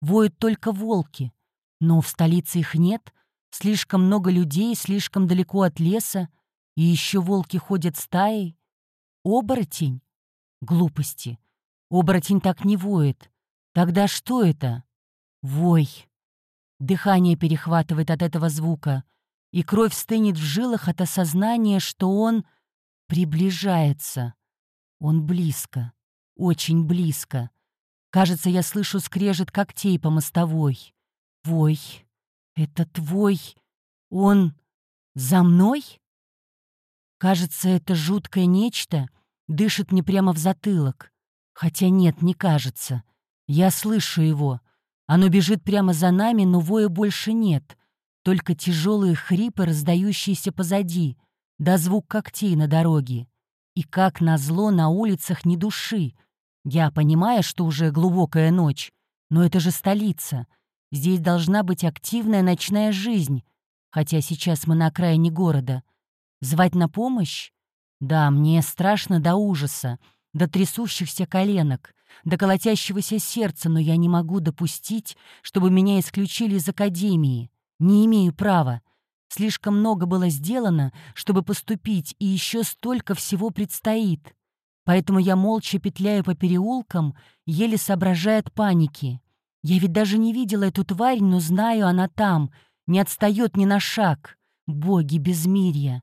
Воют только волки. Но в столице их нет, слишком много людей, слишком далеко от леса, и еще волки ходят стаей. Оборотень? Глупости. Оборотень так не воет. Тогда что это? Вой. Дыхание перехватывает от этого звука, и кровь стынет в жилах от осознания, что он приближается. Он близко, очень близко. Кажется, я слышу скрежет когтей по мостовой. Вой, это твой... Он за мной? Кажется, это жуткое нечто дышит мне прямо в затылок. Хотя нет, не кажется. Я слышу его. Оно бежит прямо за нами, но воя больше нет. Только тяжелые хрипы, раздающиеся позади, да звук когтей на дороге. И как назло на улицах ни души. Я понимаю, что уже глубокая ночь, но это же столица. Здесь должна быть активная ночная жизнь, хотя сейчас мы на окраине города. Звать на помощь? Да, мне страшно до ужаса, до трясущихся коленок до колотящегося сердца, но я не могу допустить, чтобы меня исключили из академии. Не имею права. Слишком много было сделано, чтобы поступить, и еще столько всего предстоит. Поэтому я молча петляю по переулкам, еле соображая от паники. Я ведь даже не видела эту тварь, но знаю, она там, не отстает ни на шаг. Боги безмирья.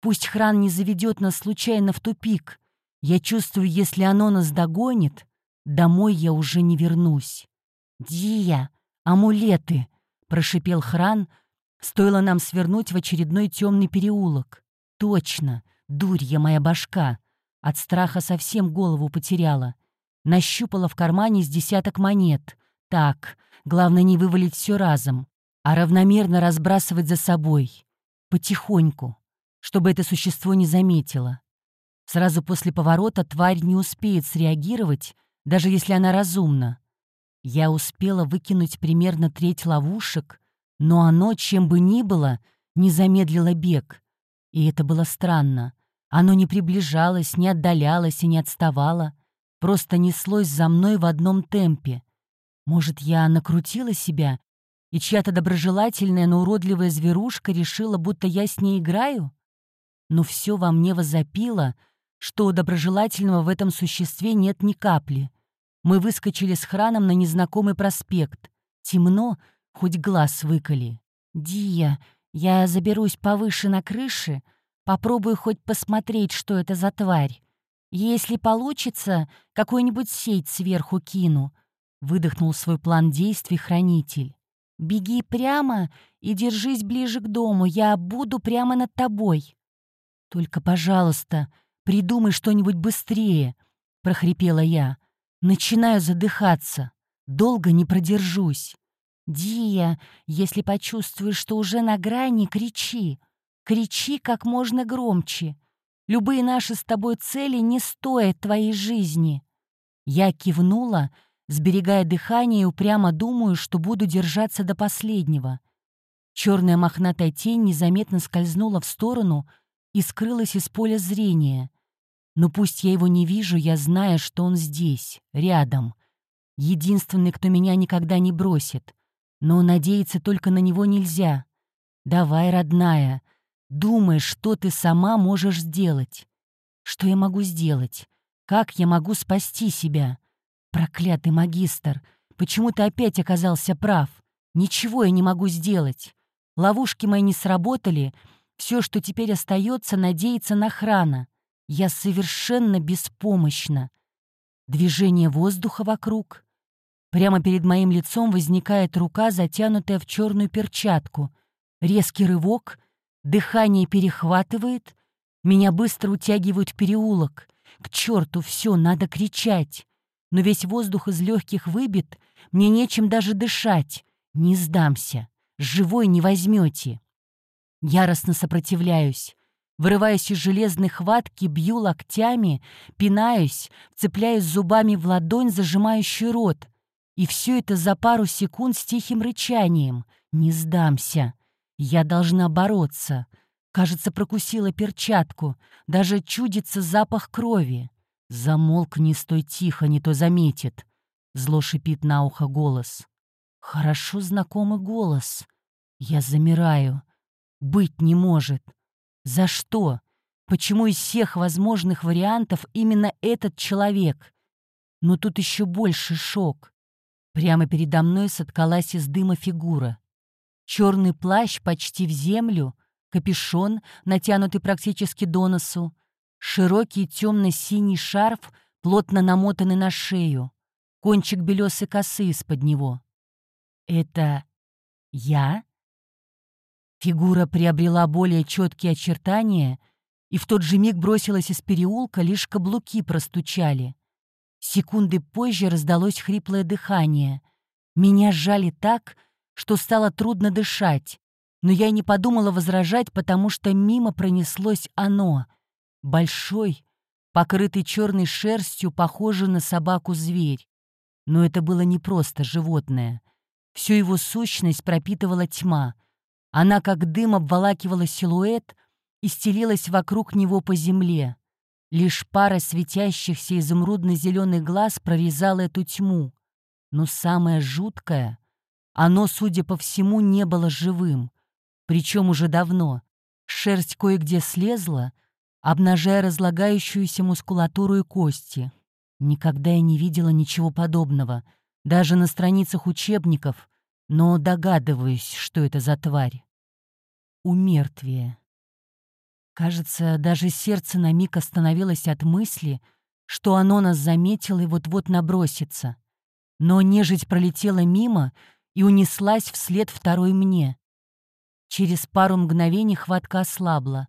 Пусть хран не заведет нас случайно в тупик. Я чувствую, если оно нас догонит, Домой я уже не вернусь. «Дия! Амулеты!» — прошипел Хран. Стоило нам свернуть в очередной темный переулок. «Точно! Дурья моя башка!» От страха совсем голову потеряла. Нащупала в кармане с десяток монет. Так, главное не вывалить все разом, а равномерно разбрасывать за собой. Потихоньку, чтобы это существо не заметило. Сразу после поворота тварь не успеет среагировать, даже если она разумна. Я успела выкинуть примерно треть ловушек, но оно, чем бы ни было, не замедлило бег. И это было странно. Оно не приближалось, не отдалялось и не отставало, просто неслось за мной в одном темпе. Может, я накрутила себя, и чья-то доброжелательная, но уродливая зверушка решила, будто я с ней играю? Но все во мне возопило — что доброжелательного в этом существе нет ни капли. Мы выскочили с храном на незнакомый проспект. Темно, хоть глаз выколи. «Дия, я заберусь повыше на крыше, попробую хоть посмотреть, что это за тварь. Если получится, какую-нибудь сеть сверху кину», — выдохнул свой план действий хранитель. «Беги прямо и держись ближе к дому, я буду прямо над тобой». «Только, пожалуйста, Придумай что-нибудь быстрее!» — прохрипела я. «Начинаю задыхаться. Долго не продержусь». «Дия, если почувствуешь, что уже на грани, кричи. Кричи как можно громче. Любые наши с тобой цели не стоят твоей жизни». Я кивнула, сберегая дыхание и упрямо думаю, что буду держаться до последнего. Черная мохнатая тень незаметно скользнула в сторону и скрылась из поля зрения. Но пусть я его не вижу, я знаю, что он здесь, рядом. Единственный, кто меня никогда не бросит. Но надеяться только на него нельзя. Давай, родная, думай, что ты сама можешь сделать. Что я могу сделать? Как я могу спасти себя? Проклятый магистр, почему ты опять оказался прав? Ничего я не могу сделать. Ловушки мои не сработали. Все, что теперь остается, надеяться на храна. Я совершенно беспомощна. Движение воздуха вокруг. Прямо перед моим лицом возникает рука, затянутая в черную перчатку. Резкий рывок, дыхание перехватывает, меня быстро утягивают в переулок. К черту, все, надо кричать. Но весь воздух из легких выбит, мне нечем даже дышать. Не сдамся, живой не возьмете. Яростно сопротивляюсь. Вырываюсь из железной хватки, бью локтями, пинаюсь, цепляюсь зубами в ладонь, зажимающую рот. И все это за пару секунд с тихим рычанием. Не сдамся. Я должна бороться. Кажется, прокусила перчатку. Даже чудится запах крови. Замолкни, стой тихо, не то заметит. Зло шипит на ухо голос. Хорошо знакомый голос. Я замираю. Быть не может. За что? Почему из всех возможных вариантов именно этот человек? Но тут еще больше шок. Прямо передо мной соткалась из дыма фигура. Черный плащ почти в землю, капюшон, натянутый практически до носу, широкий темно-синий шарф, плотно намотанный на шею, кончик белесой косы из-под него. Это я? Фигура приобрела более четкие очертания, и в тот же миг бросилась из переулка, лишь каблуки простучали. Секунды позже раздалось хриплое дыхание. Меня сжали так, что стало трудно дышать, но я и не подумала возражать, потому что мимо пронеслось оно. Большой, покрытый черной шерстью, похожий на собаку-зверь. Но это было не просто животное. Всю его сущность пропитывала тьма — она как дым обволакивала силуэт и стелилась вокруг него по земле. Лишь пара светящихся изумрудно-зеленых глаз прорезала эту тьму. Но самое жуткое — оно, судя по всему, не было живым. Причем уже давно. Шерсть кое-где слезла, обнажая разлагающуюся мускулатуру и кости. Никогда я не видела ничего подобного. Даже на страницах учебников но догадываюсь, что это за тварь. Умертвие. Кажется, даже сердце на миг остановилось от мысли, что оно нас заметило и вот-вот набросится. Но нежить пролетела мимо и унеслась вслед второй мне. Через пару мгновений хватка ослабла.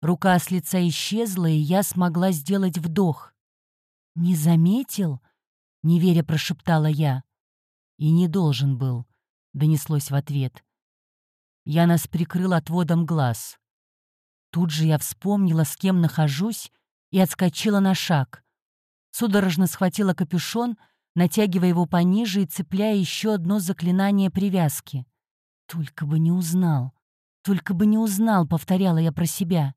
Рука с лица исчезла, и я смогла сделать вдох. «Не заметил?» — неверя прошептала я. «И не должен был», донеслось в ответ. Я нас прикрыл отводом глаз. Тут же я вспомнила, с кем нахожусь, и отскочила на шаг. Судорожно схватила капюшон, натягивая его пониже и цепляя еще одно заклинание привязки. «Только бы не узнал, только бы не узнал», — повторяла я про себя.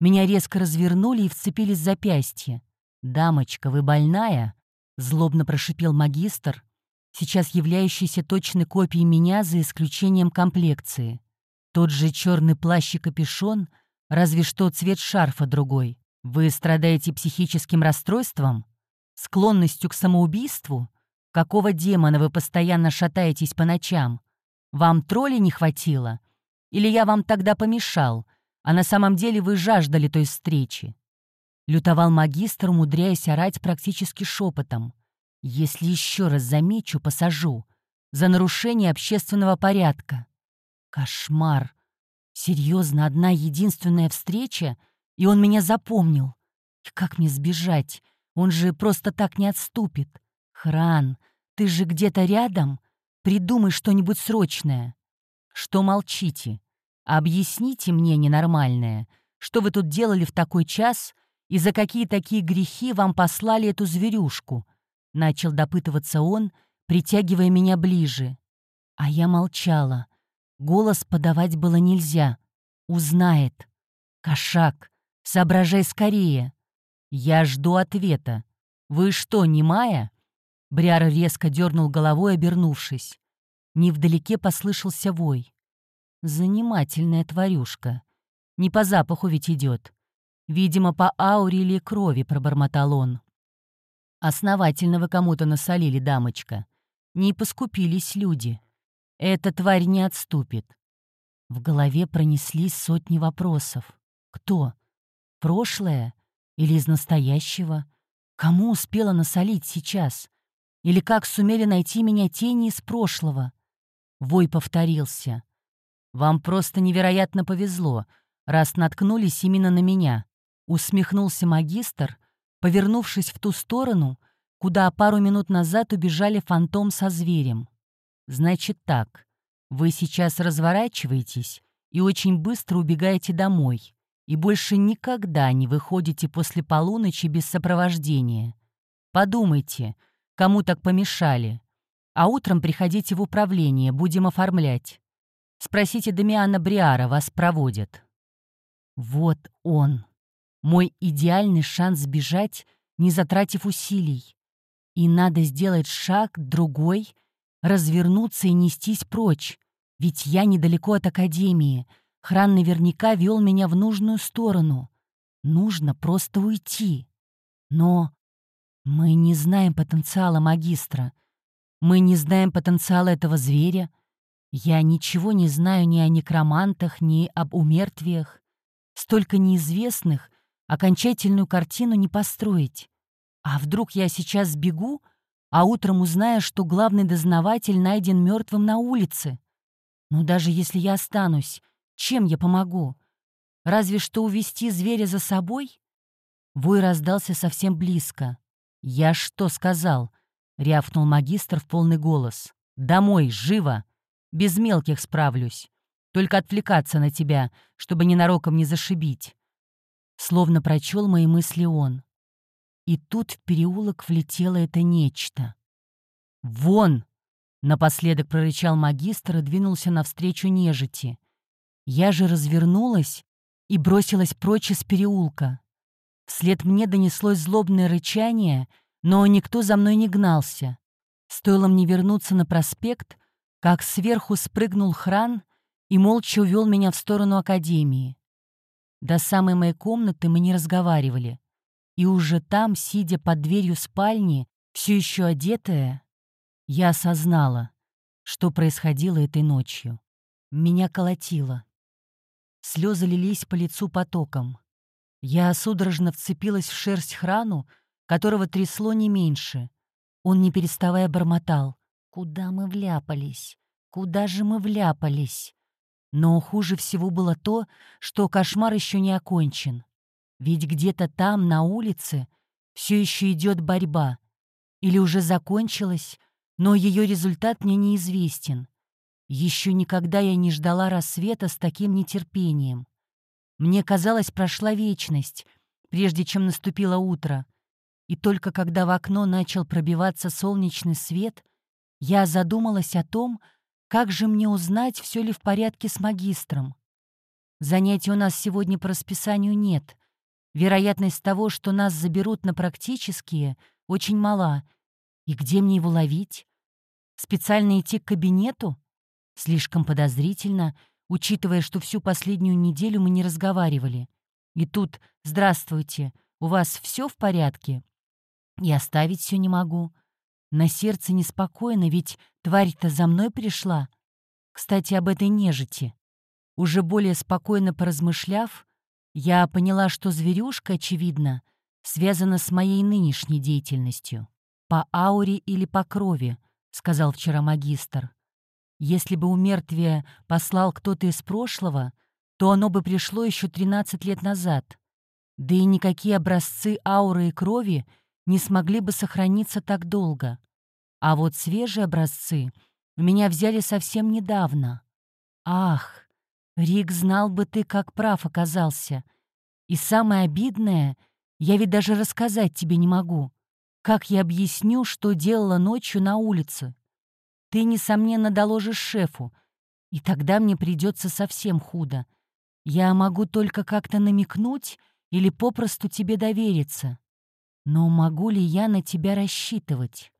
Меня резко развернули и вцепились в запястье. «Дамочка, вы больная?» — злобно прошипел магистр, сейчас являющийся точной копией меня за исключением комплекции. Тот же черный плащ и капюшон, разве что цвет шарфа другой. Вы страдаете психическим расстройством? Склонностью к самоубийству? Какого демона вы постоянно шатаетесь по ночам? Вам тролли не хватило? Или я вам тогда помешал, а на самом деле вы жаждали той встречи?» Лютовал магистр, умудряясь орать практически шепотом. Если еще раз замечу, посажу. За нарушение общественного порядка. Кошмар. Серьезно, одна единственная встреча, и он меня запомнил. И как мне сбежать? Он же просто так не отступит. Хран, ты же где-то рядом? Придумай что-нибудь срочное. Что молчите? Объясните мне, ненормальное, что вы тут делали в такой час и за какие такие грехи вам послали эту зверюшку, Начал допытываться он, притягивая меня ближе. А я молчала. Голос подавать было нельзя. Узнает. Кошак, соображай скорее. Я жду ответа. Вы что, не Майя? Бряр резко дернул головой, обернувшись. Невдалеке послышался вой. Занимательная тварюшка. Не по запаху ведь идет. Видимо, по ауре или крови, пробормотал он. Основательно вы кому-то насолили, дамочка. Не поскупились люди. Эта тварь не отступит. В голове пронеслись сотни вопросов. Кто? Прошлое? Или из настоящего? Кому успела насолить сейчас? Или как сумели найти меня тени из прошлого? Вой повторился. «Вам просто невероятно повезло, раз наткнулись именно на меня», — усмехнулся магистр, повернувшись в ту сторону, куда пару минут назад убежали фантом со зверем. «Значит так, вы сейчас разворачиваетесь и очень быстро убегаете домой, и больше никогда не выходите после полуночи без сопровождения. Подумайте, кому так помешали. А утром приходите в управление, будем оформлять. Спросите Дамиана Бриара, вас проводят. Вот он. Мой идеальный шанс сбежать, не затратив усилий. И надо сделать шаг, другой, развернуться и нестись прочь. Ведь я недалеко от Академии. Хран наверняка вел меня в нужную сторону. Нужно просто уйти. Но мы не знаем потенциала магистра. Мы не знаем потенциала этого зверя. Я ничего не знаю ни о некромантах, ни об умертвиях. Столько неизвестных, окончательную картину не построить. А вдруг я сейчас сбегу, а утром узнаю, что главный дознаватель найден мертвым на улице? Но даже если я останусь, чем я помогу? Разве что увести зверя за собой? Вой раздался совсем близко. «Я что сказал?» — рявкнул магистр в полный голос. «Домой, живо! Без мелких справлюсь. Только отвлекаться на тебя, чтобы ненароком не зашибить». Словно прочел мои мысли он. И тут в переулок влетело это нечто. «Вон!» Напоследок прорычал магистр и двинулся навстречу нежити. Я же развернулась и бросилась прочь из переулка. Вслед мне донеслось злобное рычание, но никто за мной не гнался. Стоило мне вернуться на проспект, как сверху спрыгнул хран и молча увел меня в сторону академии. До самой моей комнаты мы не разговаривали. И уже там, сидя под дверью спальни, все еще одетая, я осознала, что происходило этой ночью. Меня колотило. Слезы лились по лицу потоком. Я судорожно вцепилась в шерсть храну, которого трясло не меньше. Он, не переставая, бормотал. «Куда мы вляпались? Куда же мы вляпались?» Но хуже всего было то, что кошмар еще не окончен. Ведь где-то там, на улице, все еще идет борьба. Или уже закончилась, но ее результат мне неизвестен. Еще никогда я не ждала рассвета с таким нетерпением. Мне казалось, прошла вечность, прежде чем наступило утро. И только когда в окно начал пробиваться солнечный свет, я задумалась о том, как же мне узнать, все ли в порядке с магистром. Занятий у нас сегодня по расписанию нет. Вероятность того, что нас заберут на практические, очень мала — и где мне его ловить? Специально идти к кабинету? Слишком подозрительно, учитывая, что всю последнюю неделю мы не разговаривали. И тут «Здравствуйте, у вас все в порядке?» И оставить все не могу. На сердце неспокойно, ведь тварь-то за мной пришла. Кстати, об этой нежити. Уже более спокойно поразмышляв, я поняла, что зверюшка, очевидно, связана с моей нынешней деятельностью. «По ауре или по крови», — сказал вчера магистр. «Если бы у мертвия послал кто-то из прошлого, то оно бы пришло еще 13 лет назад. Да и никакие образцы ауры и крови не смогли бы сохраниться так долго. А вот свежие образцы меня взяли совсем недавно. Ах, Рик, знал бы ты, как прав оказался. И самое обидное, я ведь даже рассказать тебе не могу. Как я объясню, что делала ночью на улице? Ты, несомненно, доложишь шефу, и тогда мне придется совсем худо. Я могу только как-то намекнуть или попросту тебе довериться. Но могу ли я на тебя рассчитывать?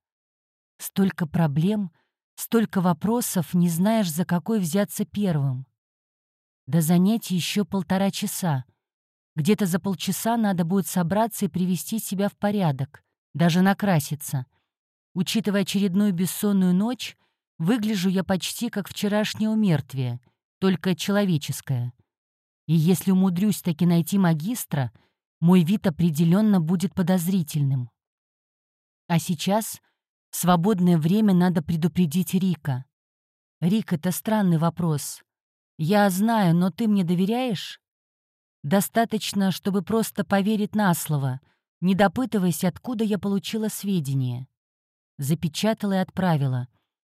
Столько проблем, столько вопросов, не знаешь, за какой взяться первым. До занятий еще полтора часа. Где-то за полчаса надо будет собраться и привести себя в порядок даже накраситься. Учитывая очередную бессонную ночь, выгляжу я почти как вчерашнее умертвие, только человеческое. И если умудрюсь таки найти магистра, мой вид определенно будет подозрительным. А сейчас В свободное время надо предупредить Рика. Рик, это странный вопрос. Я знаю, но ты мне доверяешь? Достаточно, чтобы просто поверить на слово, не допытываясь, откуда я получила сведения. Запечатала и отправила,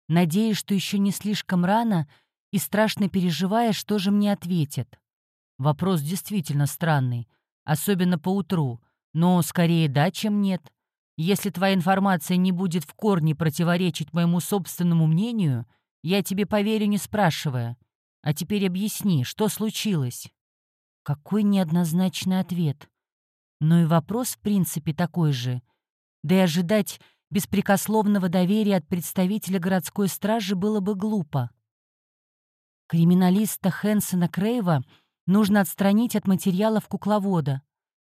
надеясь, что еще не слишком рано и страшно переживая, что же мне ответят. Вопрос действительно странный, особенно по утру, но скорее да, чем нет. Если твоя информация не будет в корне противоречить моему собственному мнению, я тебе поверю, не спрашивая. А теперь объясни, что случилось?» Какой неоднозначный ответ. Но и вопрос, в принципе, такой же. Да и ожидать беспрекословного доверия от представителя городской стражи было бы глупо. Криминалиста Хэнсона Крейва нужно отстранить от материалов кукловода.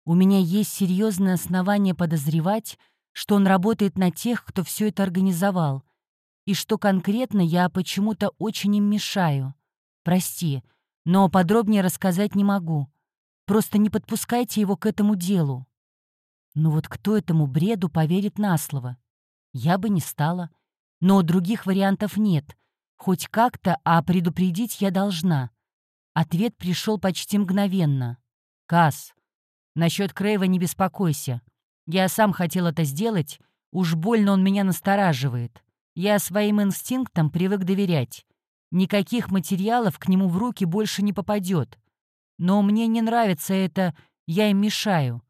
У меня есть серьезное основание подозревать, что он работает на тех, кто все это организовал, и что конкретно я почему-то очень им мешаю. Прости, но подробнее рассказать не могу. Просто не подпускайте его к этому делу. Ну вот кто этому бреду поверит на слово? Я бы не стала. Но других вариантов нет. Хоть как-то, а предупредить я должна. Ответ пришел почти мгновенно. «Касс, насчет Крейва не беспокойся. Я сам хотел это сделать, уж больно он меня настораживает. Я своим инстинктам привык доверять. Никаких материалов к нему в руки больше не попадет. Но мне не нравится это «я им мешаю».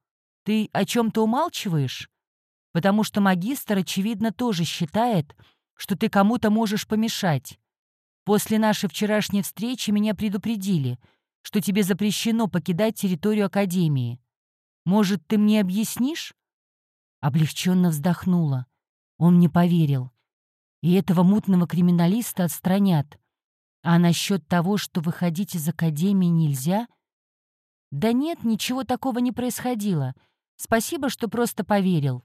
Ты о чем-то умалчиваешь? Потому что магистр, очевидно, тоже считает, что ты кому-то можешь помешать. После нашей вчерашней встречи меня предупредили, что тебе запрещено покидать территорию Академии. Может, ты мне объяснишь?» Облегченно вздохнула. Он не поверил. И этого мутного криминалиста отстранят. А насчет того, что выходить из академии нельзя? Да нет, ничего такого не происходило. Спасибо, что просто поверил.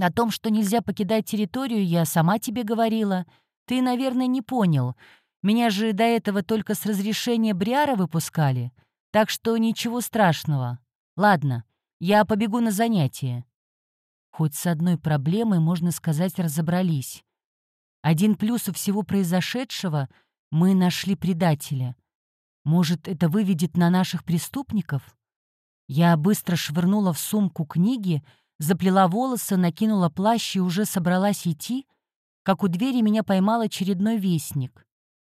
О том, что нельзя покидать территорию, я сама тебе говорила. Ты, наверное, не понял. Меня же до этого только с разрешения Бриара выпускали. Так что ничего страшного. Ладно, я побегу на занятия. Хоть с одной проблемой, можно сказать, разобрались. Один плюс у всего произошедшего — мы нашли предателя. Может, это выведет на наших преступников? Я быстро швырнула в сумку книги, заплела волосы, накинула плащ и уже собралась идти, как у двери меня поймал очередной вестник.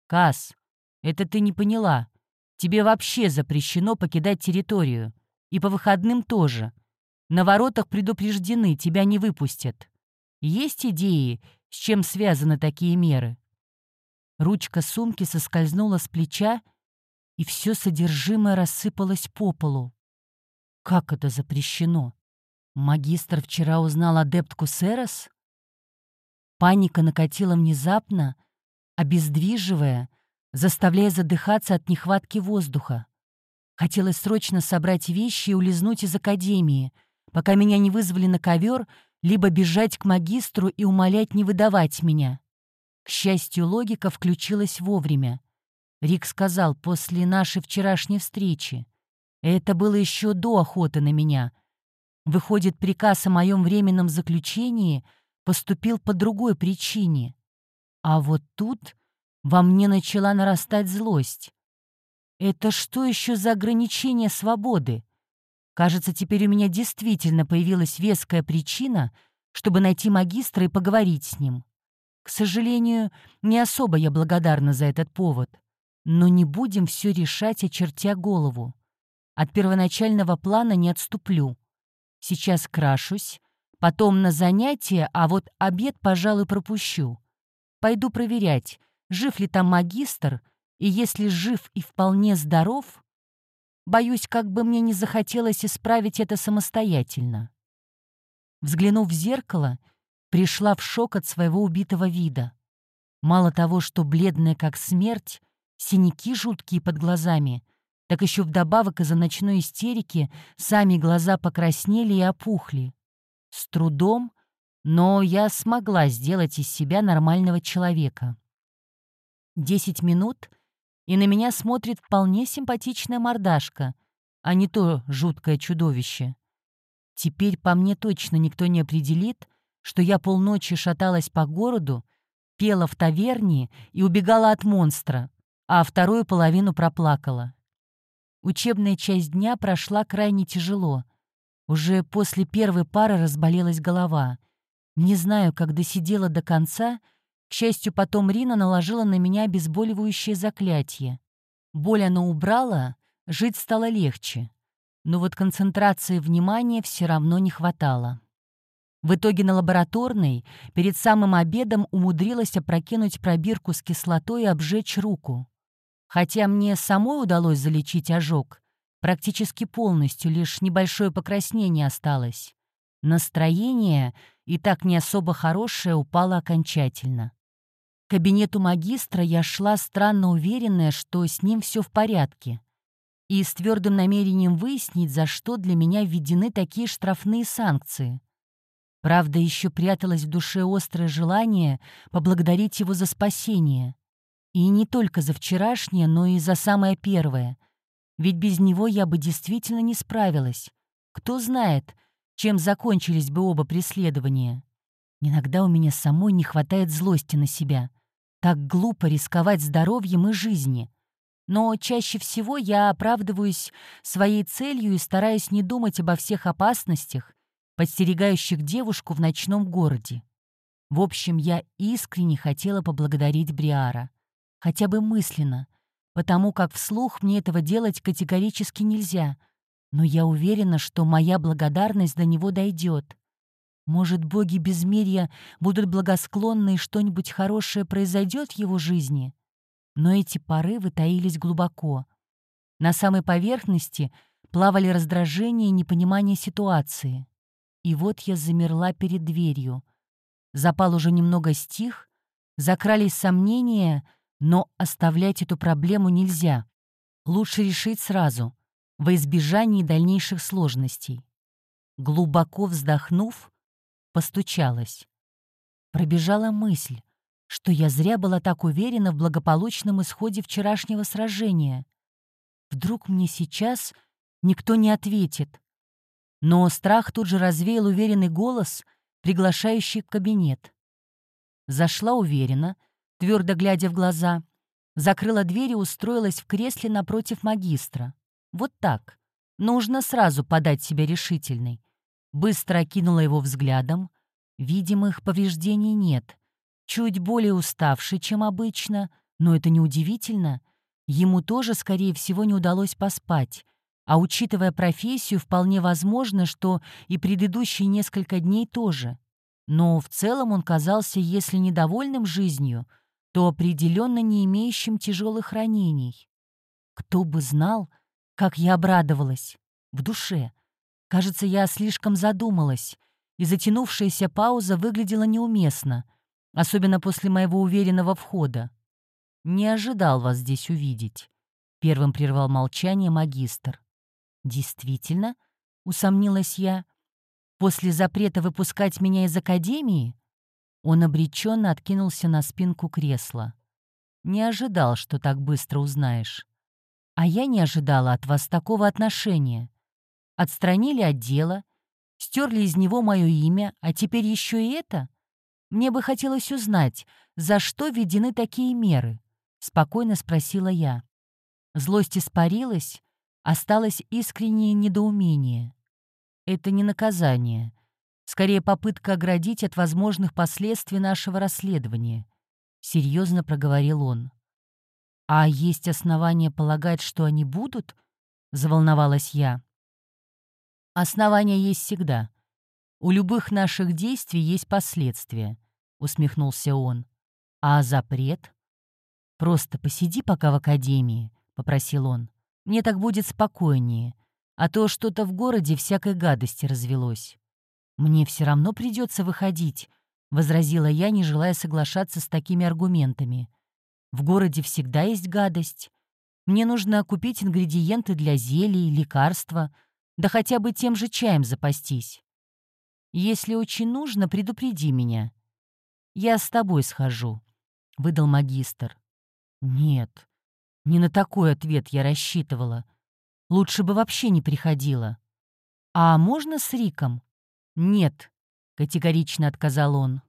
«Касс, это ты не поняла. Тебе вообще запрещено покидать территорию. И по выходным тоже. На воротах предупреждены, тебя не выпустят. Есть идеи, с чем связаны такие меры?» Ручка сумки соскользнула с плеча, и все содержимое рассыпалось по полу. Как это запрещено? Магистр вчера узнал адептку Серос? Паника накатила внезапно, обездвиживая, заставляя задыхаться от нехватки воздуха. Хотелось срочно собрать вещи и улизнуть из академии, пока меня не вызвали на ковер, либо бежать к магистру и умолять не выдавать меня. К счастью, логика включилась вовремя. Рик сказал после нашей вчерашней встречи. Это было еще до охоты на меня. Выходит, приказ о моем временном заключении поступил по другой причине. А вот тут во мне начала нарастать злость. Это что еще за ограничение свободы? Кажется, теперь у меня действительно появилась веская причина, чтобы найти магистра и поговорить с ним. К сожалению, не особо я благодарна за этот повод. Но не будем все решать, очертя голову. От первоначального плана не отступлю. Сейчас крашусь, потом на занятия, а вот обед, пожалуй, пропущу. Пойду проверять, жив ли там магистр, и если жив и вполне здоров, боюсь, как бы мне не захотелось исправить это самостоятельно. Взглянув в зеркало, пришла в шок от своего убитого вида. Мало того, что бледная как смерть, синяки жуткие под глазами, так еще вдобавок из-за ночной истерики сами глаза покраснели и опухли. С трудом, но я смогла сделать из себя нормального человека. Десять минут, и на меня смотрит вполне симпатичная мордашка, а не то жуткое чудовище. Теперь по мне точно никто не определит, что я полночи шаталась по городу, пела в таверне и убегала от монстра, а вторую половину проплакала. Учебная часть дня прошла крайне тяжело. Уже после первой пары разболелась голова. Не знаю, как досидела до конца. К счастью, потом Рина наложила на меня обезболивающее заклятие. Боль она убрала, жить стало легче. Но вот концентрации внимания все равно не хватало. В итоге на лабораторной перед самым обедом умудрилась опрокинуть пробирку с кислотой и обжечь руку. Хотя мне самой удалось залечить ожог, практически полностью, лишь небольшое покраснение осталось. Настроение, и так не особо хорошее, упало окончательно. К кабинету магистра я шла странно уверенная, что с ним все в порядке, и с твердым намерением выяснить, за что для меня введены такие штрафные санкции. Правда, еще пряталось в душе острое желание поблагодарить его за спасение. И не только за вчерашнее, но и за самое первое. Ведь без него я бы действительно не справилась. Кто знает, чем закончились бы оба преследования. Иногда у меня самой не хватает злости на себя. Так глупо рисковать здоровьем и жизнью. Но чаще всего я оправдываюсь своей целью и стараюсь не думать обо всех опасностях, подстерегающих девушку в ночном городе. В общем, я искренне хотела поблагодарить Бриара хотя бы мысленно, потому как вслух мне этого делать категорически нельзя, но я уверена, что моя благодарность до него дойдет. Может, боги безмерья будут благосклонны и что-нибудь хорошее произойдет в его жизни? Но эти порывы таились глубоко. На самой поверхности плавали раздражение и непонимание ситуации. И вот я замерла перед дверью. Запал уже немного стих, закрались сомнения — но оставлять эту проблему нельзя. Лучше решить сразу, во избежание дальнейших сложностей. Глубоко вздохнув, постучалась. Пробежала мысль, что я зря была так уверена в благополучном исходе вчерашнего сражения. Вдруг мне сейчас никто не ответит. Но страх тут же развеял уверенный голос, приглашающий в кабинет. Зашла уверенно — твердо глядя в глаза, закрыла дверь и устроилась в кресле напротив магистра. Вот так. Нужно сразу подать себя решительной. Быстро окинула его взглядом. Видимых повреждений нет. Чуть более уставший, чем обычно, но это неудивительно. Ему тоже, скорее всего, не удалось поспать. А учитывая профессию, вполне возможно, что и предыдущие несколько дней тоже. Но в целом он казался, если недовольным жизнью, то определенно не имеющим тяжелых ранений. Кто бы знал, как я обрадовалась. В душе. Кажется, я слишком задумалась, и затянувшаяся пауза выглядела неуместно, особенно после моего уверенного входа. «Не ожидал вас здесь увидеть», — первым прервал молчание магистр. «Действительно?» — усомнилась я. «После запрета выпускать меня из академии?» Он обреченно откинулся на спинку кресла. «Не ожидал, что так быстро узнаешь. А я не ожидала от вас такого отношения. Отстранили от дела, стерли из него мое имя, а теперь еще и это? Мне бы хотелось узнать, за что введены такие меры?» — спокойно спросила я. Злость испарилась, осталось искреннее недоумение. «Это не наказание», Скорее, попытка оградить от возможных последствий нашего расследования. Серьезно проговорил он. «А есть основания полагать, что они будут?» — заволновалась я. «Основания есть всегда. У любых наших действий есть последствия», — усмехнулся он. «А запрет?» «Просто посиди пока в академии», — попросил он. «Мне так будет спокойнее, а то что-то в городе всякой гадости развелось». «Мне все равно придется выходить», — возразила я, не желая соглашаться с такими аргументами. «В городе всегда есть гадость. Мне нужно купить ингредиенты для зелий, лекарства, да хотя бы тем же чаем запастись. Если очень нужно, предупреди меня. Я с тобой схожу», — выдал магистр. «Нет, не на такой ответ я рассчитывала. Лучше бы вообще не приходила. А можно с Риком?» «Нет», — категорично отказал он.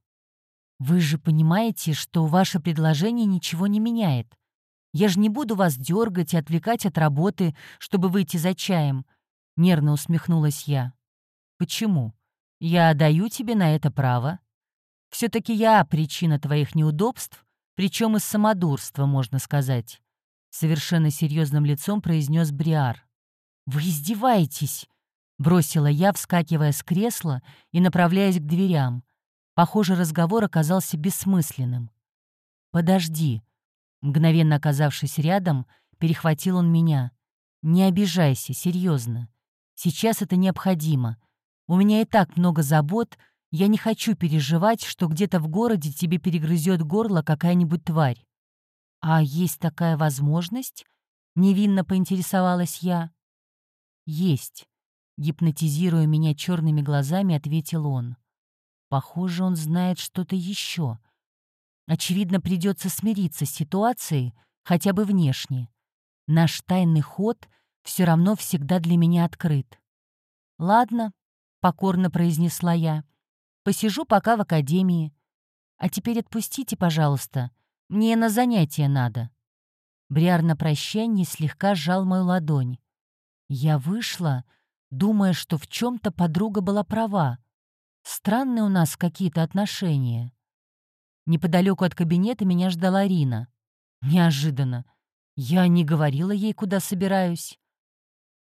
«Вы же понимаете, что ваше предложение ничего не меняет. Я же не буду вас дергать и отвлекать от работы, чтобы выйти за чаем», — нервно усмехнулась я. «Почему? Я даю тебе на это право. Все-таки я причина твоих неудобств, причем из самодурства, можно сказать», — совершенно серьезным лицом произнес Бриар. «Вы издеваетесь!» — бросила я, вскакивая с кресла и направляясь к дверям. Похоже, разговор оказался бессмысленным. «Подожди», Мгновенно оказавшись рядом, перехватил он меня. «Не обижайся, серьезно. Сейчас это необходимо. У меня и так много забот, я не хочу переживать, что где-то в городе тебе перегрызет горло какая-нибудь тварь». «А есть такая возможность?» — невинно поинтересовалась я. «Есть», — гипнотизируя меня черными глазами, ответил он. «Похоже, он знает что-то еще. Очевидно, придется смириться с ситуацией, хотя бы внешне. Наш тайный ход все равно всегда для меня открыт. «Ладно», — покорно произнесла я, — «посижу пока в академии. А теперь отпустите, пожалуйста, мне на занятия надо». Бриар на прощание слегка сжал мою ладонь. Я вышла, думая, что в чем то подруга была права. Странные у нас какие-то отношения. Неподалеку от кабинета меня ждала Рина. Неожиданно. Я не говорила ей, куда собираюсь.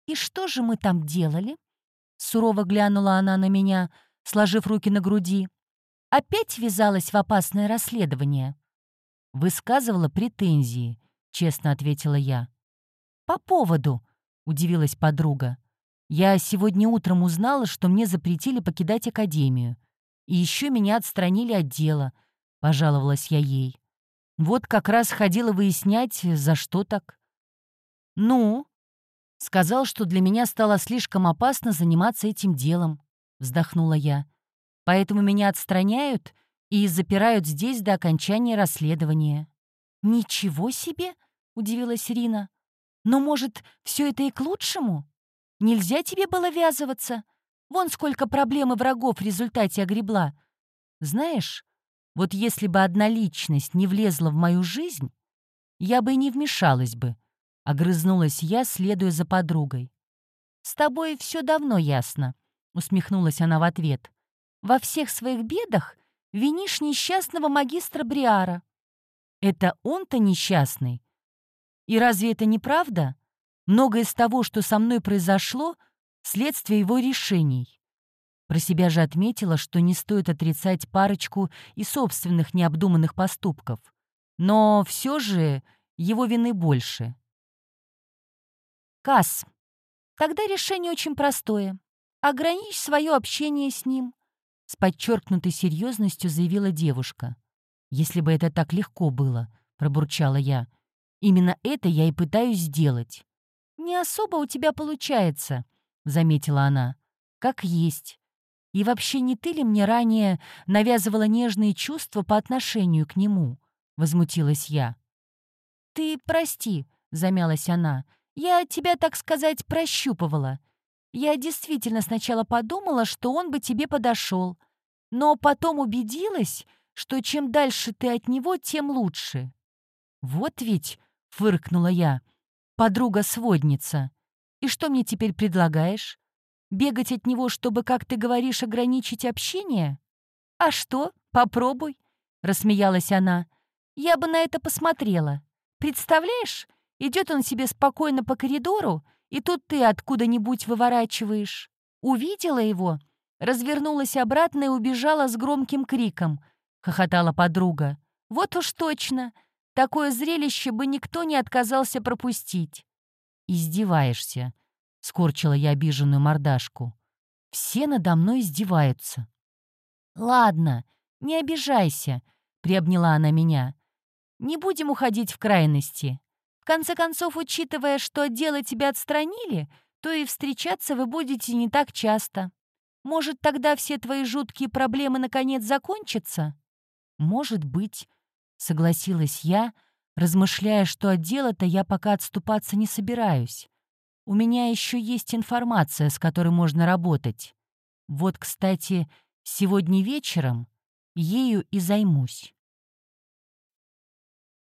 «И что же мы там делали?» Сурово глянула она на меня, сложив руки на груди. «Опять ввязалась в опасное расследование?» «Высказывала претензии», — честно ответила я. «По поводу», — удивилась подруга. «Я сегодня утром узнала, что мне запретили покидать академию. И еще меня отстранили от дела — пожаловалась я ей. Вот как раз ходила выяснять, за что так. «Ну?» «Сказал, что для меня стало слишком опасно заниматься этим делом», — вздохнула я. «Поэтому меня отстраняют и запирают здесь до окончания расследования». «Ничего себе!» — удивилась Ирина. «Но, может, все это и к лучшему? Нельзя тебе было ввязываться? Вон сколько проблем и врагов в результате огребла. Знаешь, вот если бы одна личность не влезла в мою жизнь, я бы и не вмешалась бы, — огрызнулась я, следуя за подругой. «С тобой все давно ясно», — усмехнулась она в ответ. «Во всех своих бедах винишь несчастного магистра Бриара. Это он-то несчастный. И разве это не правда? Многое из того, что со мной произошло, — следствие его решений. Про себя же отметила, что не стоит отрицать парочку и собственных необдуманных поступков. Но все же его вины больше. Касс. Тогда решение очень простое. Ограничь свое общение с ним. С подчеркнутой серьезностью заявила девушка. «Если бы это так легко было», — пробурчала я. «Именно это я и пытаюсь сделать». «Не особо у тебя получается», — заметила она. «Как есть. И вообще не ты ли мне ранее навязывала нежные чувства по отношению к нему?» — возмутилась я. «Ты прости», — замялась она. «Я тебя, так сказать, прощупывала. Я действительно сначала подумала, что он бы тебе подошел, но потом убедилась, что чем дальше ты от него, тем лучше». «Вот ведь», — фыркнула я, — «подруга-сводница. И что мне теперь предлагаешь? Бегать от него, чтобы, как ты говоришь, ограничить общение? А что? Попробуй, рассмеялась она. Я бы на это посмотрела. Представляешь, идет он себе спокойно по коридору, и тут ты откуда-нибудь выворачиваешь. Увидела его, развернулась обратно и убежала с громким криком, хохотала подруга. Вот уж точно, такое зрелище бы никто не отказался пропустить. Издеваешься, скорчила я обиженную мордашку. «Все надо мной издеваются». «Ладно, не обижайся», — приобняла она меня. «Не будем уходить в крайности. В конце концов, учитывая, что от тебя отстранили, то и встречаться вы будете не так часто. Может, тогда все твои жуткие проблемы наконец закончатся?» «Может быть», — согласилась я, размышляя, что от дела-то я пока отступаться не собираюсь. У меня еще есть информация, с которой можно работать. Вот, кстати, Сегодня вечером ею и займусь.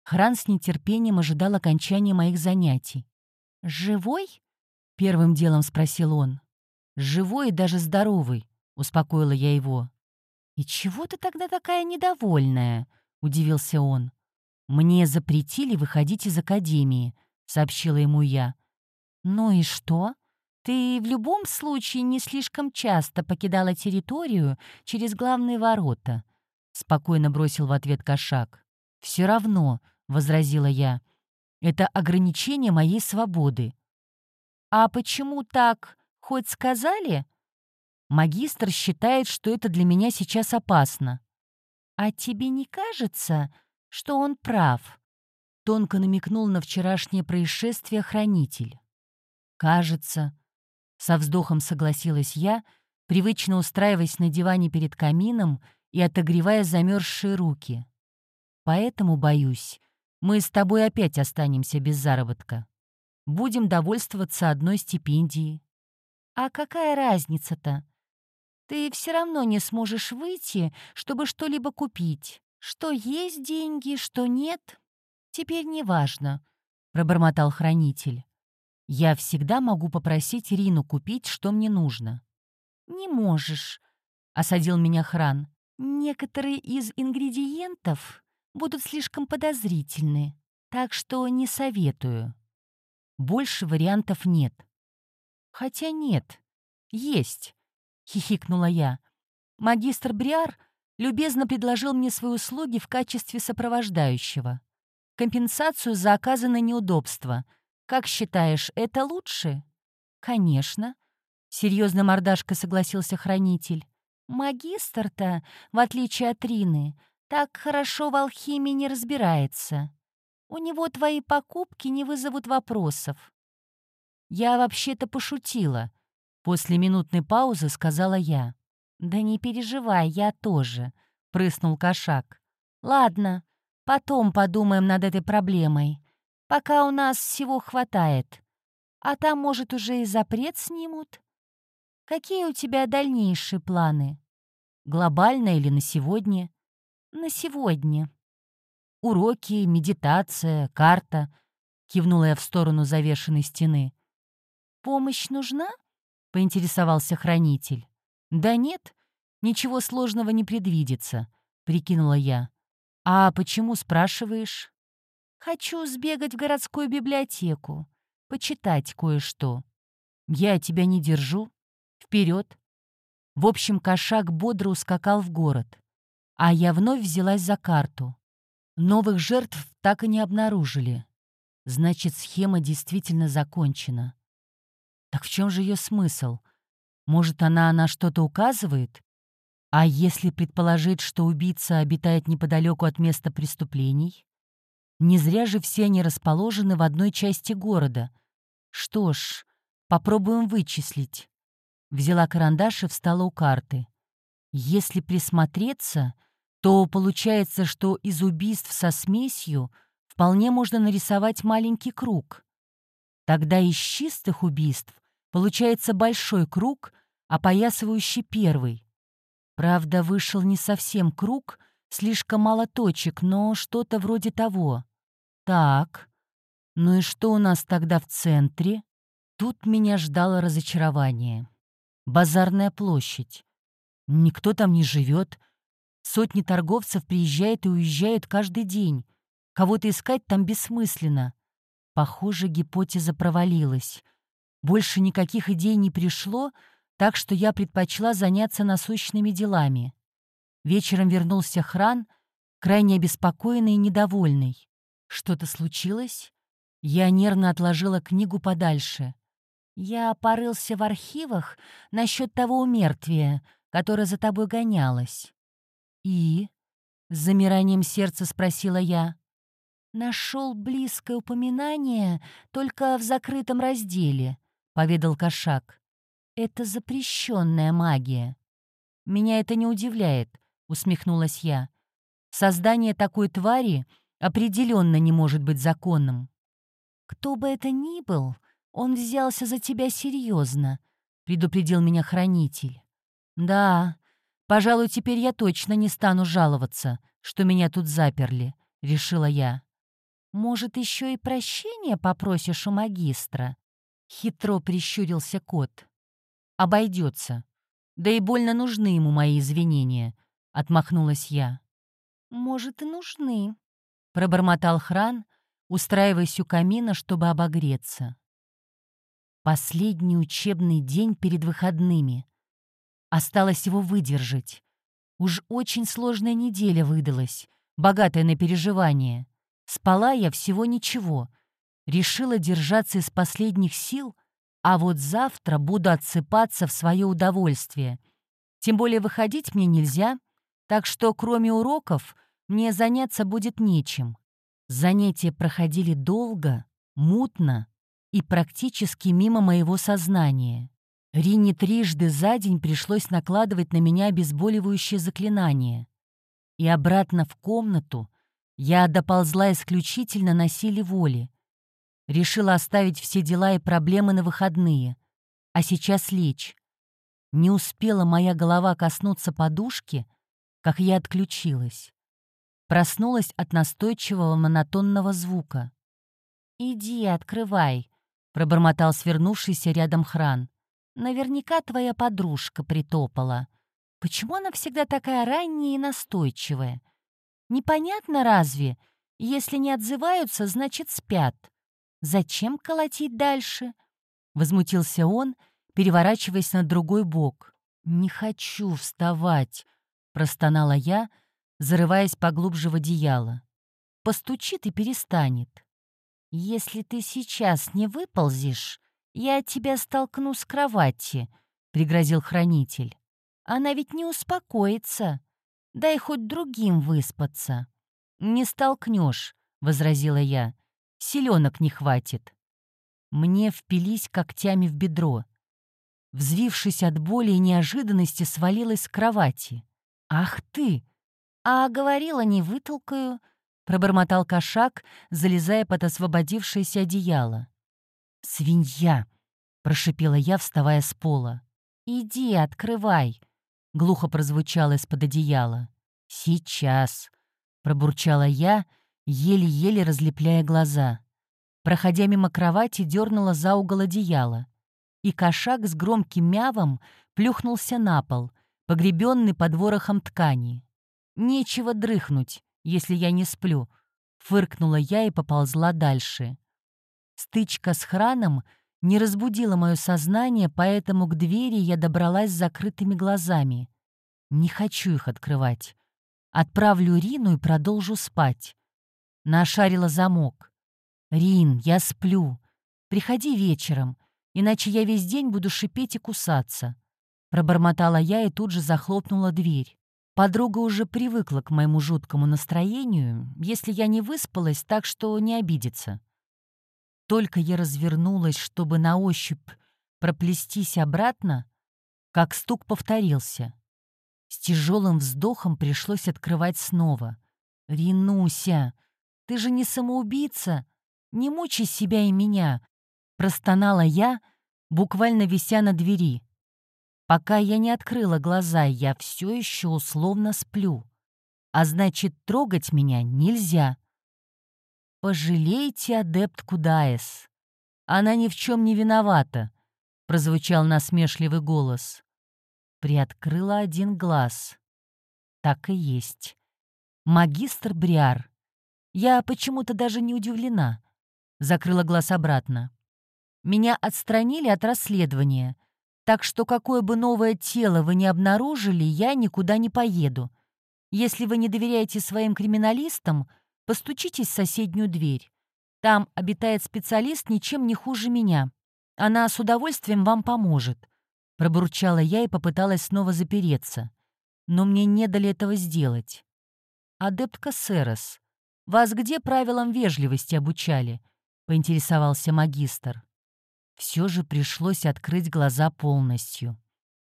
Хран с нетерпением ожидал окончания моих занятий. «Живой?» — первым делом спросил он. «Живой и даже здоровый», — успокоила я его. «И чего ты тогда такая недовольная?» — удивился он. «Мне запретили выходить из академии», — сообщила ему я. «Ну и что? Ты в любом случае не слишком часто покидала территорию через главные ворота», — спокойно бросил в ответ кошак. «Все равно», — возразила я. «Это ограничение моей свободы». «А почему так? Хоть сказали?» «Магистр считает, что это для меня сейчас опасно». «А тебе не кажется, что он прав?» Тонко намекнул на вчерашнее происшествие хранитель. «Кажется», — со вздохом согласилась я, привычно устраиваясь на диване перед камином и отогревая замерзшие руки. «Поэтому, боюсь, мы с тобой опять останемся без заработка. Будем довольствоваться одной стипендией. А какая разница-то? Ты все равно не сможешь выйти, чтобы что-либо купить. Что есть деньги, что нет, теперь не важно, пробормотал хранитель. Я всегда могу попросить Рину купить, что мне нужно. Не можешь, осадил меня хран. Некоторые из ингредиентов будут слишком подозрительны, так что не советую. Больше вариантов нет. Хотя нет, есть, хихикнула я. Магистр Бриар любезно предложил мне свои услуги в качестве сопровождающего. Компенсацию за оказанное неудобство. Как считаешь, это лучше? Конечно. Серьезно мордашка согласился хранитель. Магистр-то, в отличие от Рины, так хорошо в алхимии не разбирается. У него твои покупки не вызовут вопросов. Я вообще-то пошутила. После минутной паузы сказала я. «Да не переживай, я тоже», — прыснул кошак. «Ладно, потом подумаем над этой проблемой. Пока у нас всего хватает. А там, может, уже и запрет снимут? Какие у тебя дальнейшие планы? Глобально или на сегодня?» на сегодня. Уроки, медитация, карта. Кивнула я в сторону завешенной стены. «Помощь нужна?» — поинтересовался хранитель. «Да нет, ничего сложного не предвидится», — прикинула я. «А почему спрашиваешь?» «Хочу сбегать в городскую библиотеку, почитать кое-что». «Я тебя не держу. Вперед!» В общем, кошак бодро ускакал в город. А я вновь взялась за карту. Новых жертв так и не обнаружили. Значит, схема действительно закончена. Так в чем же ее смысл? Может, она на что-то указывает? А если предположить, что убийца обитает неподалеку от места преступлений? Не зря же все они расположены в одной части города. Что ж, попробуем вычислить. Взяла карандаш и встала у карты. Если присмотреться, то получается, что из убийств со смесью вполне можно нарисовать маленький круг. Тогда из чистых убийств получается большой круг, опоясывающий первый. Правда, вышел не совсем круг, слишком мало точек, но что-то вроде того. Так, ну и что у нас тогда в центре? Тут меня ждало разочарование. Базарная площадь. Никто там не живет, Сотни торговцев приезжают и уезжают каждый день. Кого-то искать там бессмысленно. Похоже, гипотеза провалилась. Больше никаких идей не пришло, так что я предпочла заняться насущными делами. Вечером вернулся Хран, крайне обеспокоенный и недовольный. Что-то случилось? Я нервно отложила книгу подальше. Я порылся в архивах насчет того умертвия, которое за тобой гонялось. «И?» — с замиранием сердца спросила я. «Нашел близкое упоминание только в закрытом разделе», — поведал кошак. «Это запрещенная магия». «Меня это не удивляет», — усмехнулась я. «Создание такой твари определенно не может быть законным». «Кто бы это ни был, он взялся за тебя серьезно», — предупредил меня хранитель. «Да, Пожалуй, теперь я точно не стану жаловаться, что меня тут заперли, — решила я. Может, еще и прощения попросишь у магистра? Хитро прищурился кот. Обойдется. Да и больно нужны ему мои извинения, — отмахнулась я. Может, и нужны, — пробормотал Хран, устраиваясь у камина, чтобы обогреться. Последний учебный день перед выходными. Осталось его выдержать. Уж очень сложная неделя выдалась, богатая на переживания. Спала я всего ничего. Решила держаться из последних сил, а вот завтра буду отсыпаться в свое удовольствие. Тем более выходить мне нельзя, так что кроме уроков мне заняться будет нечем. Занятия проходили долго, мутно и практически мимо моего сознания. Рине трижды за день пришлось накладывать на меня обезболивающее заклинание. И обратно в комнату я доползла исключительно на силе воли. Решила оставить все дела и проблемы на выходные, а сейчас лечь. Не успела моя голова коснуться подушки, как я отключилась. Проснулась от настойчивого монотонного звука. «Иди, открывай», — пробормотал свернувшийся рядом хран. Наверняка твоя подружка притопала. Почему она всегда такая ранняя и настойчивая? Непонятно разве? Если не отзываются, значит спят. Зачем колотить дальше? Возмутился он, переворачиваясь на другой бок. «Не хочу вставать», — простонала я, зарываясь поглубже в одеяло. «Постучит и перестанет». «Если ты сейчас не выползешь, «Я тебя столкну с кровати», — пригрозил хранитель. «Она ведь не успокоится. Дай хоть другим выспаться». «Не столкнешь», — возразила я. «Селенок не хватит». Мне впились когтями в бедро. Взвившись от боли и неожиданности, свалилась с кровати. «Ах ты!» «А говорила, не вытолкаю», — пробормотал кошак, залезая под освободившееся одеяло. «Свинья!» — прошипела я, вставая с пола. «Иди, открывай!» — глухо прозвучало из-под одеяла. «Сейчас!» — пробурчала я, еле-еле разлепляя глаза. Проходя мимо кровати, дернула за угол одеяла. И кошак с громким мявом плюхнулся на пол, погребенный под ворохом ткани. «Нечего дрыхнуть, если я не сплю», — фыркнула я и поползла дальше. Стычка с храном не разбудила мое сознание, поэтому к двери я добралась с закрытыми глазами. Не хочу их открывать. Отправлю Рину и продолжу спать. Нашарила замок. «Рин, я сплю. Приходи вечером, иначе я весь день буду шипеть и кусаться». Пробормотала я и тут же захлопнула дверь. Подруга уже привыкла к моему жуткому настроению, если я не выспалась, так что не обидится. Только я развернулась, чтобы на ощупь проплестись обратно, как стук повторился. С тяжелым вздохом пришлось открывать снова. «Ринуся, ты же не самоубийца! Не мучай себя и меня!» Простонала я, буквально вися на двери. Пока я не открыла глаза, я все еще условно сплю. А значит, трогать меня нельзя. «Пожалейте адептку Даэс. Она ни в чем не виновата», — прозвучал насмешливый голос. Приоткрыла один глаз. Так и есть. Магистр Бриар. Я почему-то даже не удивлена. Закрыла глаз обратно. Меня отстранили от расследования, так что какое бы новое тело вы не обнаружили, я никуда не поеду. Если вы не доверяете своим криминалистам, Постучитесь в соседнюю дверь. Там обитает специалист ничем не хуже меня. Она с удовольствием вам поможет». Пробурчала я и попыталась снова запереться. Но мне не дали этого сделать. «Адептка Серос, вас где правилам вежливости обучали?» — поинтересовался магистр. Все же пришлось открыть глаза полностью.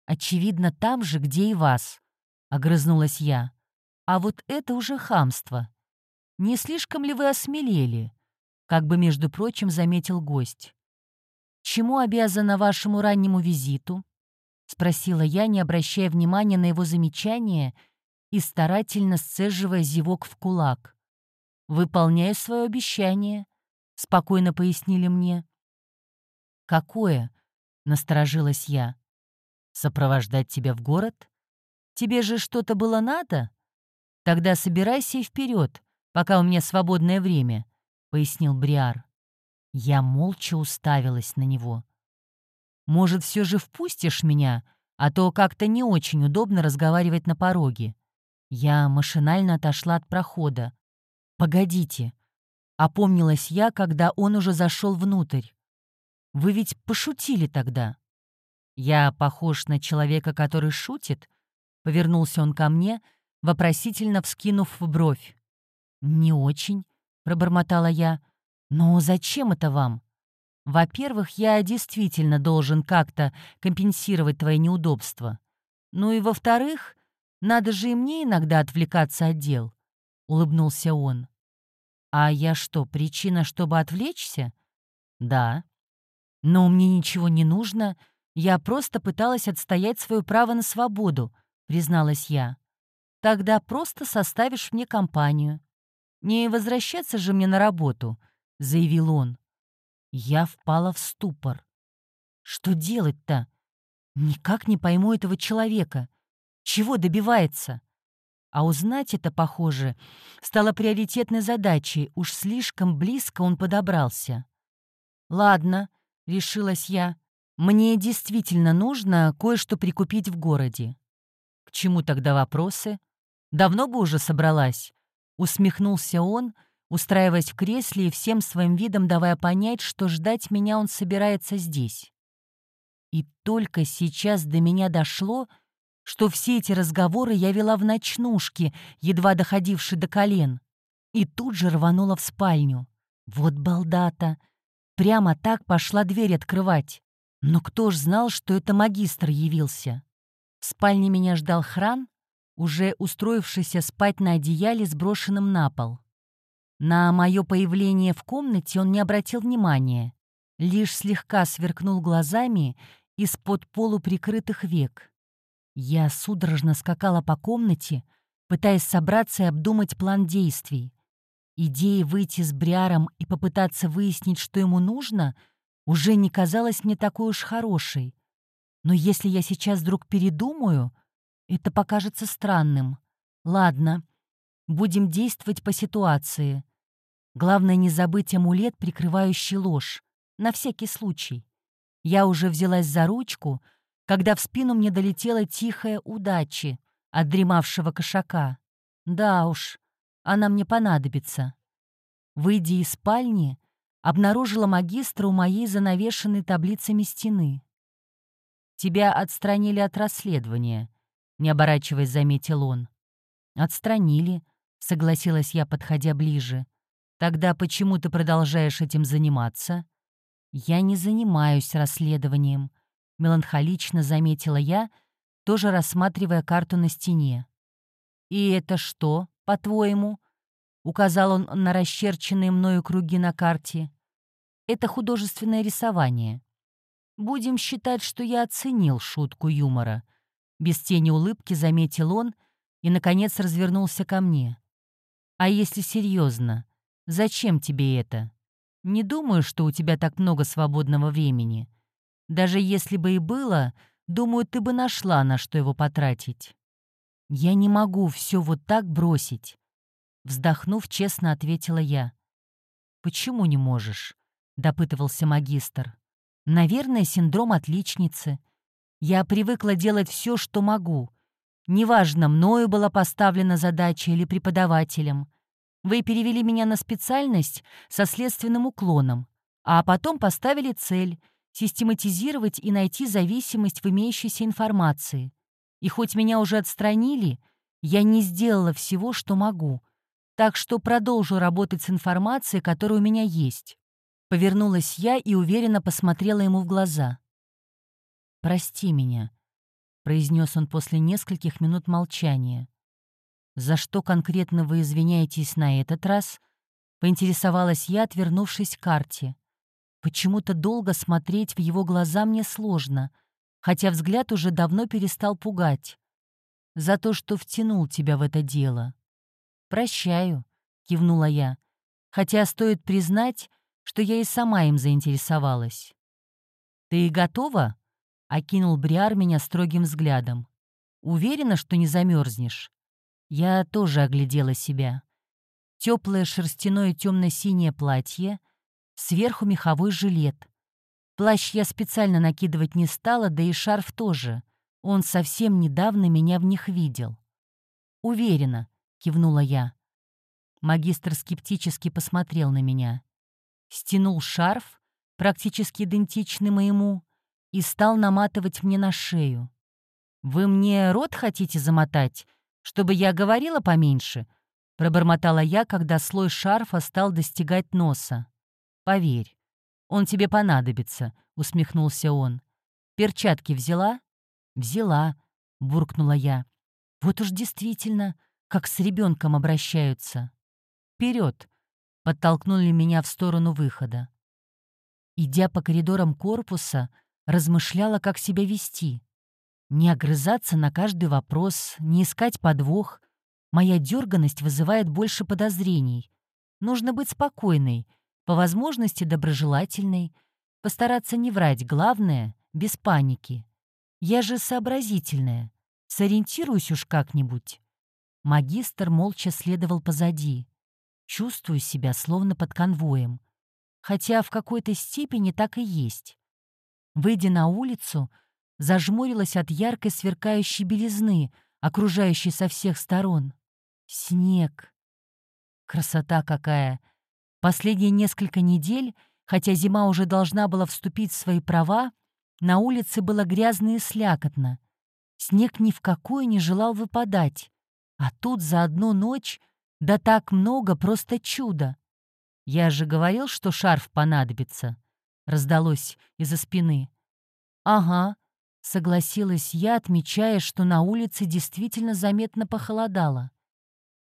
«Очевидно, там же, где и вас», — огрызнулась я. «А вот это уже хамство. «Не слишком ли вы осмелели?» Как бы, между прочим, заметил гость. «Чему обязана вашему раннему визиту?» спросила я, не обращая внимания на его замечание и старательно сцеживая зевок в кулак. «Выполняю свое обещание», — спокойно пояснили мне. «Какое?» — насторожилась я. «Сопровождать тебя в город? Тебе же что-то было надо? Тогда собирайся и вперед, пока у меня свободное время», — пояснил Бриар. Я молча уставилась на него. «Может, все же впустишь меня, а то как-то не очень удобно разговаривать на пороге». Я машинально отошла от прохода. «Погодите», — опомнилась я, когда он уже зашел внутрь. «Вы ведь пошутили тогда». «Я похож на человека, который шутит?» — повернулся он ко мне, вопросительно вскинув в бровь. «Не очень», — пробормотала я. «Но зачем это вам? Во-первых, я действительно должен как-то компенсировать твои неудобства. Ну и во-вторых, надо же и мне иногда отвлекаться от дел», — улыбнулся он. «А я что, причина, чтобы отвлечься?» «Да». «Но мне ничего не нужно. Я просто пыталась отстоять свое право на свободу», — призналась я. «Тогда просто составишь мне компанию. Не возвращаться же мне на работу», — заявил он. Я впала в ступор. Что делать-то? Никак не пойму этого человека. Чего добивается? А узнать это, похоже, стало приоритетной задачей, уж слишком близко он подобрался. «Ладно», — решилась я, — «мне действительно нужно кое-что прикупить в городе». «К чему тогда вопросы? Давно бы уже собралась?» — усмехнулся он, — устраиваясь в кресле и всем своим видом давая понять, что ждать меня он собирается здесь. И только сейчас до меня дошло, что все эти разговоры я вела в ночнушке, едва доходившей до колен, и тут же рванула в спальню. Вот балдата! Прямо так пошла дверь открывать. Но кто ж знал, что это магистр явился? В спальне меня ждал хран, уже устроившийся спать на одеяле, сброшенном на пол. На мое появление в комнате он не обратил внимания, лишь слегка сверкнул глазами из-под полуприкрытых век. Я судорожно скакала по комнате, пытаясь собраться и обдумать план действий. Идея выйти с Бриаром и попытаться выяснить, что ему нужно, уже не казалась мне такой уж хорошей. Но если я сейчас вдруг передумаю, это покажется странным. Ладно, будем действовать по ситуации. Главное не забыть амулет, прикрывающий ложь. На всякий случай. Я уже взялась за ручку, когда в спину мне долетела тихая удачи от дремавшего кошака. Да уж, она мне понадобится. Выйдя из спальни, обнаружила магистра у моей занавешенной таблицами стены. «Тебя отстранили от расследования», — не оборачиваясь, заметил он. «Отстранили», — согласилась я, подходя ближе. Тогда почему ты продолжаешь этим заниматься? Я не занимаюсь расследованием, меланхолично заметила я, тоже рассматривая карту на стене. И это что, по-твоему? Указал он на расчерченные мною круги на карте. Это художественное рисование. Будем считать, что я оценил шутку юмора. Без тени улыбки заметил он и, наконец, развернулся ко мне. А если серьезно, Зачем тебе это? Не думаю, что у тебя так много свободного времени. Даже если бы и было, думаю, ты бы нашла, на что его потратить. Я не могу все вот так бросить. Вздохнув, честно ответила я. «Почему не можешь?» — допытывался магистр. «Наверное, синдром отличницы. Я привыкла делать все, что могу. Неважно, мною была поставлена задача или преподавателем. Вы перевели меня на специальность со следственным уклоном, а потом поставили цель — систематизировать и найти зависимость в имеющейся информации. И хоть меня уже отстранили, я не сделала всего, что могу. Так что продолжу работать с информацией, которая у меня есть. Повернулась я и уверенно посмотрела ему в глаза. «Прости меня», — произнес он после нескольких минут молчания. «За что конкретно вы извиняетесь на этот раз?» — поинтересовалась я, отвернувшись к карте. Почему-то долго смотреть в его глаза мне сложно. хотя взгляд уже давно перестал пугать. «За то, что втянул тебя в это дело». «Прощаю», — кивнула я, хотя стоит признать, что я и сама им заинтересовалась. «Ты готова?» — окинул Бриар меня строгим взглядом. «Уверена, что не замерзнешь?» Я тоже оглядела себя. Теплое шерстяное темно-синее платье, сверху меховой жилет. Плащ я специально накидывать не стала, да и шарф тоже. Он совсем недавно меня в них видел. «Уверена», — кивнула я. Магистр скептически посмотрел на меня. Стянул шарф, практически идентичный моему, и стал наматывать мне на шею. «Вы мне рот хотите замотать, чтобы я говорила поменьше?» — пробормотала я, когда слой шарфа стал достигать носа. «Поверь, он тебе понадобится», — усмехнулся он. «Перчатки взяла?» «Взяла», — буркнула я. «Вот уж действительно, как с ребенком обращаются». «Вперед!» — подтолкнули меня в сторону выхода. Идя по коридорам корпуса, размышляла, как себя вести. Не огрызаться на каждый вопрос, не искать подвох. Моя дерганность вызывает больше подозрений. Нужно быть спокойной, по возможности доброжелательной, постараться не врать, главное — без паники. Я же сообразительная, сориентируюсь уж как-нибудь. Магистр молча следовал позади. Чувствую себя словно под конвоем. Хотя в какой-то степени так и есть. Выйдя на улицу, зажмурилась от яркой сверкающей белизны, окружающей со всех сторон. Снег. Красота какая! Последние несколько недель, хотя зима уже должна была вступить в свои права, на улице было грязно и слякотно. Снег ни в какой не желал выпадать. А тут за одну ночь, да так много, просто чудо. Я же говорил, что шарф понадобится. Раздалось из-за спины. Ага, Согласилась я, отмечая, что на улице действительно заметно похолодало.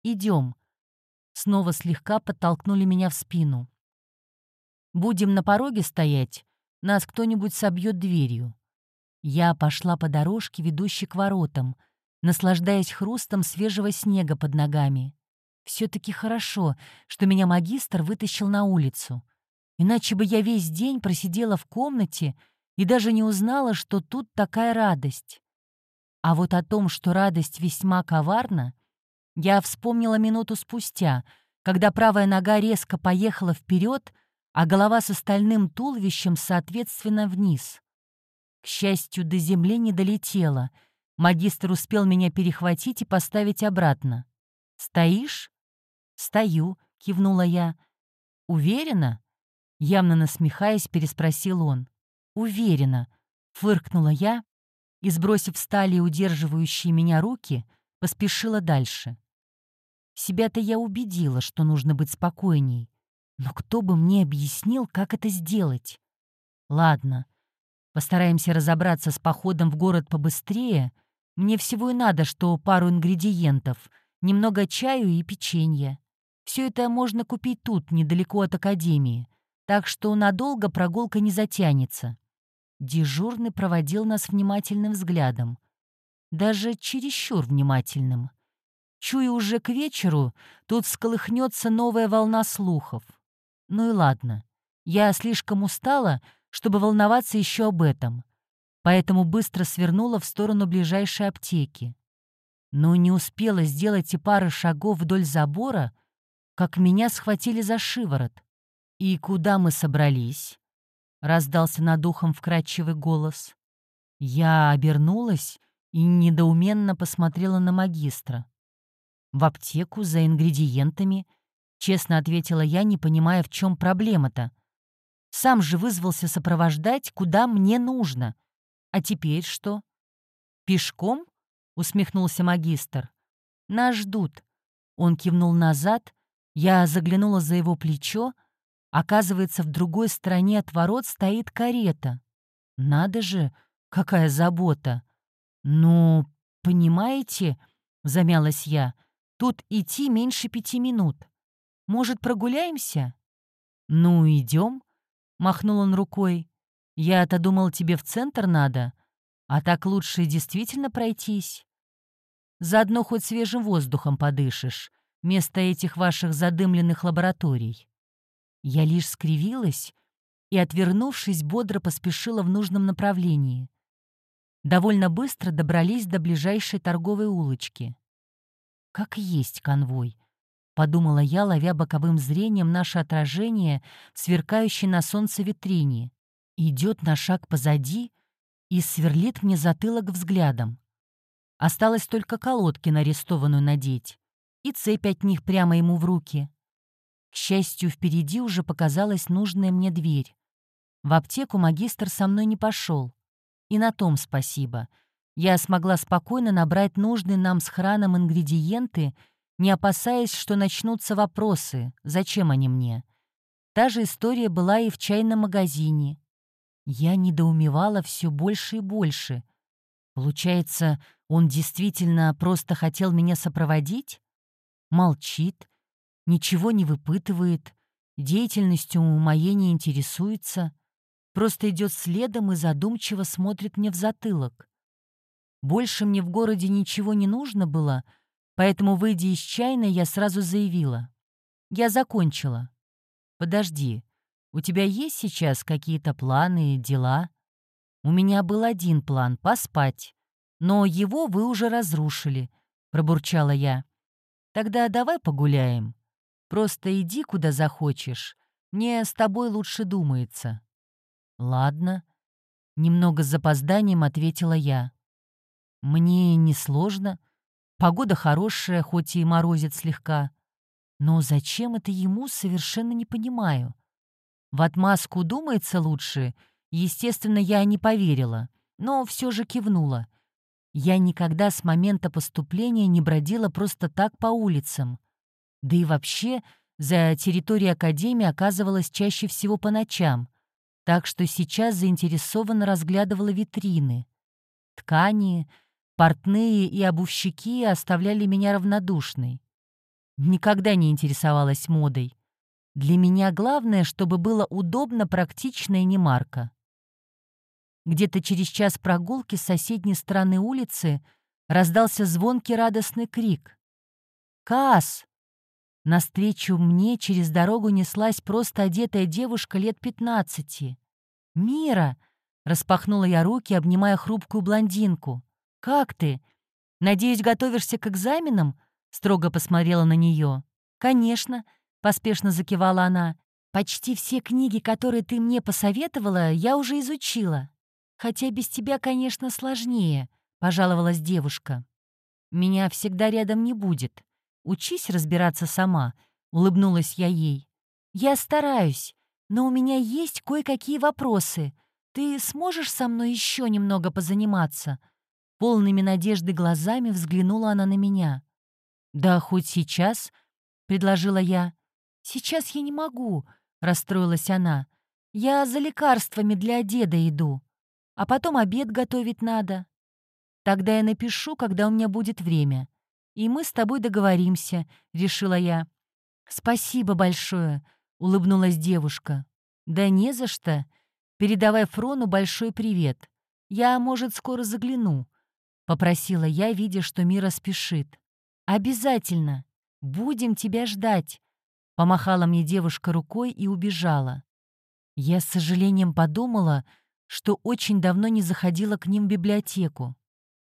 Идем. Снова слегка подтолкнули меня в спину. Будем на пороге стоять, нас кто-нибудь собьет дверью. Я пошла по дорожке, ведущей к воротам, наслаждаясь хрустом свежего снега под ногами. Все-таки хорошо, что меня магистр вытащил на улицу. Иначе бы я весь день просидела в комнате и даже не узнала, что тут такая радость. А вот о том, что радость весьма коварна, я вспомнила минуту спустя, когда правая нога резко поехала вперед, а голова с остальным туловищем, соответственно, вниз. К счастью, до земли не долетела. Магистр успел меня перехватить и поставить обратно. «Стоишь?» «Стою», — кивнула я. «Уверена?» Явно насмехаясь, переспросил он. «Уверена», — фыркнула я и, сбросив стали удерживающие меня руки, поспешила дальше. Себя-то я убедила, что нужно быть спокойней, но кто бы мне объяснил, как это сделать? Ладно, постараемся разобраться с походом в город побыстрее. Мне всего и надо, что пару ингредиентов, немного чаю и печенья. Все это можно купить тут, недалеко от академии, так что надолго прогулка не затянется. Дежурный проводил нас внимательным взглядом. Даже чересчур внимательным. Чую уже к вечеру, тут сколыхнется новая волна слухов. Ну и ладно. Я слишком устала, чтобы волноваться еще об этом. Поэтому быстро свернула в сторону ближайшей аптеки. Но не успела сделать и пары шагов вдоль забора, как меня схватили за шиворот. «И куда мы собрались?» раздался над ухом вкрадчивый голос. Я обернулась и недоуменно посмотрела на магистра. «В аптеку за ингредиентами», — честно ответила я, не понимая, в чем проблема-то. «Сам же вызвался сопровождать, куда мне нужно. А теперь что?» «Пешком?» — усмехнулся магистр. «Нас ждут». Он кивнул назад, я заглянула за его плечо, Оказывается, в другой стороне от ворот стоит карета. Надо же, какая забота. Ну, понимаете, замялась я, тут идти меньше пяти минут. Может, прогуляемся? Ну, идем, махнул он рукой. Я-то думал, тебе в центр надо. А так лучше действительно пройтись. Заодно хоть свежим воздухом подышишь, вместо этих ваших задымленных лабораторий. Я лишь скривилась и, отвернувшись, бодро поспешила в нужном направлении. Довольно быстро добрались до ближайшей торговой улочки. Как есть конвой, — подумала я, ловя боковым зрением наше отражение в на солнце витрине. Идет на шаг позади и сверлит мне затылок взглядом. Осталось только колодки нарестованную надеть и цепь от них прямо ему в руки. К счастью, впереди уже показалась нужная мне дверь. В аптеку магистр со мной не пошел. И на том спасибо. Я смогла спокойно набрать нужные нам с храном ингредиенты — не опасаясь, что начнутся вопросы, зачем они мне. Та же история была и в чайном магазине. Я недоумевала все больше и больше. Получается, он действительно просто хотел меня сопроводить? Молчит, ничего не выпытывает, деятельностью моей не интересуется, просто идет следом и задумчиво смотрит мне в затылок. Больше мне в городе ничего не нужно было — Поэтому, выйдя из чайной, я сразу заявила. «Я закончила». «Подожди, у тебя есть сейчас какие-то планы, дела?» «У меня был один план — поспать. Но его вы уже разрушили», — пробурчала я. «Тогда давай погуляем. Просто иди, куда захочешь. Мне с тобой лучше думается». «Ладно», — немного с запозданием ответила я. «Мне несложно. Погода хорошая, хоть и морозит слегка. Но зачем это ему, совершенно не понимаю. В отмазку думается лучше. Естественно, я не поверила, но все же кивнула. Я никогда с момента поступления не бродила просто так по улицам. Да и вообще, за территорией Академии оказывалась чаще всего по ночам, так что сейчас заинтересованно разглядывала витрины. Ткани, Портные и обувщики оставляли меня равнодушной. Никогда не интересовалась модой. Для меня главное, чтобы было удобно, практично и не марко. Где-то через час прогулки с соседней стороны улицы раздался звонкий радостный крик. «Каас!» Навстречу мне через дорогу неслась просто одетая девушка лет пятнадцати. «Мира!» — распахнула я руки, обнимая хрупкую блондинку. «Как ты? Надеюсь, готовишься к экзаменам?» Строго посмотрела на нее. «Конечно», — поспешно закивала она. «Почти все книги, которые ты мне посоветовала, я уже изучила. Хотя без тебя, конечно, сложнее», — пожаловалась девушка. «Меня всегда рядом не будет. Учись разбираться сама», — улыбнулась я ей. «Я стараюсь, но у меня есть кое-какие вопросы. Ты сможешь со мной еще немного позаниматься?» Полными надежды глазами взглянула она на меня. «Да хоть сейчас», — предложила я. «Сейчас я не могу», — расстроилась она. «Я за лекарствами для деда иду, а потом обед готовить надо. Тогда я напишу, когда у меня будет время, и мы с тобой договоримся», — решила я. «Спасибо большое», — улыбнулась девушка. «Да не за что. Передавай Фрону большой привет. Я, может, скоро загляну. — попросила я, видя, что Мира спешит. «Обязательно! Будем тебя ждать!» — помахала мне девушка рукой и убежала. Я с сожалением подумала, что очень давно не заходила к ним в библиотеку.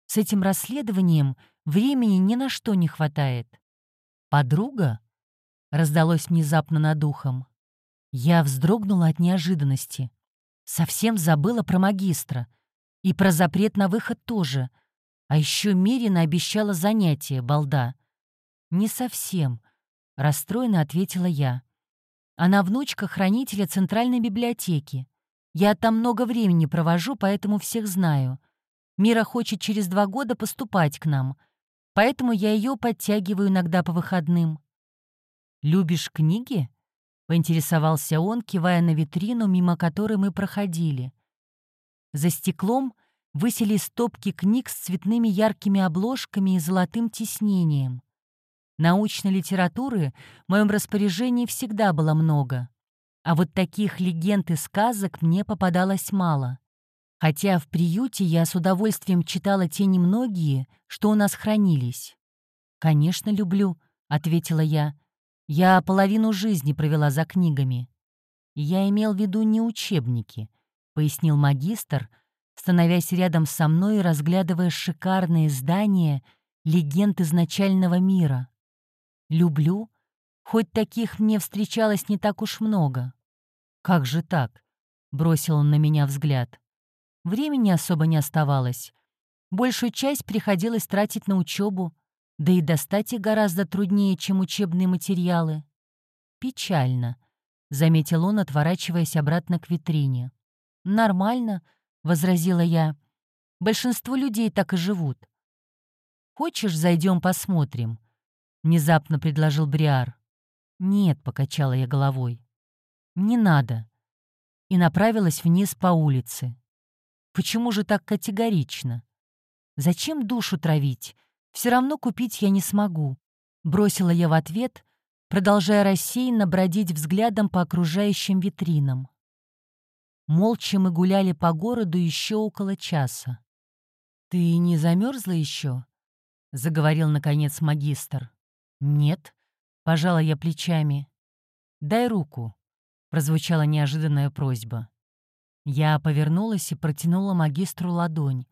С этим расследованием времени ни на что не хватает. «Подруга?» — раздалось внезапно над ухом. Я вздрогнула от неожиданности. Совсем забыла про магистра. И про запрет на выход тоже — а еще Мирина обещала занятие, балда. «Не совсем», — расстроенно ответила я. «Она внучка хранителя Центральной библиотеки. Я там много времени провожу, поэтому всех знаю. Мира хочет через два года поступать к нам, поэтому я ее подтягиваю иногда по выходным». «Любишь книги?» — поинтересовался он, кивая на витрину, мимо которой мы проходили. За стеклом высели стопки книг с цветными яркими обложками и золотым тиснением. Научной литературы в моем распоряжении всегда было много, а вот таких легенд и сказок мне попадалось мало. Хотя в приюте я с удовольствием читала те немногие, что у нас хранились. «Конечно, люблю», — ответила я. «Я половину жизни провела за книгами». «Я имел в виду не учебники», — пояснил магистр, становясь рядом со мной и разглядывая шикарные здания легенд изначального мира. «Люблю, хоть таких мне встречалось не так уж много». «Как же так?» — бросил он на меня взгляд. Времени особо не оставалось. Большую часть приходилось тратить на учебу, да и достать их гораздо труднее, чем учебные материалы. Печально, — заметил он, отворачиваясь обратно к витрине. «Нормально», — возразила я. «Большинство людей так и живут». «Хочешь, зайдем посмотрим?» — внезапно предложил Бриар. «Нет», — покачала я головой. «Не надо». И направилась вниз по улице. Почему же так категорично? Зачем душу травить? Все равно купить я не смогу. Бросила я в ответ, продолжая рассеянно бродить взглядом по окружающим витринам. Молча мы гуляли по городу еще около часа. «Ты не замерзла еще?» — заговорил, наконец, магистр. «Нет», — пожала я плечами. «Дай руку», — прозвучала неожиданная просьба. Я повернулась и протянула магистру ладонь,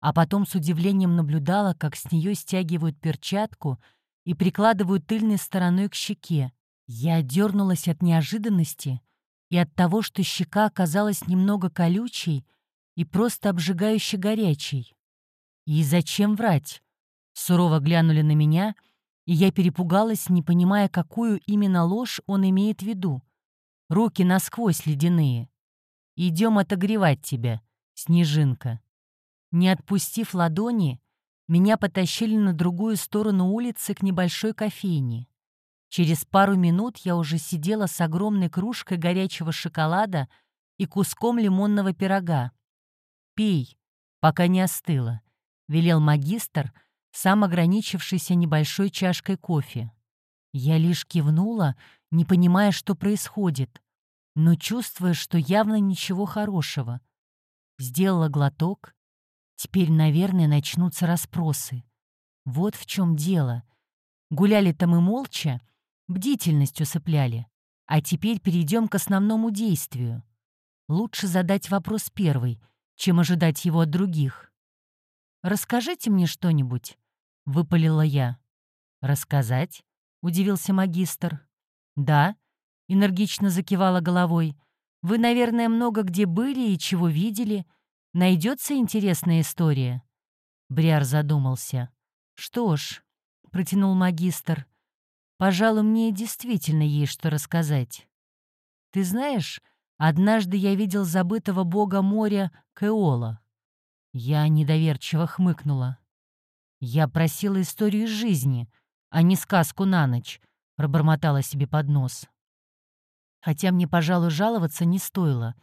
а потом с удивлением наблюдала, как с нее стягивают перчатку и прикладывают тыльной стороной к щеке. Я дернулась от неожиданности и от того, что щека оказалась немного колючей и просто обжигающе горячей. «И зачем врать?» Сурово глянули на меня, и я перепугалась, не понимая, какую именно ложь он имеет в виду. Руки насквозь ледяные. Идем отогревать тебя, снежинка». Не отпустив ладони, меня потащили на другую сторону улицы к небольшой кофейне. Через пару минут я уже сидела с огромной кружкой горячего шоколада и куском лимонного пирога. «Пей, пока не остыло», — велел магистр, сам ограничившийся небольшой чашкой кофе. Я лишь кивнула, не понимая, что происходит но чувствуя, что явно ничего хорошего. Сделала глоток. Теперь, наверное, начнутся расспросы. Вот в чем дело. Гуляли-то мы молча, бдительность усыпляли. А теперь перейдем к основному действию. Лучше задать вопрос первый, чем ожидать его от других. «Расскажите мне что-нибудь», — выпалила я. «Рассказать?» — удивился магистр. «Да», — энергично закивала головой. «Вы, наверное, много где были и чего видели. Найдется интересная история?» Бриар задумался. «Что ж», — протянул магистр, — «пожалуй, мне действительно есть что рассказать. Ты знаешь, однажды я видел забытого бога моря Кеола». Я недоверчиво хмыкнула. «Я просила историю жизни, а не сказку на ночь», — пробормотала себе под нос. Хотя мне, пожалуй, жаловаться не стоило.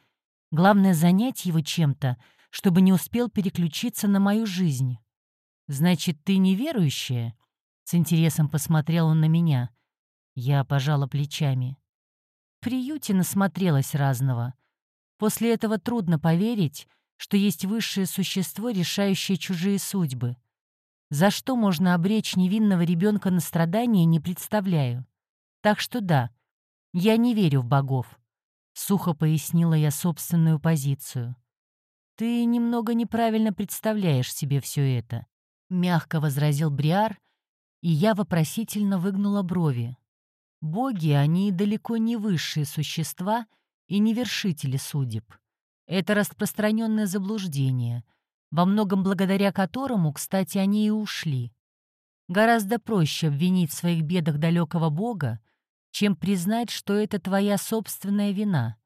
Главное — занять его чем-то, чтобы не успел переключиться на мою жизнь. «Значит, ты неверующая?» С интересом посмотрел он на меня. Я пожала плечами. В приюте насмотрелась разного. После этого трудно поверить, что есть высшее существо, решающее чужие судьбы. За что можно обречь невинного ребенка на страдания, не представляю. Так что да, «Я не верю в богов», — сухо пояснила я собственную позицию. «Ты немного неправильно представляешь себе все это», — мягко возразил Бриар, и я вопросительно выгнула брови. «Боги, они далеко не высшие существа и не вершители судеб. Это распространенное заблуждение, во многом благодаря которому, кстати, они и ушли. Гораздо проще обвинить в своих бедах далекого бога, чем признать, что это твоя собственная вина.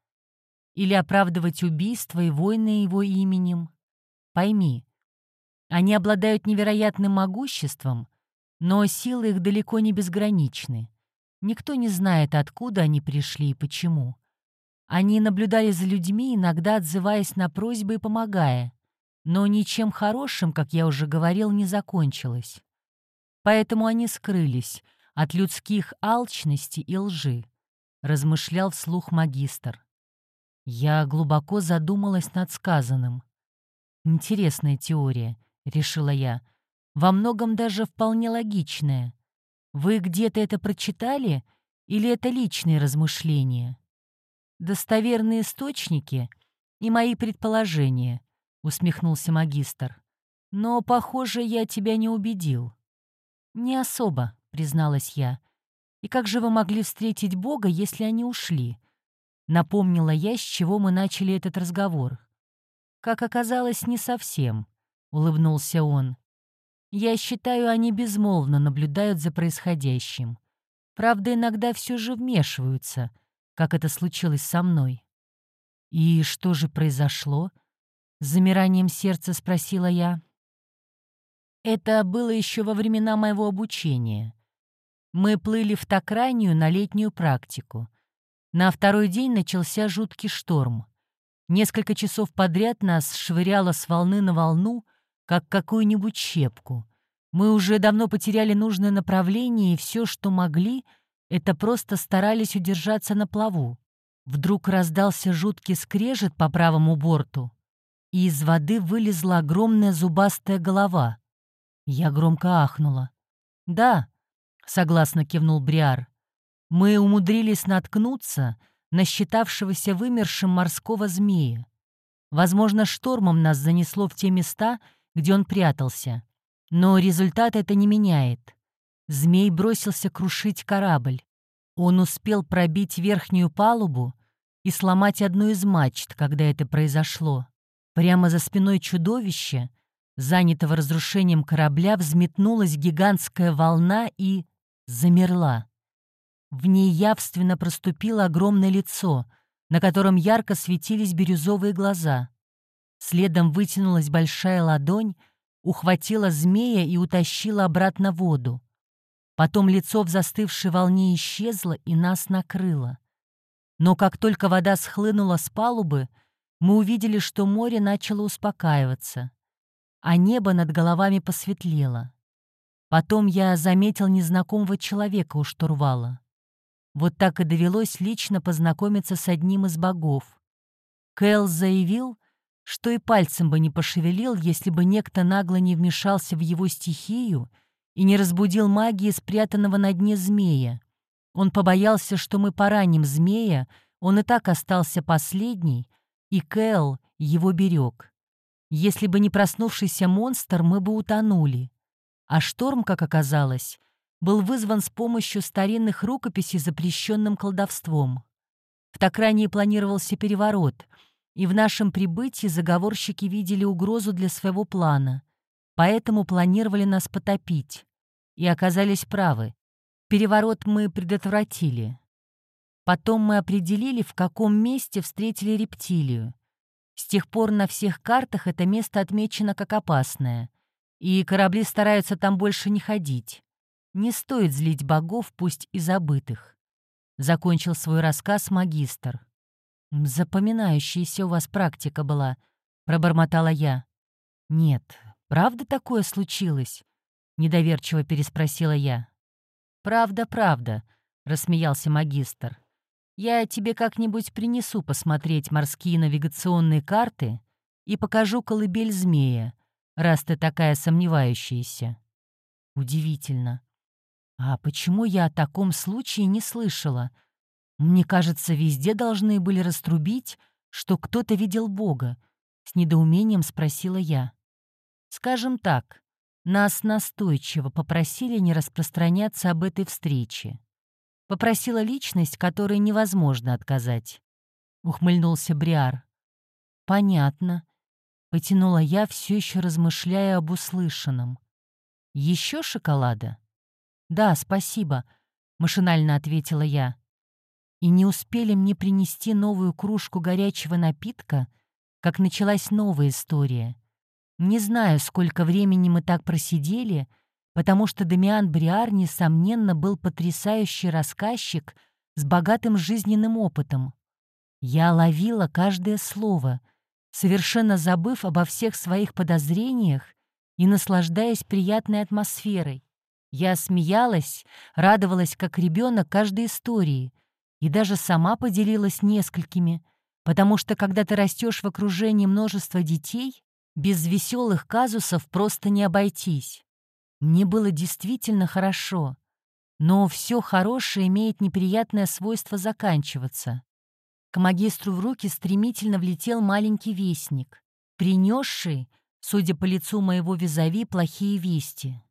Или оправдывать убийство и войны его именем. Пойми, они обладают невероятным могуществом, но силы их далеко не безграничны. Никто не знает, откуда они пришли и почему. Они наблюдали за людьми, иногда отзываясь на просьбы и помогая, но ничем хорошим, как я уже говорил, не закончилось. Поэтому они скрылись, от людских алчности и лжи, размышлял вслух магистр. Я глубоко задумалась над сказанным. Интересная теория, решила я. Во многом даже вполне логичная. Вы где-то это прочитали или это личные размышления? Достоверные источники и мои предположения, усмехнулся магистр. Но, похоже, я тебя не убедил. Не особо, призналась я. И как же вы могли встретить Бога, если они ушли? Напомнила я, с чего мы начали этот разговор. Как оказалось, не совсем, улыбнулся он. Я считаю, они безмолвно наблюдают за происходящим. Правда, иногда все же вмешиваются, как это случилось со мной. «И что же произошло?» — с замиранием сердца спросила я. Это было еще во времена моего обучения. Мы плыли в Токранию на летнюю практику. На второй день начался жуткий шторм. Несколько часов подряд нас швыряло с волны на волну, как какую-нибудь щепку. Мы уже давно потеряли нужное направление, и все, что могли, это просто старались удержаться на плаву. Вдруг раздался жуткий скрежет по правому борту, и из воды вылезла огромная зубастая голова. Я громко ахнула. «Да», — согласно кивнул Бриар. «Мы умудрились наткнуться на считавшегося вымершим морского змея. Возможно, штормом нас занесло в те места, где он прятался. Но результат это не меняет. Змей бросился крушить корабль. Он успел пробить верхнюю палубу и сломать одну из мачт, когда это произошло. Прямо за спиной чудовища, занятого разрушением корабля, взметнулась гигантская волна и замерла. В ней явственно проступило огромное лицо, на котором ярко светились бирюзовые глаза. Следом вытянулась большая ладонь, ухватила змея и утащила обратно в воду. Потом лицо в застывшей волне исчезло и нас накрыло. Но как только вода схлынула с палубы, мы увидели, что море начало успокаиваться, а небо над головами посветлело. Потом я заметил незнакомого человека у штурвала. Вот так и довелось лично познакомиться с одним из богов. Кэл заявил, что и пальцем бы не пошевелил, если бы некто нагло не вмешался в его стихию и не разбудил магии спрятанного на дне змея. Он побоялся, что мы пораним змея, он и так остался последний, и Кэл его берег. Если бы не проснувшийся монстр, мы бы утонули. А шторм, как оказалось, был вызван с помощью старинных рукописей запрещенным колдовством. В Токрании планировался переворот, и в нашем прибытии заговорщики видели угрозу для своего плана, поэтому планировали нас потопить. И оказались правы. Переворот мы предотвратили. Потом мы определили, в каком месте встретили рептилию. С тех пор на всех картах это место отмечено как опасное, и корабли стараются там больше не ходить. Не стоит злить богов, пусть и забытых. Закончил свой рассказ магистр. «Запоминающаяся у вас практика была», — пробормотала я. «Нет, правда такое случилось?» — недоверчиво переспросила я. «Правда, правда», — рассмеялся магистр. «Я тебе как-нибудь принесу посмотреть морские навигационные карты и покажу колыбель змея, раз ты такая сомневающаяся». Удивительно. А почему я о таком случае не слышала? Мне кажется, везде должны были раструбить, что кто-то видел Бога. С недоумением спросила я. Скажем так, нас настойчиво попросили не распространяться об этой встрече. Попросила личность, которой невозможно отказать. Ухмыльнулся Бриар. Понятно. Потянула я, все еще размышляя об услышанном. Еще шоколада? «Да, спасибо», — машинально ответила я. И не успели мне принести новую кружку горячего напитка, как началась новая история. Не знаю, сколько времени мы так просидели, потому что Дамиан Бриар, несомненно, был потрясающий рассказчик с богатым жизненным опытом. Я ловила каждое слово, совершенно забыв обо всех своих подозрениях и наслаждаясь приятной атмосферой. Я смеялась, радовалась как ребенок каждой истории и даже сама поделилась несколькими, потому что когда ты растешь в окружении множества детей, Без веселых казусов просто не обойтись. Мне было действительно хорошо. Но все хорошее имеет неприятное свойство заканчиваться. К магистру в руки стремительно влетел маленький вестник, принесший, судя по лицу моего визави, плохие вести.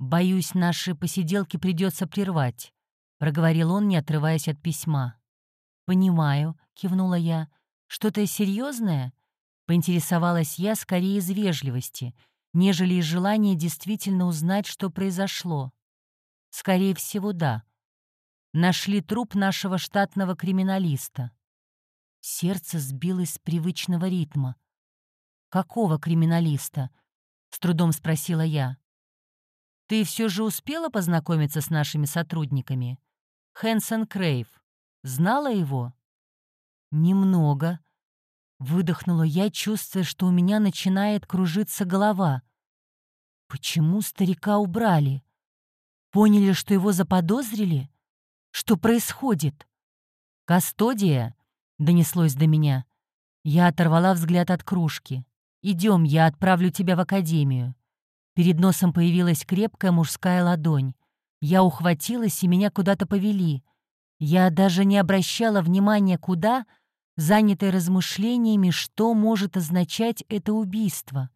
«Боюсь, наши посиделки придется прервать», — проговорил он, не отрываясь от письма. «Понимаю», — кивнула я. «Что-то серьезное?» — поинтересовалась я скорее из вежливости, нежели из желания действительно узнать, что произошло. Скорее всего, да. Нашли труп нашего штатного криминалиста. Сердце сбилось с привычного ритма. «Какого криминалиста?» — с трудом спросила я. «Ты все же успела познакомиться с нашими сотрудниками? Хэнсон Крейв. Знала его?» «Немного», — выдохнула я, чувствуя, что у меня начинает кружиться голова. «Почему старика убрали?» Поняли, что его заподозрили? Что происходит? «Кастодия?» — донеслось до меня. Я оторвала взгляд от кружки. «Идем, я отправлю тебя в академию». Перед носом появилась крепкая мужская ладонь. Я ухватилась, и меня куда-то повели. Я даже не обращала внимания, куда, занятая размышлениями, что может означать это убийство.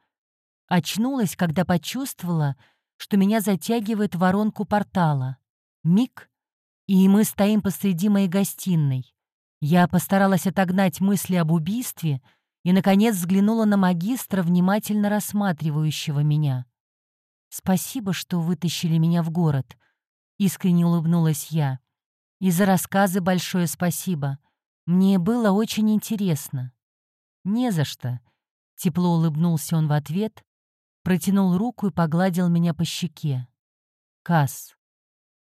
Очнулась, когда почувствовала, что меня затягивает воронку портала. Миг, и мы стоим посреди моей гостиной. Я постаралась отогнать мысли об убийстве и, наконец, взглянула на магистра, внимательно рассматривающего меня. «Спасибо, что вытащили меня в город», — искренне улыбнулась я. «И за рассказы большое спасибо. Мне было очень интересно». «Не за что», — тепло улыбнулся он в ответ, протянул руку и погладил меня по щеке. «Касс,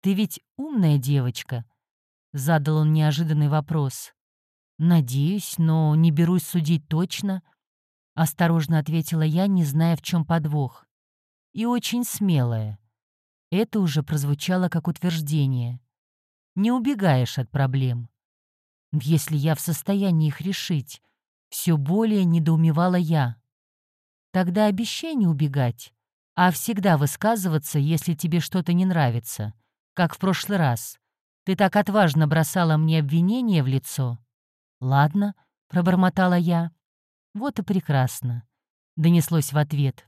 ты ведь умная девочка?» — задал он неожиданный вопрос. «Надеюсь, но не берусь судить точно», — осторожно ответила я, не зная, в чем подвох. «И очень смелая». Это уже прозвучало как утверждение. «Не убегаешь от проблем». Если я в состоянии их решить, все более недоумевала я. Тогда обещай не убегать, а всегда высказываться, если тебе что-то не нравится, как в прошлый раз. Ты так отважно бросала мне обвинения в лицо. «Ладно», — пробормотала я. «Вот и прекрасно», — донеслось в ответ.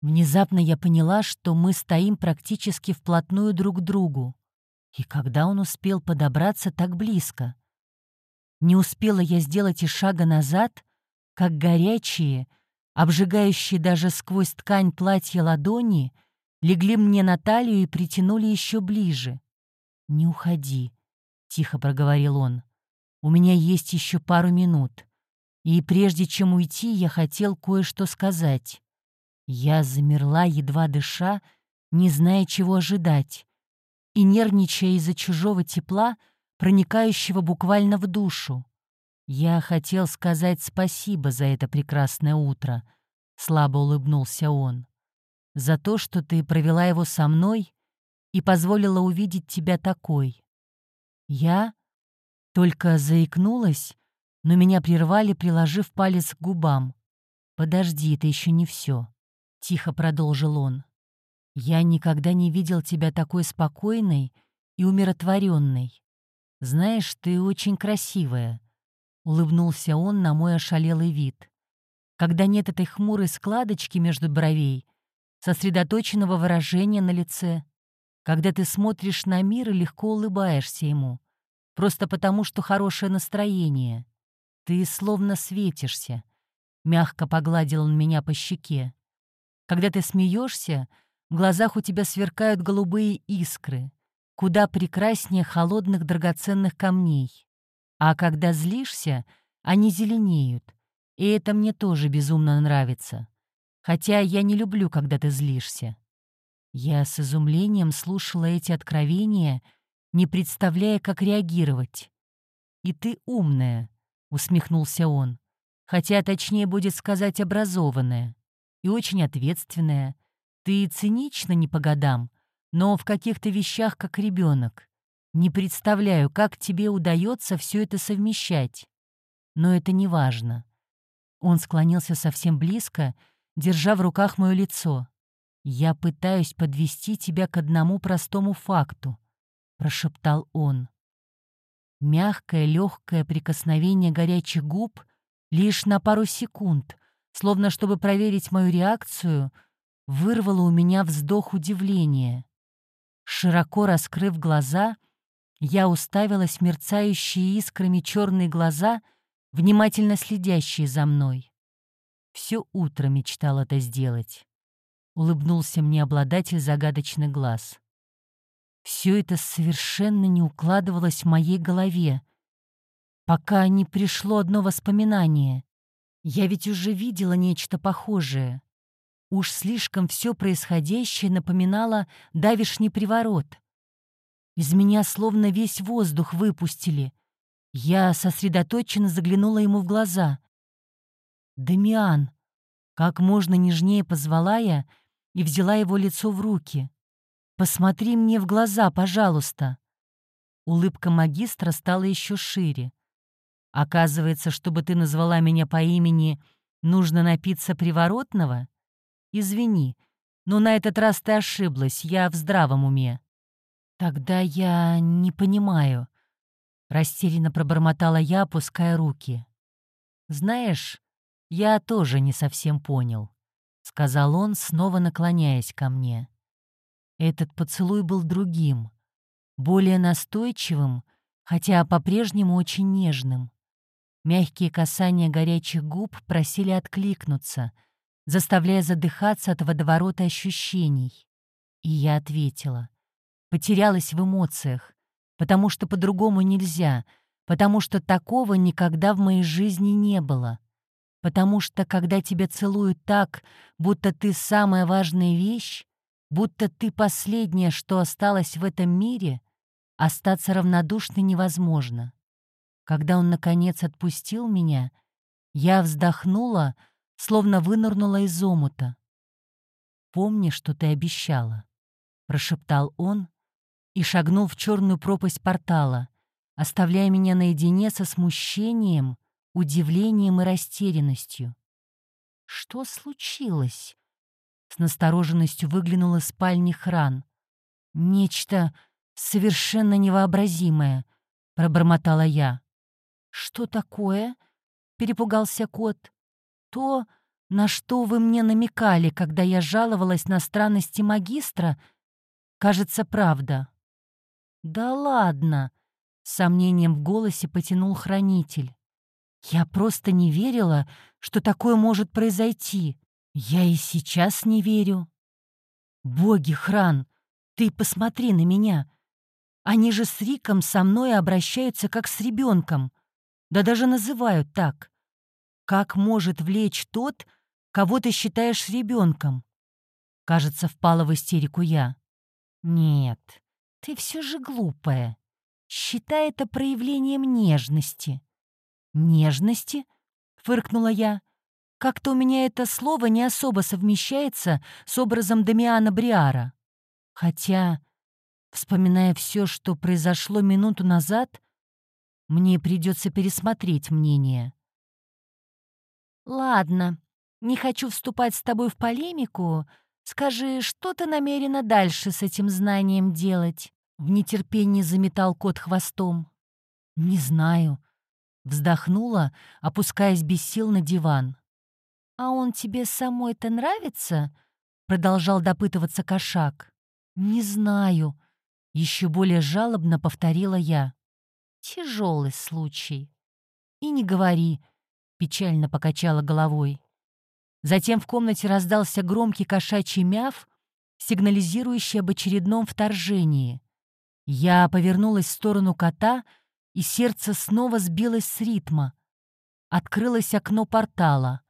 Внезапно я поняла, что мы стоим практически вплотную друг к другу. И когда он успел подобраться так близко? Не успела я сделать и шага назад, как горячие, обжигающие даже сквозь ткань платья ладони, легли мне на талию и притянули еще ближе. «Не уходи», — тихо проговорил он. «У меня есть еще пару минут. И прежде чем уйти, я хотел кое-что сказать». Я замерла, едва дыша, не зная, чего ожидать, и нервничая из-за чужого тепла, проникающего буквально в душу. «Я хотел сказать спасибо за это прекрасное утро», — слабо улыбнулся он. «За то, что ты провела его со мной и позволила увидеть тебя такой». Я только заикнулась, но меня прервали, приложив палец к губам. «Подожди, это еще не все», — тихо продолжил он. «Я никогда не видел тебя такой спокойной и умиротворенной. Знаешь, ты очень красивая, — улыбнулся он на мой ошалелый вид. Когда нет этой хмурой складочки между бровей, сосредоточенного выражения на лице, когда ты смотришь на мир и легко улыбаешься ему, просто потому, что хорошее настроение. Ты словно светишься. Мягко погладил он меня по щеке. Когда ты смеешься, в глазах у тебя сверкают голубые искры, куда прекраснее холодных драгоценных камней. А когда злишься, они зеленеют. И это мне тоже безумно нравится. Хотя я не люблю, когда ты злишься. Я с изумлением слушала эти откровения, не представляя, как реагировать. «И ты умная», — усмехнулся он. «Хотя точнее будет сказать образованная. И очень ответственная. Ты цинична не по годам, но в каких-то вещах как ребенок. Не представляю, как тебе удается все это совмещать. Но это не важно. Он склонился совсем близко, держа в руках мое лицо. «Я пытаюсь подвести тебя к одному простому факту», — прошептал он. Мягкое, легкое прикосновение горячих губ лишь на пару секунд, словно чтобы проверить мою реакцию, вырвало у меня вздох удивления. Широко раскрыв глаза, я уставилась в мерцающие искрами черные глаза, внимательно следящие за мной. Все утро мечтал это сделать. Улыбнулся мне обладатель загадочных глаз. Все это совершенно не укладывалось в моей голове, пока не пришло одно воспоминание. Я ведь уже видела нечто похожее. Уж слишком все происходящее напоминало давишний приворот. Из меня словно весь воздух выпустили. Я сосредоточенно заглянула ему в глаза. «Дамиан!» Как можно нежнее позвала я и взяла его лицо в руки. Посмотри мне в глаза, пожалуйста». Улыбка магистра стала еще шире. «Оказывается, чтобы ты назвала меня по имени, нужно напиться приворотного? Извини, но на этот раз ты ошиблась, я в здравом уме». «Тогда я не понимаю», — растерянно пробормотала я, опуская руки. «Знаешь, я тоже не совсем понял», — сказал он, снова наклоняясь ко мне. Этот поцелуй был другим, более настойчивым, хотя по-прежнему очень нежным. Мягкие касания горячих губ просили откликнуться, заставляя задыхаться от водоворота ощущений. И я ответила. Потерялась в эмоциях, потому что по-другому нельзя, потому что такого никогда в моей жизни не было. Потому что, когда тебя целуют так, будто ты самая важная вещь, будто ты последнее, что осталось в этом мире, остаться равнодушной невозможно. Когда он, наконец, отпустил меня, я вздохнула, словно вынырнула из омута. «Помни, что ты обещала», — прошептал он и шагнул в черную пропасть портала, оставляя меня наедине со смущением, удивлением и растерянностью. «Что случилось?» С настороженностью выглянула из спальни Хран. «Нечто совершенно невообразимое», — пробормотала я. «Что такое?» — перепугался кот. «То, на что вы мне намекали, когда я жаловалась на странности магистра, кажется, правда». «Да ладно!» — с сомнением в голосе потянул хранитель. «Я просто не верила, что такое может произойти. Я и сейчас не верю. Боги, Хран, ты посмотри на меня. Они же с Риком со мной обращаются как с ребенком. Да даже называют так. Как может влечь тот, кого ты считаешь ребенком? Кажется, впала в истерику я. Нет, ты все же глупая. Считай это проявлением нежности. Нежности? Фыркнула я. Как-то у меня это слово не особо совмещается с образом Дамиана Бриара. Хотя, вспоминая все, что произошло минуту назад, мне придется пересмотреть мнение. «Ладно, не хочу вступать с тобой в полемику. Скажи, что ты намерена дальше с этим знанием делать?» В нетерпении заметал кот хвостом. «Не знаю», — вздохнула, опускаясь без сил на диван. «А он тебе самой-то нравится?» — продолжал допытываться кошак. «Не знаю», — еще более жалобно повторила я. «Тяжелый случай». «И не говори», — печально покачала головой. Затем в комнате раздался громкий кошачий мяв, сигнализирующий об очередном вторжении. Я повернулась в сторону кота, и сердце снова сбилось с ритма. Открылось окно портала.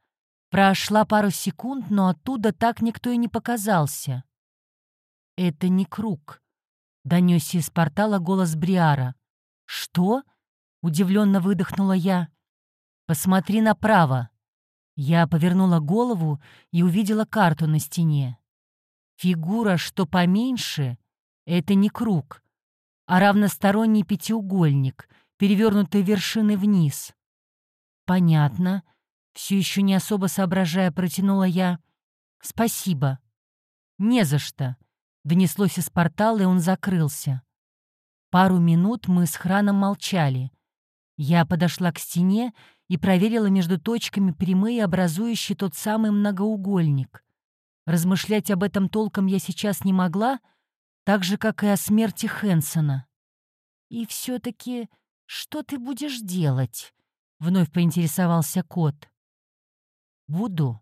Прошла пару секунд, но оттуда так никто и не показался. «Это не круг», — донесся из портала голос Бриара. «Что?» — удивленно выдохнула я. «Посмотри направо». Я повернула голову и увидела карту на стене. Фигура, что поменьше, — это не круг, а равносторонний пятиугольник, перевернутый вершиной вниз. «Понятно», Все еще не особо соображая, протянула я. «Спасибо». «Не за что», — донеслось из портала, и он закрылся. Пару минут мы с Храном молчали. Я подошла к стене и проверила между точками прямые, образующие тот самый многоугольник. Размышлять об этом толком я сейчас не могла, так же, как и о смерти Хэнсона. «И все-таки что ты будешь делать?» — вновь поинтересовался кот. «Буду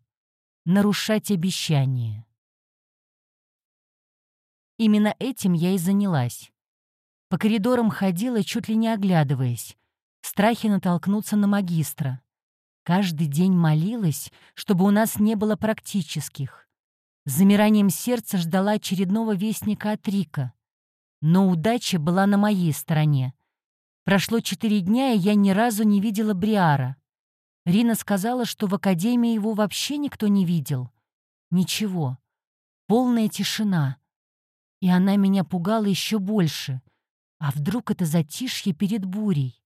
нарушать обещание». Именно этим я и занялась. По коридорам ходила, чуть ли не оглядываясь, в страхе натолкнуться на магистра. Каждый день молилась, чтобы у нас не было практических. С замиранием сердца ждала очередного вестника от Рика. Но удача была на моей стороне. Прошло четыре дня, и я ни разу не видела Бриара. Рина сказала, что в академии его вообще никто не видел. Ничего. Полная тишина. И она меня пугала еще больше. А вдруг это затишье перед бурей?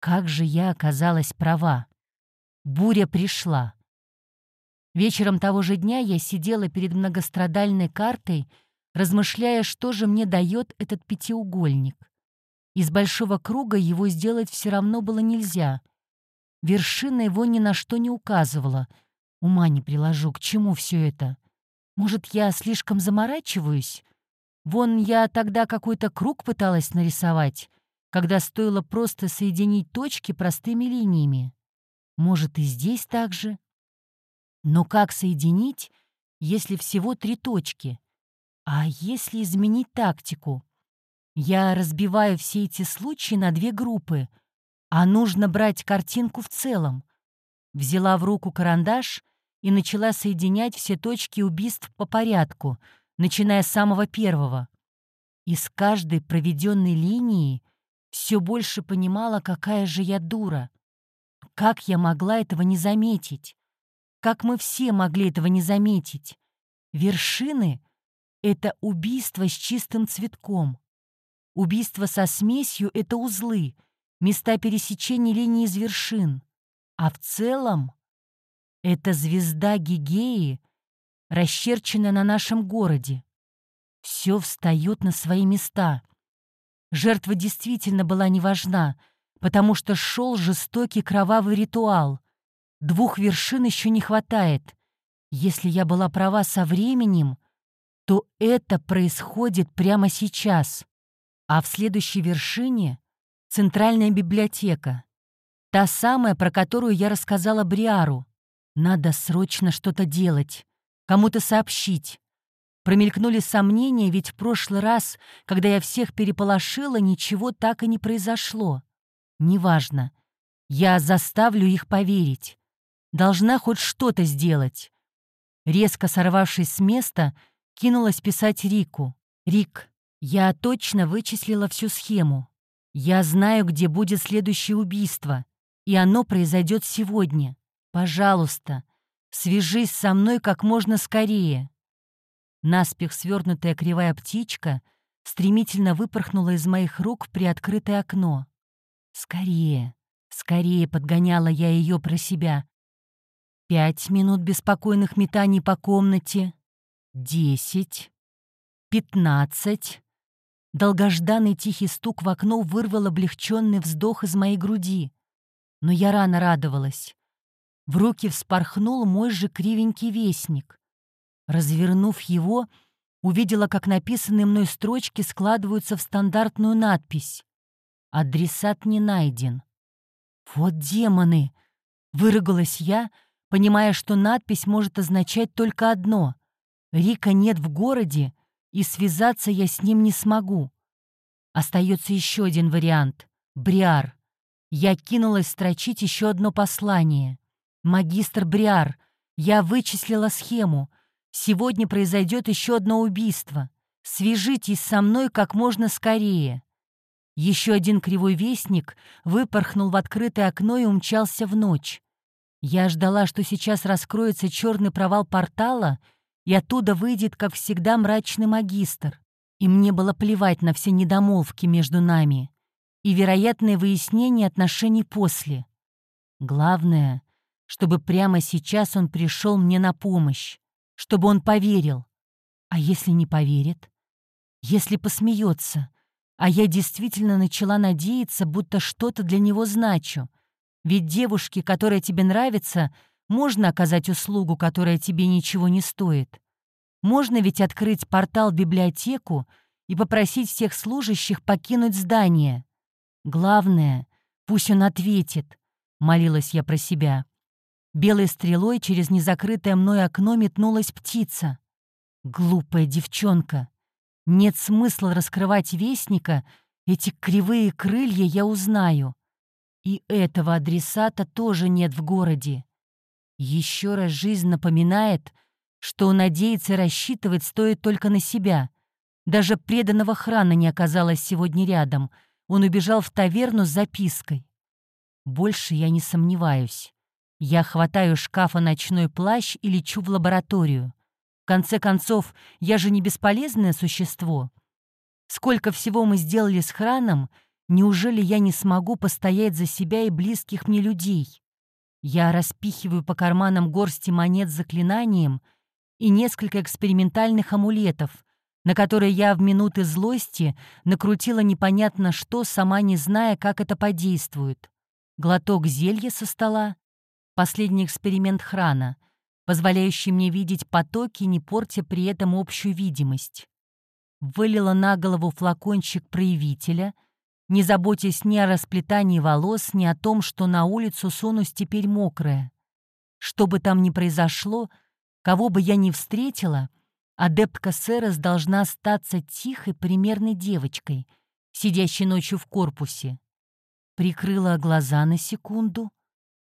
Как же я оказалась права. Буря пришла. Вечером того же дня я сидела перед многострадальной картой, размышляя, что же мне дает этот пятиугольник. Из большого круга его сделать все равно было нельзя. Вершина его ни на что не указывала. Ума не приложу, к чему все это. Может, я слишком заморачиваюсь? Вон я тогда какой-то круг пыталась нарисовать, когда стоило просто соединить точки простыми линиями. Может, и здесь так же? Но как соединить, если всего три точки? А если изменить тактику? Я разбиваю все эти случаи на две группы, а нужно брать картинку в целом. Взяла в руку карандаш и начала соединять все точки убийств по порядку, начиная с самого первого. Из каждой проведенной линии все больше понимала, какая же я дура. Как я могла этого не заметить? Как мы все могли этого не заметить? Вершины — это убийство с чистым цветком. Убийство со смесью — это узлы, места пересечения линии из вершин. А в целом — это звезда Гигеи, расчерченная на нашем городе. Все встает на свои места. Жертва действительно была не важна, потому что шел жестокий кровавый ритуал — Двух вершин еще не хватает. Если я была права со временем, то это происходит прямо сейчас. А в следующей вершине — Центральная библиотека. Та самая, про которую я рассказала Бриару. Надо срочно что-то делать, кому-то сообщить. Промелькнули сомнения, ведь в прошлый раз, когда я всех переполошила, ничего так и не произошло. Неважно. Я заставлю их поверить. Должна хоть что-то сделать. Резко сорвавшись с места, кинулась писать Рику. «Рик, я точно вычислила всю схему. Я знаю, где будет следующее убийство, и оно произойдет сегодня. Пожалуйста, свяжись со мной как можно скорее». Наспех свернутая кривая птичка стремительно выпорхнула из моих рук в приоткрытое окно. «Скорее, скорее!» — подгоняла я ее про себя. Пять минут беспокойных метаний по комнате. Десять. Пятнадцать. Долгожданный тихий стук в окно вырвал облегченный вздох из моей груди. Но я рано радовалась. В руки вспорхнул мой же кривенький вестник. Развернув его, увидела, как написанные мной строчки складываются в стандартную надпись. «Адресат не найден». «Вот демоны!» — выругалась я — понимая, что надпись может означать только одно — Рика нет в городе, и связаться я с ним не смогу. Остается еще один вариант — Бриар. Я кинулась строчить еще одно послание. «Магистр Бриар, я вычислила схему. Сегодня произойдет еще одно убийство. Свяжитесь со мной как можно скорее». Еще один кривой вестник выпорхнул в открытое окно и умчался в ночь. Я ждала, что сейчас раскроется черный провал портала, и оттуда выйдет, как всегда, мрачный магистр. И мне было плевать на все недомолвки между нами и вероятное выяснение отношений после. Главное чтобы прямо сейчас он пришел мне на помощь, чтобы он поверил. А если не поверит? Если посмеется? А я действительно начала надеяться, будто что-то для него значу. Ведь девушке, которая тебе нравится, можно оказать услугу, которая тебе ничего не стоит. Можно ведь открыть портал в библиотеку и попросить всех служащих покинуть здание. Главное, пусть он ответит, — молилась я про себя. Белой стрелой через незакрытое мной окно метнулась птица. Глупая девчонка. Нет смысла раскрывать вестника, эти кривые крылья я узнаю. И этого адресата тоже нет в городе. Еще раз жизнь напоминает, что надеяться и рассчитывать стоит только на себя. Даже преданного храна не оказалось сегодня рядом. Он убежал в таверну с запиской. Больше я не сомневаюсь. Я хватаю шкафа ночной плащ и лечу в лабораторию. В конце концов, я же не бесполезное существо. Сколько всего мы сделали с храном, неужели я не смогу постоять за себя и близких мне людей? Я распихиваю по карманам горсти монет с заклинанием и несколько экспериментальных амулетов, на которые я в минуты злости накрутила непонятно что, сама не зная, как это подействует. Глоток зелья со стола, последний эксперимент храна, позволяющий мне видеть потоки, не портя при этом общую видимость. Вылила на голову флакончик проявителя — не заботясь ни о расплетании волос, ни о том, что на улицу сунусь теперь мокрая. Что бы там ни произошло, кого бы я ни встретила, адептка Серес должна остаться тихой, примерной девочкой, сидящей ночью в корпусе. Прикрыла глаза на секунду,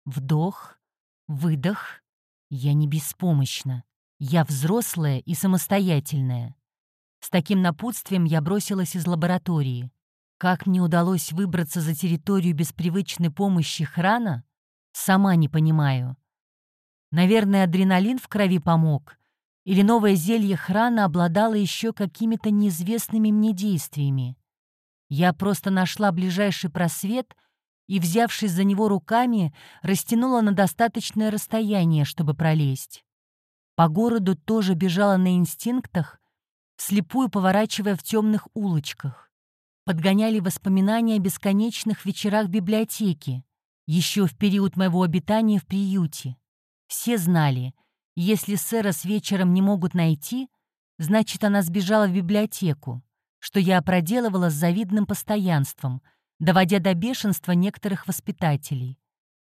вдох, выдох. Я не беспомощна. Я взрослая и самостоятельная. С таким напутствием я бросилась из лаборатории. Как мне удалось выбраться за территорию без привычной помощи храна, сама не понимаю. Наверное, адреналин в крови помог, или новое зелье храна обладало еще какими-то неизвестными мне действиями. Я просто нашла ближайший просвет и, взявшись за него руками, растянула на достаточное расстояние, чтобы пролезть. По городу тоже бежала на инстинктах, слепую поворачивая в темных улочках подгоняли воспоминания о бесконечных вечерах библиотеки, еще в период моего обитания в приюте. Все знали, если сэра с вечером не могут найти, значит, она сбежала в библиотеку, что я проделывала с завидным постоянством, доводя до бешенства некоторых воспитателей.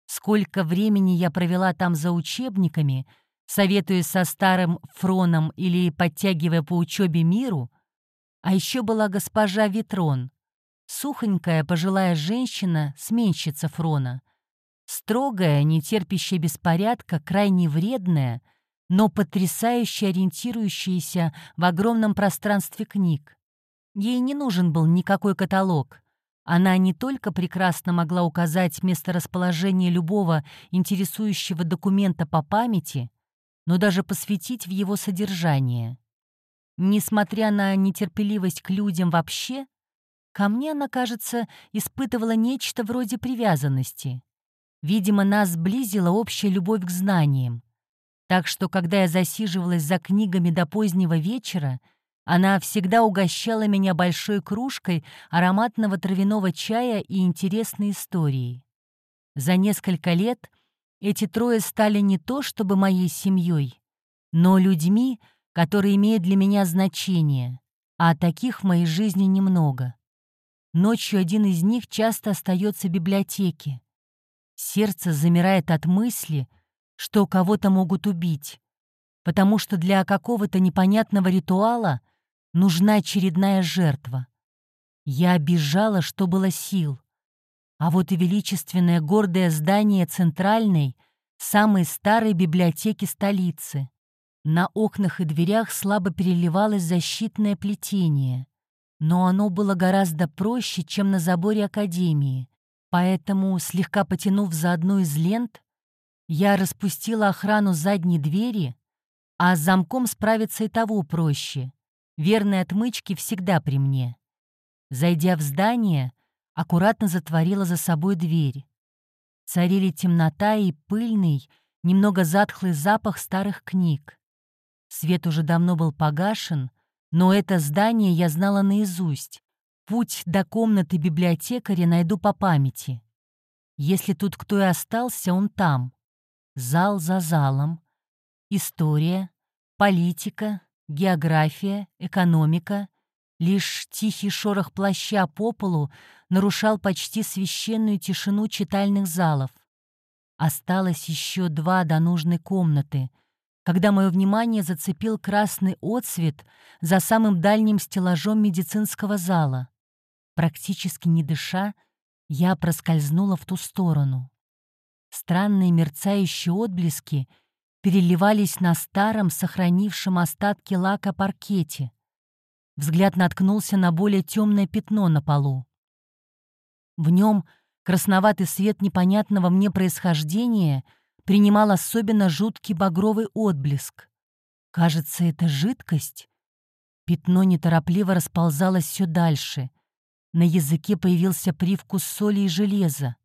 Сколько времени я провела там за учебниками, советуясь со старым фроном или подтягивая по учебе миру — а еще была госпожа Витрон, сухонькая пожилая женщина, сменщица Фрона. Строгая, нетерпящая беспорядка, крайне вредная, но потрясающе ориентирующаяся в огромном пространстве книг. Ей не нужен был никакой каталог. Она не только прекрасно могла указать месторасположение любого интересующего документа по памяти, но даже посвятить в его содержание. Несмотря на нетерпеливость к людям вообще, ко мне она, кажется, испытывала нечто вроде привязанности. Видимо, нас сблизила общая любовь к знаниям. Так что, когда я засиживалась за книгами до позднего вечера, она всегда угощала меня большой кружкой ароматного травяного чая и интересной историей. За несколько лет эти трое стали не то чтобы моей семьей, но людьми, которые имеют для меня значение, а таких в моей жизни немного. Ночью один из них часто остается в библиотеке. Сердце замирает от мысли, что кого-то могут убить, потому что для какого-то непонятного ритуала нужна очередная жертва. Я обижала, что было сил. А вот и величественное гордое здание центральной, самой старой библиотеки столицы. На окнах и дверях слабо переливалось защитное плетение, но оно было гораздо проще, чем на заборе Академии, поэтому, слегка потянув за одну из лент, я распустила охрану задней двери, а с замком справиться и того проще. Верные отмычки всегда при мне. Зайдя в здание, аккуратно затворила за собой дверь. Царили темнота и пыльный, немного затхлый запах старых книг. Свет уже давно был погашен, но это здание я знала наизусть. Путь до комнаты библиотекаря найду по памяти. Если тут кто и остался, он там. Зал за залом. История, политика, география, экономика. Лишь тихий шорох плаща по полу нарушал почти священную тишину читальных залов. Осталось еще два до нужной комнаты, когда мое внимание зацепил красный отсвет за самым дальним стеллажом медицинского зала. Практически не дыша, я проскользнула в ту сторону. Странные мерцающие отблески переливались на старом, сохранившем остатки лака паркете. Взгляд наткнулся на более темное пятно на полу. В нем красноватый свет непонятного мне происхождения принимал особенно жуткий багровый отблеск. Кажется, это жидкость. Пятно неторопливо расползалось все дальше. На языке появился привкус соли и железа.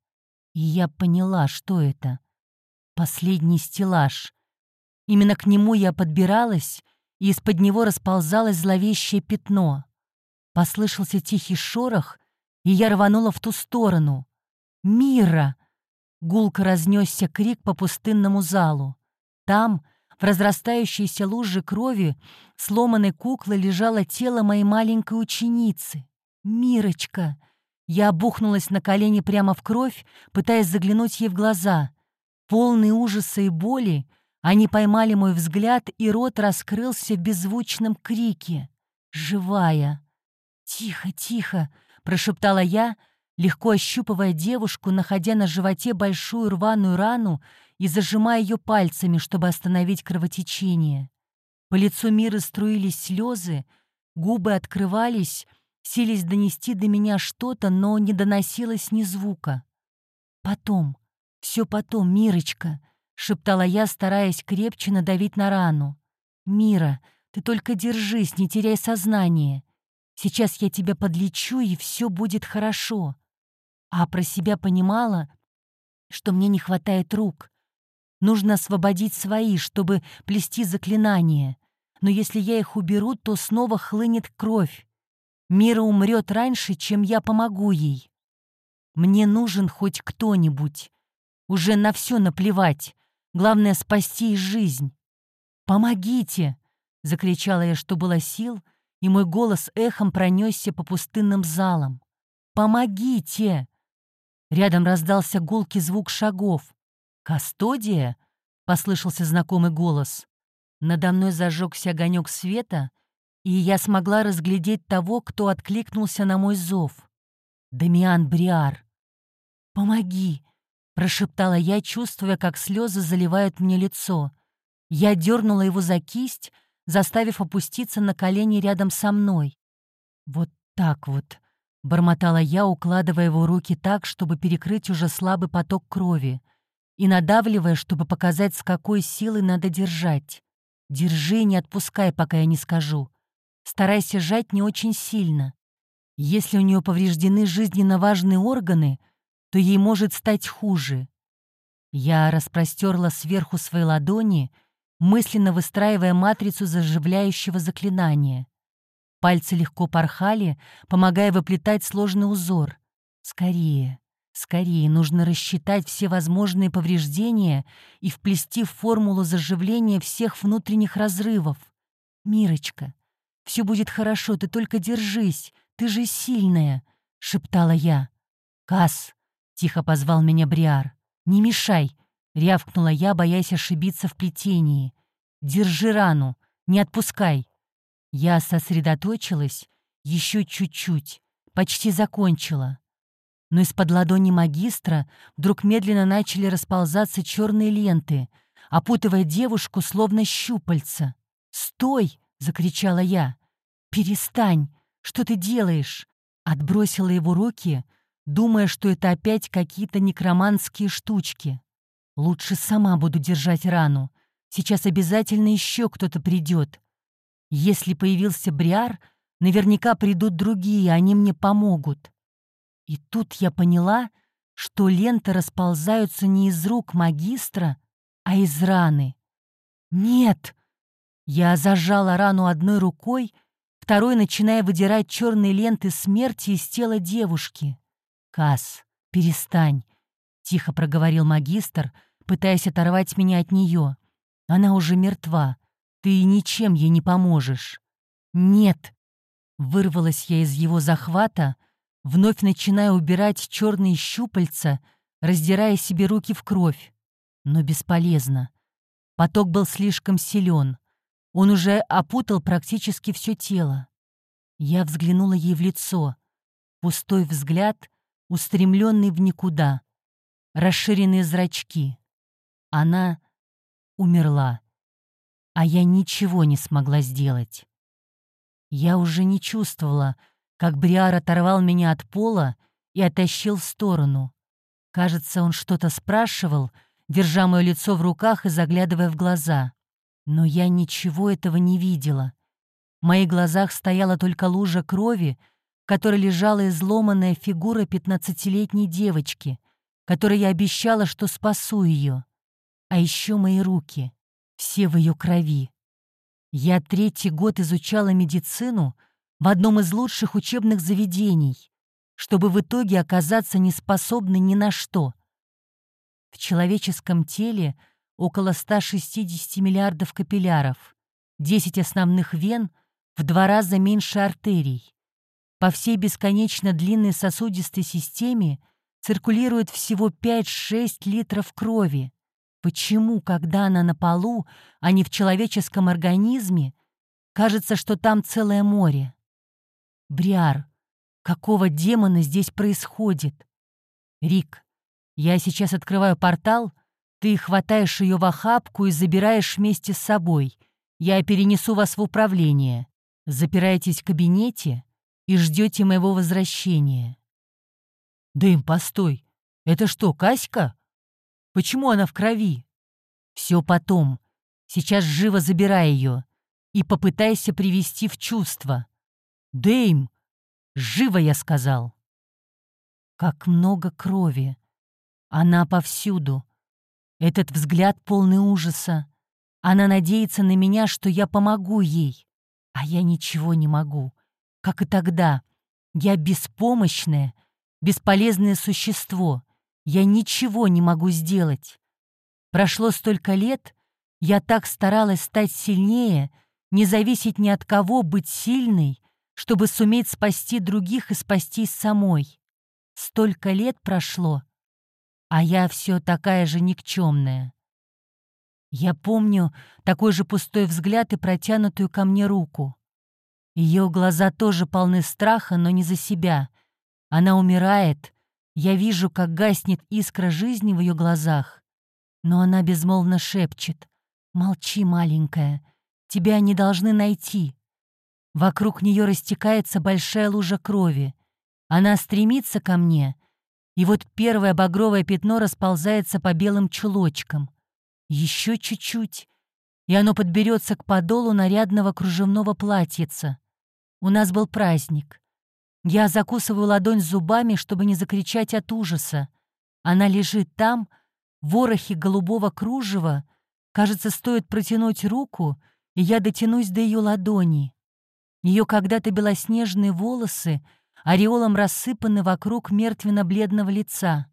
И я поняла, что это. Последний стеллаж. Именно к нему я подбиралась, и из-под него расползалось зловещее пятно. Послышался тихий шорох, и я рванула в ту сторону. «Мира!» — гулко разнесся крик по пустынному залу. Там, в разрастающейся луже крови, сломанной куклы лежало тело моей маленькой ученицы. «Мирочка!» Я обухнулась на колени прямо в кровь, пытаясь заглянуть ей в глаза. Полные ужаса и боли, они поймали мой взгляд, и рот раскрылся в беззвучном крике. «Живая!» «Тихо, тихо!» — прошептала я, легко ощупывая девушку, находя на животе большую рваную рану и зажимая ее пальцами, чтобы остановить кровотечение. По лицу Миры струились слезы, губы открывались, сились донести до меня что-то, но не доносилось ни звука. «Потом, все потом, Мирочка», — шептала я, стараясь крепче надавить на рану. «Мира, ты только держись, не теряй сознание. Сейчас я тебя подлечу, и все будет хорошо». А про себя понимала, что мне не хватает рук. Нужно освободить свои, чтобы плести заклинания. Но если я их уберу, то снова хлынет кровь. Мира умрет раньше, чем я помогу ей. Мне нужен хоть кто-нибудь. Уже на все наплевать. Главное — спасти жизнь. «Помогите!» — закричала я, что было сил, и мой голос эхом пронесся по пустынным залам. «Помогите!» Рядом раздался гулкий звук шагов. «Кастодия?» — послышался знакомый голос. Надо мной зажегся огонек света, и я смогла разглядеть того, кто откликнулся на мой зов. Дамиан Бриар. «Помоги!» — прошептала я, чувствуя, как слезы заливают мне лицо. Я дернула его за кисть, заставив опуститься на колени рядом со мной. «Вот так вот», — бормотала я, укладывая его руки так, чтобы перекрыть уже слабый поток крови, и надавливая, чтобы показать, с какой силой надо держать. «Держи, не отпускай, пока я не скажу. Старайся сжать не очень сильно. Если у нее повреждены жизненно важные органы, то ей может стать хуже. Я распростерла сверху свои ладони, мысленно выстраивая матрицу заживляющего заклинания. Пальцы легко порхали, помогая выплетать сложный узор. Скорее, скорее, нужно рассчитать все возможные повреждения и вплести в формулу заживления всех внутренних разрывов. Мирочка, все будет хорошо, ты только держись, ты же сильная», — шептала я. «Касс!» — тихо позвал меня Бриар. «Не мешай!» — рявкнула я, боясь ошибиться в плетении. «Держи рану, не отпускай!» Я сосредоточилась еще чуть-чуть, почти закончила. Но из-под ладони магистра вдруг медленно начали расползаться черные ленты, опутывая девушку словно щупальца. «Стой!» — закричала я. «Перестань! Что ты делаешь?» Отбросила его руки, думая, что это опять какие-то некроманские штучки. «Лучше сама буду держать рану. Сейчас обязательно еще кто-то придет. Если появился Бриар, наверняка придут другие, они мне помогут». И тут я поняла, что ленты расползаются не из рук магистра, а из раны. «Нет!» Я зажала рану одной рукой, второй начиная выдирать черные ленты смерти из тела девушки. «Касс, перестань!» — тихо проговорил магистр, пытаясь оторвать меня от нее. «Она уже мертва. Ты ничем ей не поможешь». «Нет!» — вырвалась я из его захвата, вновь начиная убирать черные щупальца, раздирая себе руки в кровь. Но бесполезно. Поток был слишком силен. Он уже опутал практически все тело. Я взглянула ей в лицо. Пустой взгляд, устремленный в никуда. Расширенные зрачки. Она умерла. А я ничего не смогла сделать. Я уже не чувствовала, как Бриар оторвал меня от пола и оттащил в сторону. Кажется, он что-то спрашивал, держа мое лицо в руках и заглядывая в глаза. Но я ничего этого не видела. В моих глазах стояла только лужа крови, в которой лежала изломанная фигура пятнадцатилетней девочки, которой я обещала, что спасу ее. А еще мои руки, все в ее крови. Я третий год изучала медицину в одном из лучших учебных заведений, чтобы в итоге оказаться неспособной ни на что. В человеческом теле — около 160 миллиардов капилляров, 10 основных вен, в два раза меньше артерий. По всей бесконечно длинной сосудистой системе циркулирует всего 5-6 литров крови. Почему, когда она на полу, а не в человеческом организме, кажется, что там целое море? Бриар, какого демона здесь происходит? Рик, я сейчас открываю портал — ты хватаешь ее в охапку и забираешь вместе с собой. Я перенесу вас в управление. Запираетесь в кабинете и ждете моего возвращения. Дым, постой. Это что, Каська? Почему она в крови? Все потом. Сейчас живо забирай ее и попытайся привести в чувство. Дэйм, живо, я сказал. Как много крови. Она повсюду. Этот взгляд полный ужаса. Она надеется на меня, что я помогу ей. А я ничего не могу. Как и тогда. Я беспомощное, бесполезное существо. Я ничего не могу сделать. Прошло столько лет, я так старалась стать сильнее, не зависеть ни от кого, быть сильной, чтобы суметь спасти других и спастись самой. Столько лет прошло, а я все такая же никчемная. Я помню такой же пустой взгляд и протянутую ко мне руку. Ее глаза тоже полны страха, но не за себя. Она умирает. Я вижу, как гаснет искра жизни в ее глазах. Но она безмолвно шепчет. «Молчи, маленькая. Тебя они должны найти». Вокруг нее растекается большая лужа крови. Она стремится ко мне — и вот первое багровое пятно расползается по белым чулочкам. Еще чуть-чуть, и оно подберется к подолу нарядного кружевного платьица. У нас был праздник. Я закусываю ладонь зубами, чтобы не закричать от ужаса. Она лежит там, в ворохе голубого кружева. Кажется, стоит протянуть руку, и я дотянусь до ее ладони. Ее когда-то белоснежные волосы — ореолом рассыпаны вокруг мертвенно-бледного лица.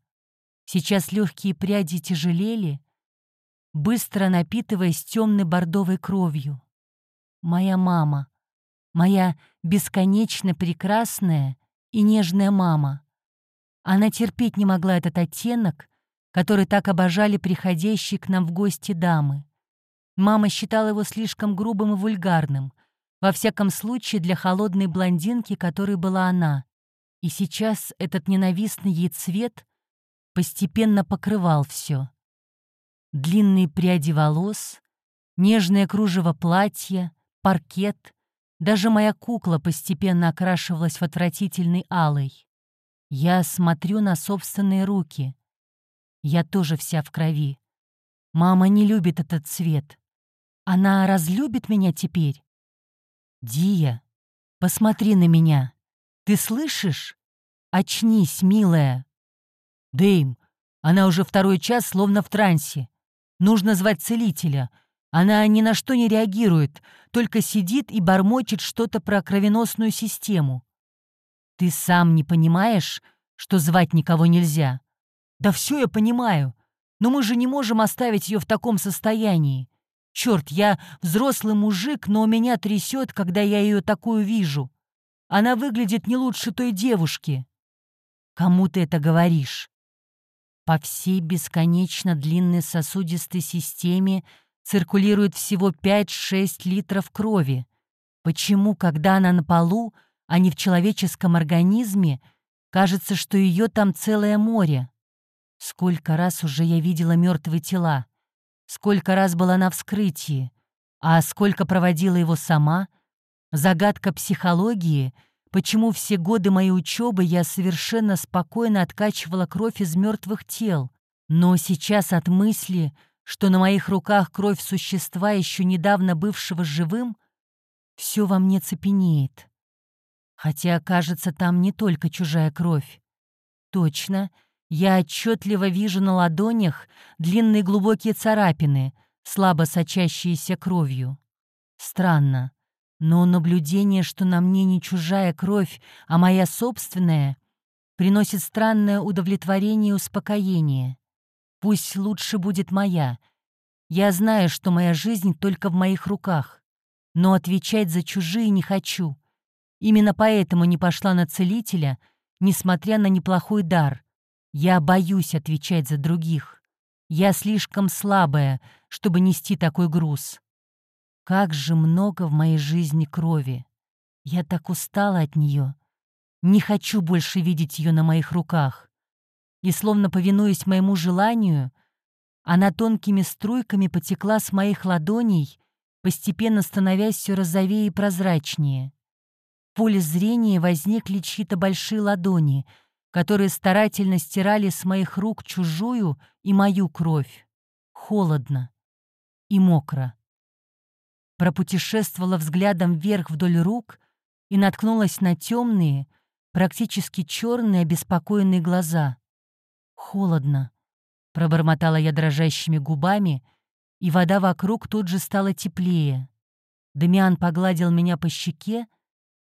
Сейчас легкие пряди тяжелели, быстро напитываясь темной бордовой кровью. Моя мама, моя бесконечно прекрасная и нежная мама. Она терпеть не могла этот оттенок, который так обожали приходящие к нам в гости дамы. Мама считала его слишком грубым и вульгарным — во всяком случае, для холодной блондинки, которой была она. И сейчас этот ненавистный ей цвет постепенно покрывал все. Длинные пряди волос, нежное кружево платья, паркет, даже моя кукла постепенно окрашивалась в отвратительный алый. Я смотрю на собственные руки. Я тоже вся в крови. Мама не любит этот цвет. Она разлюбит меня теперь? «Дия, посмотри на меня. Ты слышишь? Очнись, милая!» «Дэйм, она уже второй час словно в трансе. Нужно звать целителя. Она ни на что не реагирует, только сидит и бормочет что-то про кровеносную систему. Ты сам не понимаешь, что звать никого нельзя? Да все я понимаю, но мы же не можем оставить ее в таком состоянии. Черт, я взрослый мужик, но меня трясет, когда я ее такую вижу. Она выглядит не лучше той девушки. Кому ты это говоришь? По всей бесконечно длинной сосудистой системе циркулирует всего 5-6 литров крови. Почему, когда она на полу, а не в человеческом организме, кажется, что ее там целое море? Сколько раз уже я видела мертвые тела, сколько раз была на вскрытии, а сколько проводила его сама. Загадка психологии, почему все годы моей учебы я совершенно спокойно откачивала кровь из мертвых тел, но сейчас от мысли, что на моих руках кровь существа, еще недавно бывшего живым, все во мне цепенеет. Хотя, кажется, там не только чужая кровь. Точно, я отчетливо вижу на ладонях длинные глубокие царапины, слабо сочащиеся кровью. Странно, но наблюдение, что на мне не чужая кровь, а моя собственная, приносит странное удовлетворение и успокоение. Пусть лучше будет моя. Я знаю, что моя жизнь только в моих руках, но отвечать за чужие не хочу. Именно поэтому не пошла на целителя, несмотря на неплохой дар. Я боюсь отвечать за других. Я слишком слабая, чтобы нести такой груз. Как же много в моей жизни крови. Я так устала от нее. Не хочу больше видеть ее на моих руках. И словно повинуясь моему желанию, она тонкими струйками потекла с моих ладоней, постепенно становясь все розовее и прозрачнее. В поле зрения возникли чьи-то большие ладони — которые старательно стирали с моих рук чужую и мою кровь. Холодно и мокро. Пропутешествовала взглядом вверх вдоль рук и наткнулась на темные, практически черные, обеспокоенные глаза. «Холодно», — пробормотала я дрожащими губами, и вода вокруг тут же стала теплее. Дамиан погладил меня по щеке,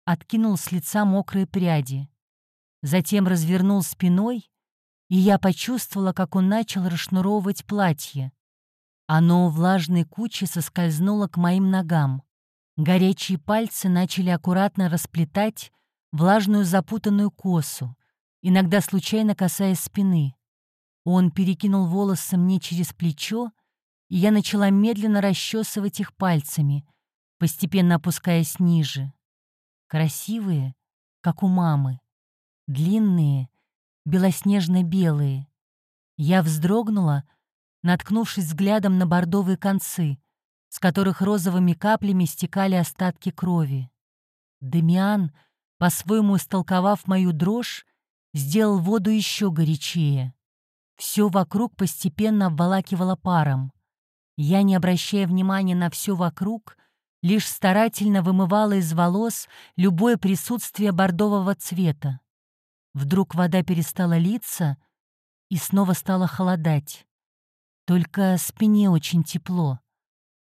откинул с лица мокрые пряди затем развернул спиной, и я почувствовала, как он начал расшнуровывать платье. Оно влажной кучей соскользнуло к моим ногам. Горячие пальцы начали аккуратно расплетать влажную запутанную косу, иногда случайно касаясь спины. Он перекинул волосы мне через плечо, и я начала медленно расчесывать их пальцами, постепенно опускаясь ниже. Красивые, как у мамы длинные, белоснежно-белые. Я вздрогнула, наткнувшись взглядом на бордовые концы, с которых розовыми каплями стекали остатки крови. Демиан, по-своему истолковав мою дрожь, сделал воду еще горячее. Все вокруг постепенно обволакивало паром. Я, не обращая внимания на все вокруг, лишь старательно вымывала из волос любое присутствие бордового цвета. Вдруг вода перестала литься и снова стала холодать. Только спине очень тепло.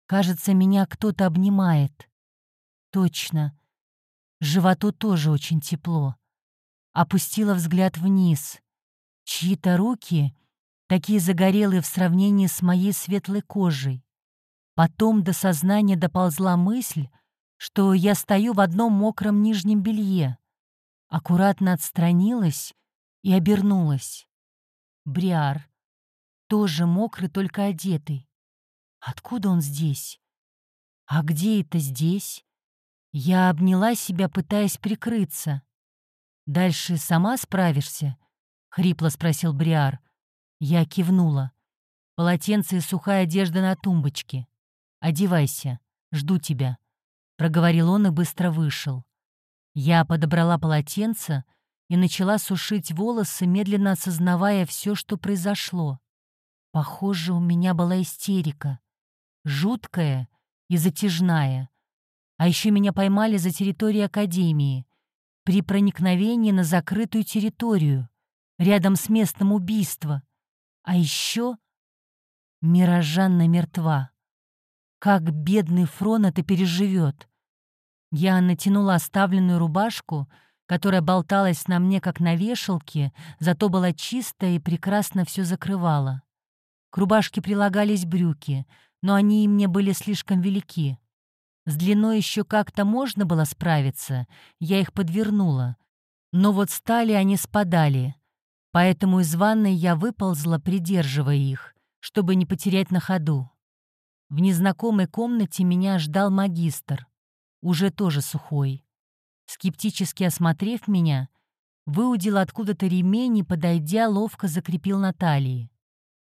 Кажется, меня кто-то обнимает. Точно. Животу тоже очень тепло. Опустила взгляд вниз. Чьи-то руки, такие загорелые в сравнении с моей светлой кожей. Потом до сознания доползла мысль, что я стою в одном мокром нижнем белье аккуратно отстранилась и обернулась. Бриар, тоже мокрый, только одетый. Откуда он здесь? А где это здесь? Я обняла себя, пытаясь прикрыться. «Дальше сама справишься?» — хрипло спросил Бриар. Я кивнула. Полотенце и сухая одежда на тумбочке. «Одевайся, жду тебя», — проговорил он и быстро вышел. Я подобрала полотенце и начала сушить волосы, медленно осознавая все, что произошло. Похоже, у меня была истерика. Жуткая и затяжная. А еще меня поймали за территорией Академии, при проникновении на закрытую территорию, рядом с местом убийства. А еще Мирожанна мертва. Как бедный Фрон это переживет? Я натянула оставленную рубашку, которая болталась на мне, как на вешалке, зато была чистая и прекрасно все закрывала. К рубашке прилагались брюки, но они и мне были слишком велики. С длиной еще как-то можно было справиться, я их подвернула. Но вот стали они спадали, поэтому из ванной я выползла, придерживая их, чтобы не потерять на ходу. В незнакомой комнате меня ждал магистр, уже тоже сухой. Скептически осмотрев меня, выудил откуда-то ремень и, подойдя, ловко закрепил на талии.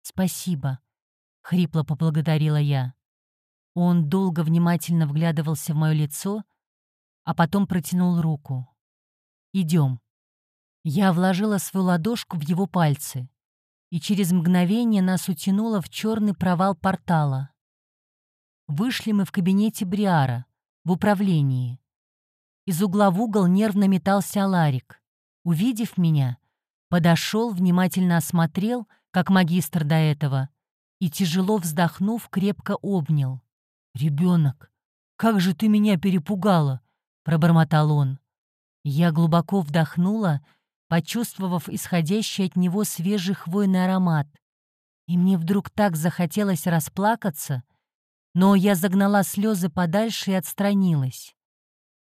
«Спасибо», — хрипло поблагодарила я. Он долго внимательно вглядывался в мое лицо, а потом протянул руку. «Идем». Я вложила свою ладошку в его пальцы, и через мгновение нас утянуло в черный провал портала. Вышли мы в кабинете Бриара, в управлении. Из угла в угол нервно метался Аларик. Увидев меня, подошел, внимательно осмотрел, как магистр до этого, и, тяжело вздохнув, крепко обнял. «Ребенок, как же ты меня перепугала!» — пробормотал он. Я глубоко вдохнула, почувствовав исходящий от него свежий хвойный аромат. И мне вдруг так захотелось расплакаться, но я загнала слезы подальше и отстранилась.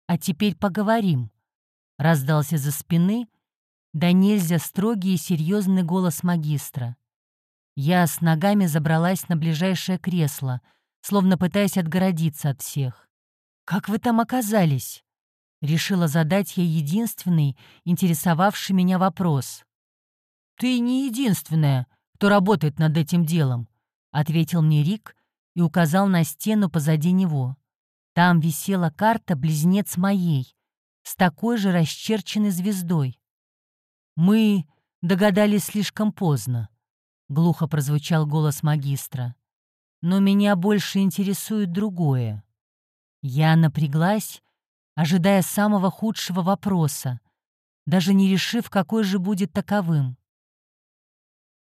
«А теперь поговорим», — раздался за спины, да нельзя строгий и серьезный голос магистра. Я с ногами забралась на ближайшее кресло — словно пытаясь отгородиться от всех. «Как вы там оказались?» Решила задать ей единственный, интересовавший меня вопрос. «Ты не единственная, кто работает над этим делом», — ответил мне Рик и указал на стену позади него. Там висела карта «Близнец моей» с такой же расчерченной звездой. «Мы догадались слишком поздно», — глухо прозвучал голос магистра. Но меня больше интересует другое. Я напряглась, ожидая самого худшего вопроса, даже не решив, какой же будет таковым.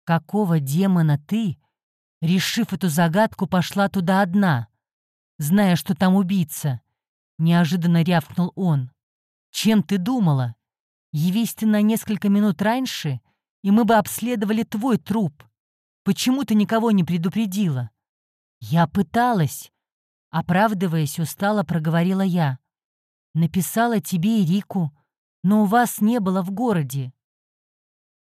«Какого демона ты, решив эту загадку, пошла туда одна, зная, что там убийца?» — неожиданно рявкнул он. «Чем ты думала? Явись ты на несколько минут раньше, и мы бы обследовали твой труп. Почему ты никого не предупредила?» «Я пыталась», — оправдываясь, устало проговорила я. «Написала тебе и Рику, но у вас не было в городе».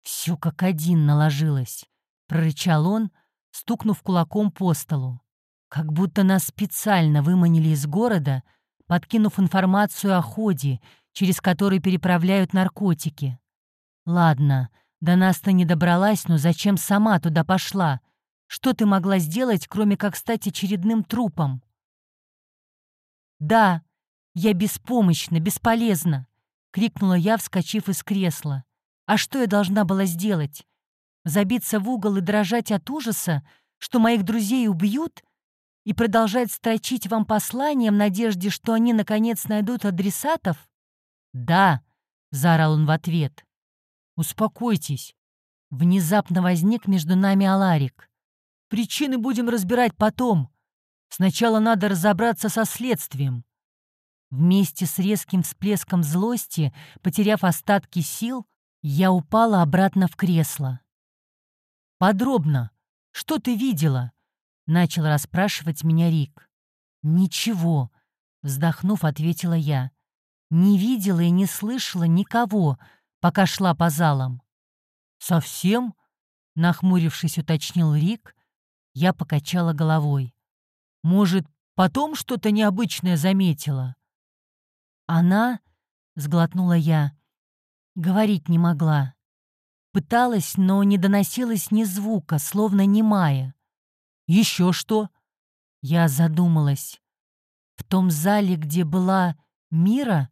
«Все как один наложилось», — прорычал он, стукнув кулаком по столу. «Как будто нас специально выманили из города, подкинув информацию о ходе, через который переправляют наркотики. Ладно, до нас-то не добралась, но зачем сама туда пошла?» Что ты могла сделать, кроме как стать очередным трупом? «Да, я беспомощна, бесполезна!» — крикнула я, вскочив из кресла. «А что я должна была сделать? Забиться в угол и дрожать от ужаса, что моих друзей убьют? И продолжать строчить вам послания в надежде, что они, наконец, найдут адресатов?» «Да!» — заорал он в ответ. «Успокойтесь!» Внезапно возник между нами Аларик. Причины будем разбирать потом. Сначала надо разобраться со следствием. Вместе с резким всплеском злости, потеряв остатки сил, я упала обратно в кресло. «Подробно. Что ты видела?» — начал расспрашивать меня Рик. «Ничего», — вздохнув, ответила я. «Не видела и не слышала никого, пока шла по залам». «Совсем?» — нахмурившись, уточнил Рик, я покачала головой. «Может, потом что-то необычное заметила?» «Она...» — сглотнула я. Говорить не могла. Пыталась, но не доносилось ни звука, словно немая. «Еще что?» Я задумалась. В том зале, где была Мира,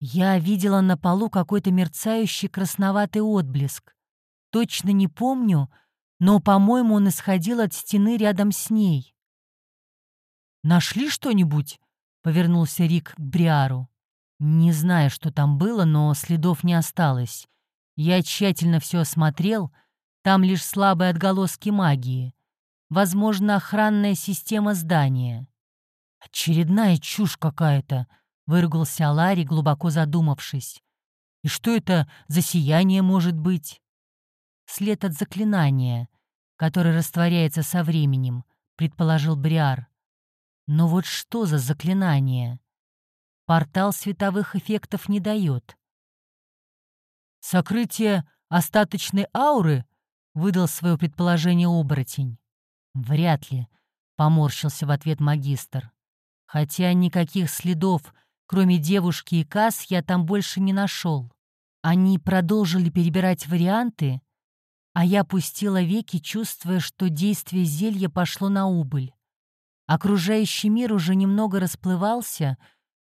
я видела на полу какой-то мерцающий красноватый отблеск. Точно не помню, но, по-моему, он исходил от стены рядом с ней. «Нашли что-нибудь?» — повернулся Рик к Бриару. Не знаю, что там было, но следов не осталось. Я тщательно все осмотрел, там лишь слабые отголоски магии. возможно, охранная система здания. «Очередная чушь какая-то», — выругался Алари, глубоко задумавшись. «И что это за сияние может быть?» «След от заклинания, который растворяется со временем», — предположил Бриар. «Но вот что за заклинание?» Портал световых эффектов не дает. «Сокрытие остаточной ауры?» — выдал свое предположение оборотень. «Вряд ли», — поморщился в ответ магистр. «Хотя никаких следов, кроме девушки и Касс, я там больше не нашел. Они продолжили перебирать варианты, а я пустила веки, чувствуя, что действие зелья пошло на убыль. Окружающий мир уже немного расплывался,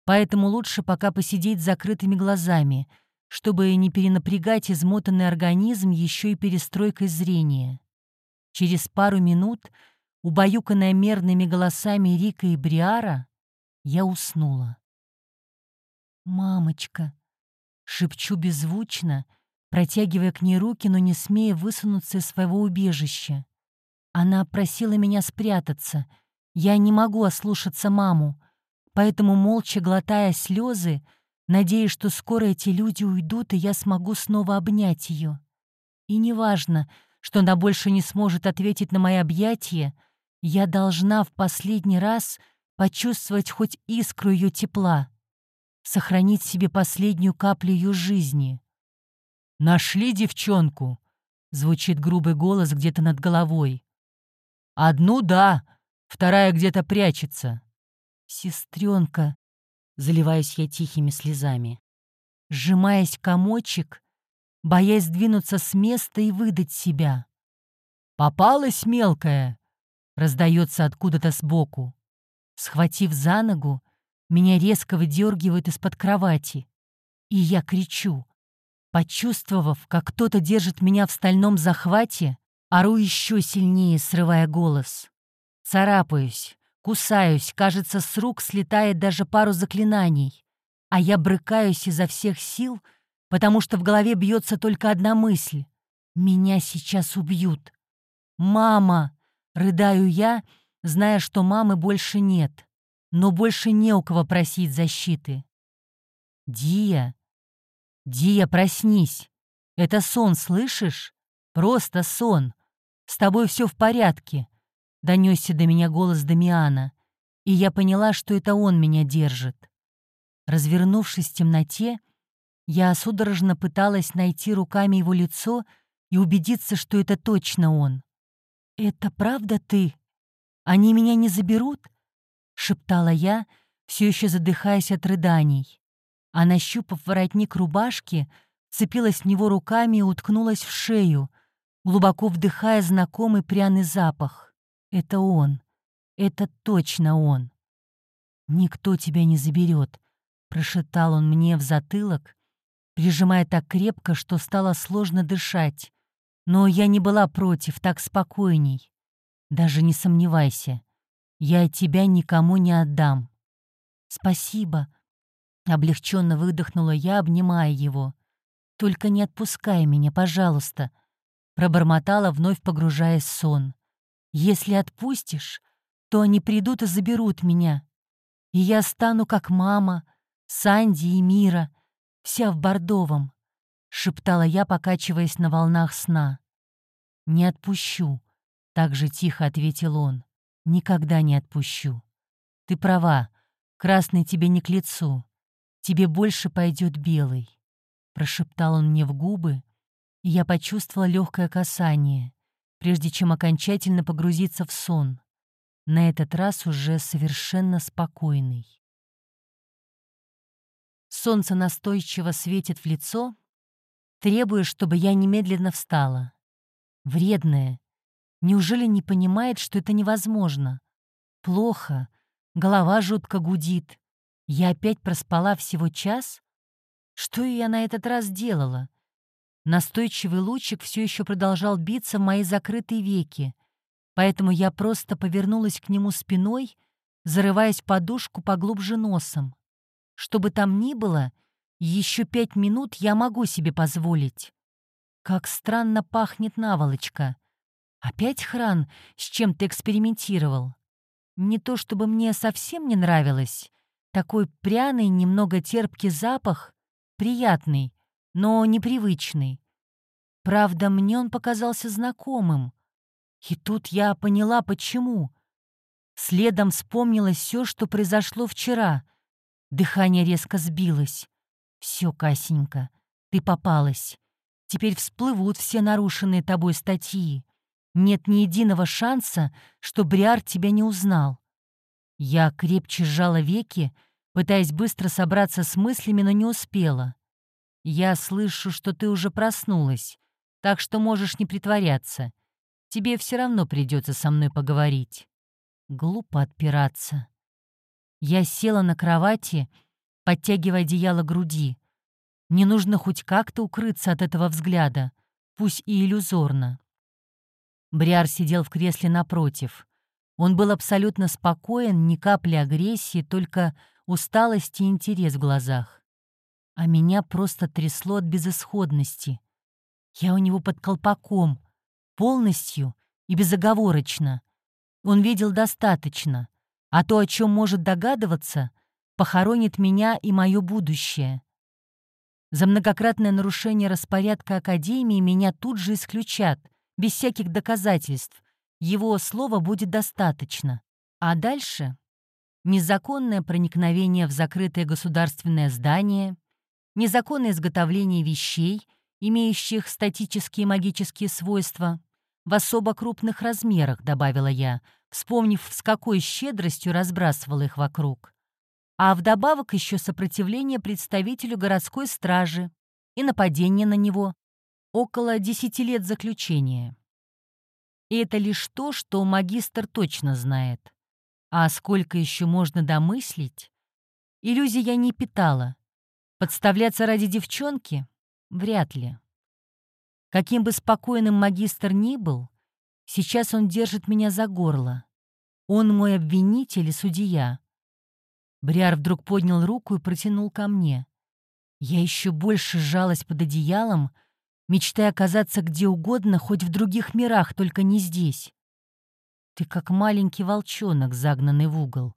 поэтому лучше пока посидеть с закрытыми глазами, чтобы не перенапрягать измотанный организм еще и перестройкой зрения. Через пару минут, убаюканная мерными голосами Рика и Бриара, я уснула. «Мамочка!» — шепчу беззвучно, протягивая к ней руки, но не смея высунуться из своего убежища. Она просила меня спрятаться. Я не могу ослушаться маму, поэтому, молча глотая слезы, надеясь, что скоро эти люди уйдут, и я смогу снова обнять ее. И неважно, что она больше не сможет ответить на мои объятия, я должна в последний раз почувствовать хоть искру ее тепла, сохранить себе последнюю каплю ее жизни. «Нашли девчонку?» — звучит грубый голос где-то над головой. «Одну — да, вторая где-то прячется». «Сестренка», — заливаюсь я тихими слезами. Сжимаясь комочек, боясь двинуться с места и выдать себя. «Попалась мелкая!» — раздается откуда-то сбоку. Схватив за ногу, меня резко выдергивают из-под кровати. И я кричу. Почувствовав, как кто-то держит меня в стальном захвате, ору еще сильнее, срывая голос. Царапаюсь, кусаюсь, кажется, с рук слетает даже пару заклинаний. А я брыкаюсь изо всех сил, потому что в голове бьется только одна мысль. Меня сейчас убьют. «Мама!» — рыдаю я, зная, что мамы больше нет, но больше не у кого просить защиты. «Дия!» «Дия, проснись! Это сон, слышишь? Просто сон! С тобой все в порядке!» Донесся до меня голос Дамиана, и я поняла, что это он меня держит. Развернувшись в темноте, я судорожно пыталась найти руками его лицо и убедиться, что это точно он. «Это правда ты? Они меня не заберут?» — шептала я, все еще задыхаясь от рыданий а, нащупав воротник рубашки, цепилась в него руками и уткнулась в шею, глубоко вдыхая знакомый пряный запах. Это он. Это точно он. «Никто тебя не заберет», — прошептал он мне в затылок, прижимая так крепко, что стало сложно дышать. Но я не была против, так спокойней. Даже не сомневайся, я тебя никому не отдам. «Спасибо», Облегченно выдохнула я, обнимая его. «Только не отпускай меня, пожалуйста», — пробормотала, вновь погружаясь в сон. «Если отпустишь, то они придут и заберут меня. И я стану как мама, Санди и Мира, вся в бордовом», — шептала я, покачиваясь на волнах сна. «Не отпущу», — так же тихо ответил он. «Никогда не отпущу. Ты права, красный тебе не к лицу тебе больше пойдет белый», — прошептал он мне в губы, и я почувствовала легкое касание, прежде чем окончательно погрузиться в сон, на этот раз уже совершенно спокойный. Солнце настойчиво светит в лицо, требуя, чтобы я немедленно встала. Вредная. Неужели не понимает, что это невозможно? Плохо. Голова жутко гудит. Я опять проспала всего час? Что я на этот раз делала? Настойчивый лучик все еще продолжал биться в мои закрытые веки, поэтому я просто повернулась к нему спиной, зарываясь подушку поглубже носом. Что бы там ни было, еще пять минут я могу себе позволить. Как странно пахнет наволочка. Опять хран с чем ты экспериментировал? Не то чтобы мне совсем не нравилось. Такой пряный, немного терпкий запах, приятный, но непривычный. Правда, мне он показался знакомым. И тут я поняла, почему. Следом вспомнилось все, что произошло вчера. Дыхание резко сбилось. Все, Касенька, ты попалась. Теперь всплывут все нарушенные тобой статьи. Нет ни единого шанса, что Бриар тебя не узнал. Я крепче сжала веки, пытаясь быстро собраться с мыслями, но не успела. Я слышу, что ты уже проснулась, так что можешь не притворяться. Тебе все равно придется со мной поговорить. Глупо отпираться. Я села на кровати, подтягивая одеяло груди. Мне нужно хоть как-то укрыться от этого взгляда, пусть и иллюзорно. Бриар сидел в кресле напротив. Он был абсолютно спокоен, ни капли агрессии, только усталость и интерес в глазах. А меня просто трясло от безысходности. Я у него под колпаком, полностью и безоговорочно. Он видел достаточно, а то, о чем может догадываться, похоронит меня и мое будущее. За многократное нарушение распорядка Академии меня тут же исключат, без всяких доказательств. Его слова будет достаточно. А дальше — незаконное проникновение в закрытое государственное здание, незаконное изготовление вещей, имеющих статические магические свойства, в особо крупных размерах, добавила я, вспомнив, с какой щедростью разбрасывал их вокруг. А вдобавок еще сопротивление представителю городской стражи и нападение на него. Около десяти лет заключения. И это лишь то, что магистр точно знает. А сколько еще можно домыслить? Иллюзий я не питала. Подставляться ради девчонки? Вряд ли. Каким бы спокойным магистр ни был, сейчас он держит меня за горло. Он мой обвинитель и судья. Бриар вдруг поднял руку и протянул ко мне. Я еще больше сжалась под одеялом, мечтая оказаться где угодно, хоть в других мирах, только не здесь. Ты как маленький волчонок, загнанный в угол.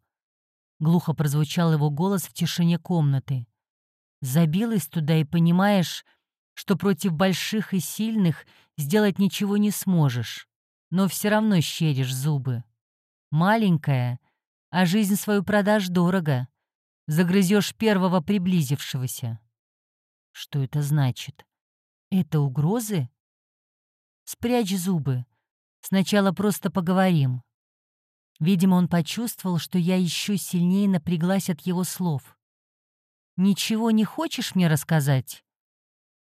Глухо прозвучал его голос в тишине комнаты. Забилась туда и понимаешь, что против больших и сильных сделать ничего не сможешь, но все равно щеришь зубы. Маленькая, а жизнь свою продашь дорого. Загрызешь первого приблизившегося. Что это значит? Это угрозы? Спрячь зубы. Сначала просто поговорим. Видимо, он почувствовал, что я еще сильнее напряглась от его слов. «Ничего не хочешь мне рассказать?»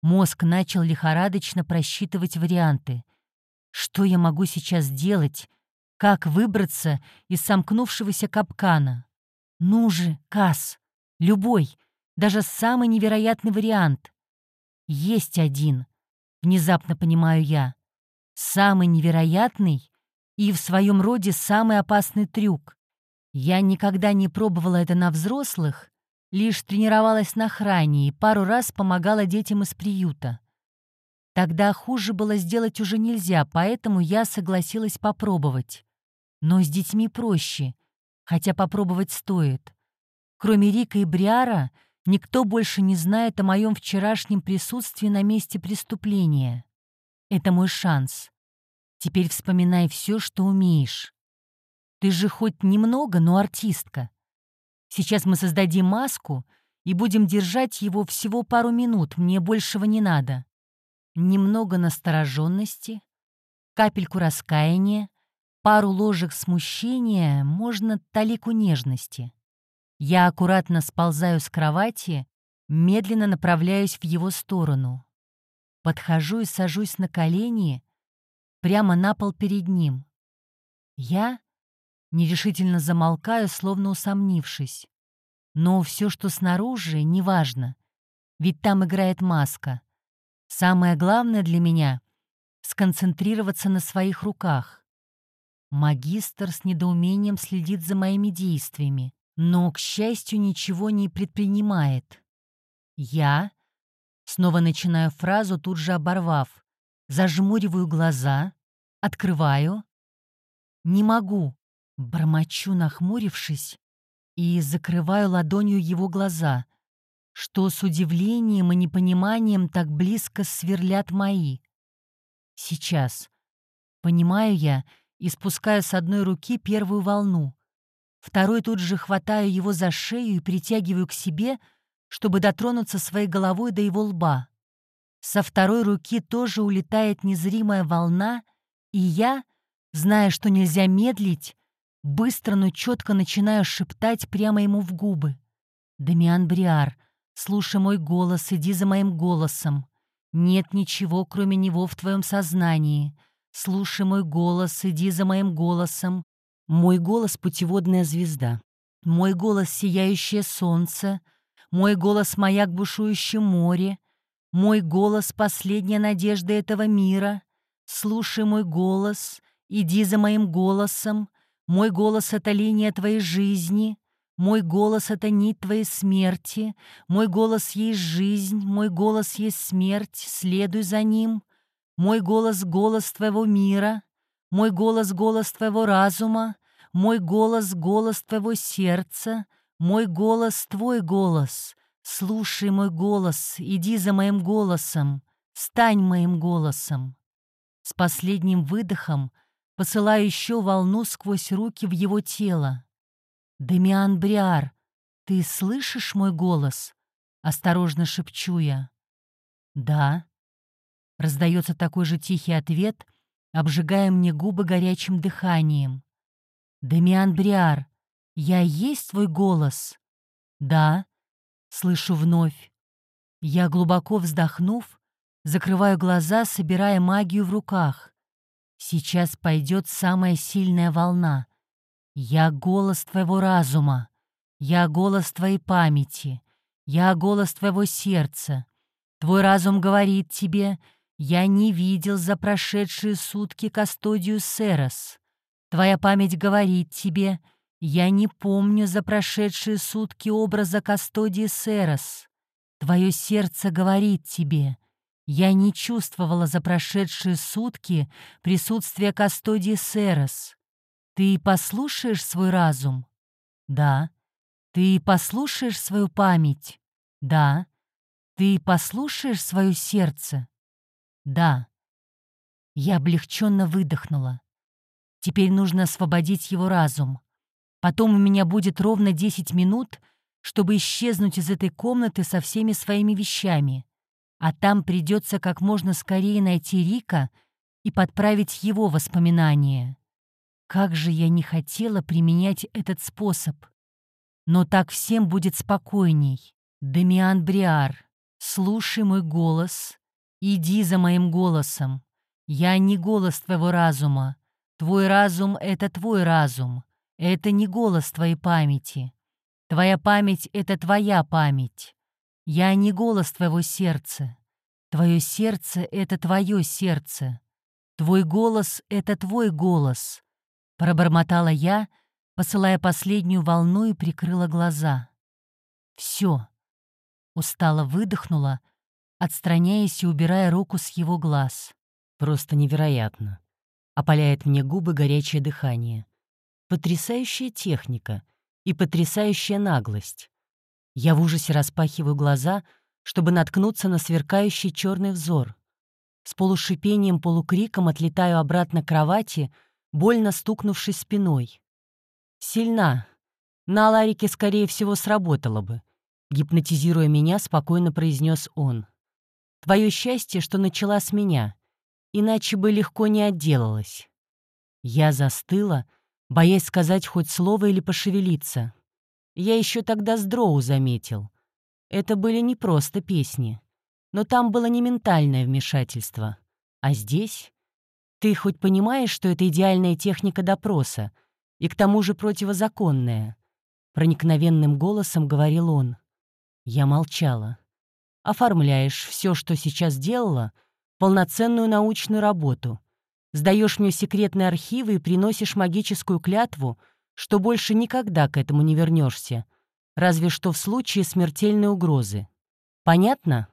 Мозг начал лихорадочно просчитывать варианты. Что я могу сейчас делать? Как выбраться из сомкнувшегося капкана? Ну же, Касс, любой, даже самый невероятный вариант. Есть один, внезапно понимаю я. Самый невероятный и в своем роде самый опасный трюк. Я никогда не пробовала это на взрослых, лишь тренировалась на хране и пару раз помогала детям из приюта. Тогда хуже было сделать уже нельзя, поэтому я согласилась попробовать. Но с детьми проще, хотя попробовать стоит. Кроме Рика и Бриара, никто больше не знает о моем вчерашнем присутствии на месте преступления. Это мой шанс. Теперь вспоминай все, что умеешь. Ты же хоть немного, но артистка. Сейчас мы создадим маску и будем держать его всего пару минут, мне большего не надо. Немного настороженности, капельку раскаяния, пару ложек смущения, можно талику нежности. Я аккуратно сползаю с кровати, медленно направляюсь в его сторону. Подхожу и сажусь на колени, прямо на пол перед ним. Я нерешительно замолкаю, словно усомнившись. Но все, что снаружи, неважно, ведь там играет маска. Самое главное для меня — сконцентрироваться на своих руках. Магистр с недоумением следит за моими действиями, но, к счастью, ничего не предпринимает. Я, снова начинаю фразу, тут же оборвав, зажмуриваю глаза, Открываю. Не могу. Бормочу, нахмурившись, и закрываю ладонью его глаза, что с удивлением и непониманием так близко сверлят мои. Сейчас. Понимаю я и спускаю с одной руки первую волну. Второй тут же хватаю его за шею и притягиваю к себе, чтобы дотронуться своей головой до его лба. Со второй руки тоже улетает незримая волна, и я, зная, что нельзя медлить, быстро, но четко начинаю шептать прямо ему в губы. «Дамиан Бриар, слушай мой голос, иди за моим голосом. Нет ничего, кроме него в твоем сознании. Слушай мой голос, иди за моим голосом. Мой голос — путеводная звезда. Мой голос — сияющее солнце. Мой голос — маяк бушующем море. Мой голос — последняя надежда этого мира. Слушай мой голос, иди за моим голосом. Мой голос — это линия твоей жизни. Мой голос — это нить твоей смерти. Мой голос есть жизнь, мой голос есть смерть. Следуй за ним. Мой голос — голос твоего мира. Мой голос — голос твоего разума. Мой голос — голос твоего сердца. Мой голос — твой голос. Слушай мой голос, иди за моим голосом, стань моим голосом. С последним выдохом посылаю еще волну сквозь руки в его тело. «Демиан Бриар, ты слышишь мой голос?» — осторожно шепчу я. «Да». Раздается такой же тихий ответ, обжигая мне губы горячим дыханием. «Демиан Бриар, я есть твой голос?» «Да», Слышу вновь. Я, глубоко вздохнув, закрываю глаза, собирая магию в руках. Сейчас пойдет самая сильная волна. Я голос твоего разума. Я голос твоей памяти. Я голос твоего сердца. Твой разум говорит тебе, я не видел за прошедшие сутки Кастодию Серос. Твоя память говорит тебе, я не помню за прошедшие сутки образа Кастодии Серос. Твое сердце говорит тебе. Я не чувствовала за прошедшие сутки присутствия Кастодии Серос. Ты послушаешь свой разум? Да. Ты послушаешь свою память? Да. Ты послушаешь свое сердце? Да. Я облегченно выдохнула. Теперь нужно освободить его разум. Потом у меня будет ровно 10 минут, чтобы исчезнуть из этой комнаты со всеми своими вещами. А там придется как можно скорее найти Рика и подправить его воспоминания. Как же я не хотела применять этот способ. Но так всем будет спокойней. Дамиан Бриар, слушай мой голос, иди за моим голосом. Я не голос твоего разума. Твой разум — это твой разум. Это не голос твоей памяти. Твоя память — это твоя память. Я не голос твоего сердца. Твое сердце — это твое сердце. Твой голос — это твой голос. Пробормотала я, посылая последнюю волну и прикрыла глаза. Все. Устало выдохнула, отстраняясь и убирая руку с его глаз. Просто невероятно. Опаляет мне губы горячее дыхание. Потрясающая техника и потрясающая наглость. Я в ужасе распахиваю глаза, чтобы наткнуться на сверкающий черный взор. С полушипением, полукриком отлетаю обратно к кровати, больно стукнувшись спиной. Сильна. На Ларике, скорее всего, сработало бы. Гипнотизируя меня, спокойно произнес он. Твое счастье, что начала с меня, иначе бы легко не отделалась. Я застыла, боясь сказать хоть слово или пошевелиться. Я еще тогда с Дроу заметил. Это были не просто песни. Но там было не ментальное вмешательство. А здесь? Ты хоть понимаешь, что это идеальная техника допроса, и к тому же противозаконная? Проникновенным голосом говорил он. Я молчала. Оформляешь все, что сейчас делала, полноценную научную работу — сдаешь мне секретные архивы и приносишь магическую клятву, что больше никогда к этому не вернешься, разве что в случае смертельной угрозы. Понятно?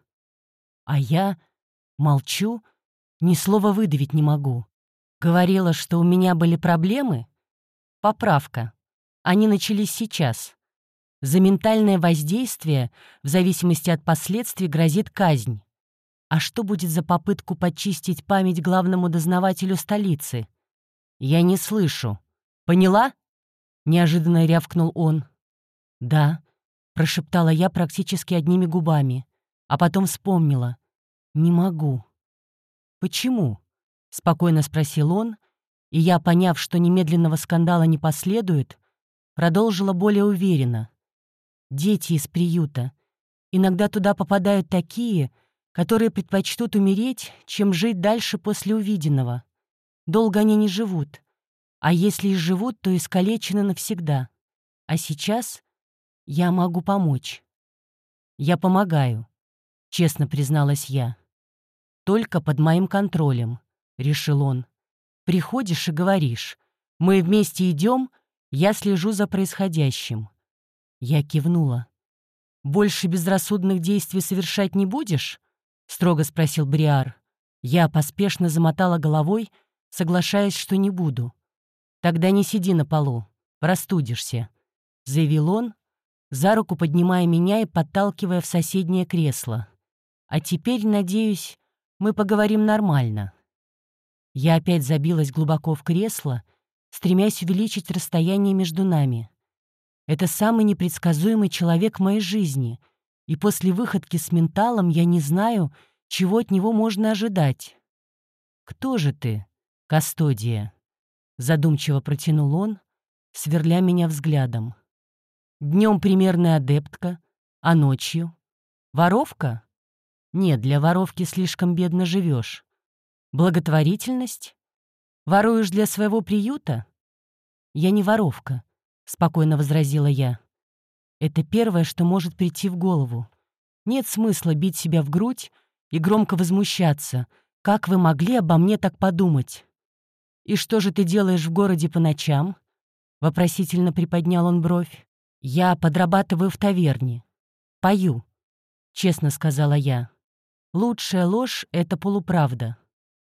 А я молчу, ни слова выдавить не могу. Говорила, что у меня были проблемы? Поправка. Они начались сейчас. За ментальное воздействие, в зависимости от последствий, грозит казнь. А что будет за попытку почистить память главному дознавателю столицы? Я не слышу. Поняла? Неожиданно рявкнул он. Да, прошептала я практически одними губами, а потом вспомнила. Не могу. Почему? Спокойно спросил он, и я, поняв, что немедленного скандала не последует, продолжила более уверенно. Дети из приюта. Иногда туда попадают такие, которые предпочтут умереть, чем жить дальше после увиденного. Долго они не живут. А если и живут, то искалечены навсегда. А сейчас я могу помочь. Я помогаю, честно призналась я. Только под моим контролем, решил он. Приходишь и говоришь. Мы вместе идем, я слежу за происходящим. Я кивнула. «Больше безрассудных действий совершать не будешь?» — строго спросил Бриар. Я поспешно замотала головой, соглашаясь, что не буду. «Тогда не сиди на полу, простудишься», — заявил он, за руку поднимая меня и подталкивая в соседнее кресло. «А теперь, надеюсь, мы поговорим нормально». Я опять забилась глубоко в кресло, стремясь увеличить расстояние между нами. Это самый непредсказуемый человек моей жизни — и после выходки с менталом я не знаю, чего от него можно ожидать. «Кто же ты, Кастодия?» — задумчиво протянул он, сверля меня взглядом. Днем примерная адептка, а ночью? Воровка? Нет, для воровки слишком бедно живешь. Благотворительность? Воруешь для своего приюта? Я не воровка, — спокойно возразила я. Это первое, что может прийти в голову. Нет смысла бить себя в грудь и громко возмущаться. Как вы могли обо мне так подумать? «И что же ты делаешь в городе по ночам?» Вопросительно приподнял он бровь. «Я подрабатываю в таверне. Пою», — честно сказала я. «Лучшая ложь — это полуправда».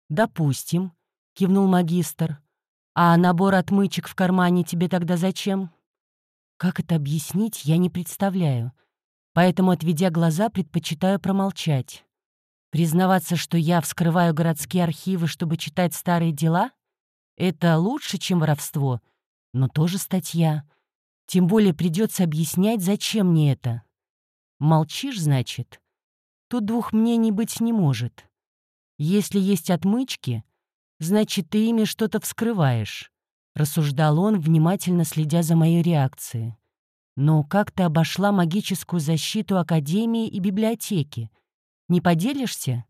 «Допустим», — кивнул магистр. «А набор отмычек в кармане тебе тогда зачем?» Как это объяснить, я не представляю. Поэтому, отведя глаза, предпочитаю промолчать. Признаваться, что я вскрываю городские архивы, чтобы читать старые дела, это лучше, чем воровство, но тоже статья. Тем более придется объяснять, зачем мне это. Молчишь, значит? Тут двух мнений быть не может. Если есть отмычки, значит, ты ими что-то вскрываешь рассуждал он, внимательно следя за моей реакцией. «Но как ты обошла магическую защиту Академии и библиотеки? Не поделишься?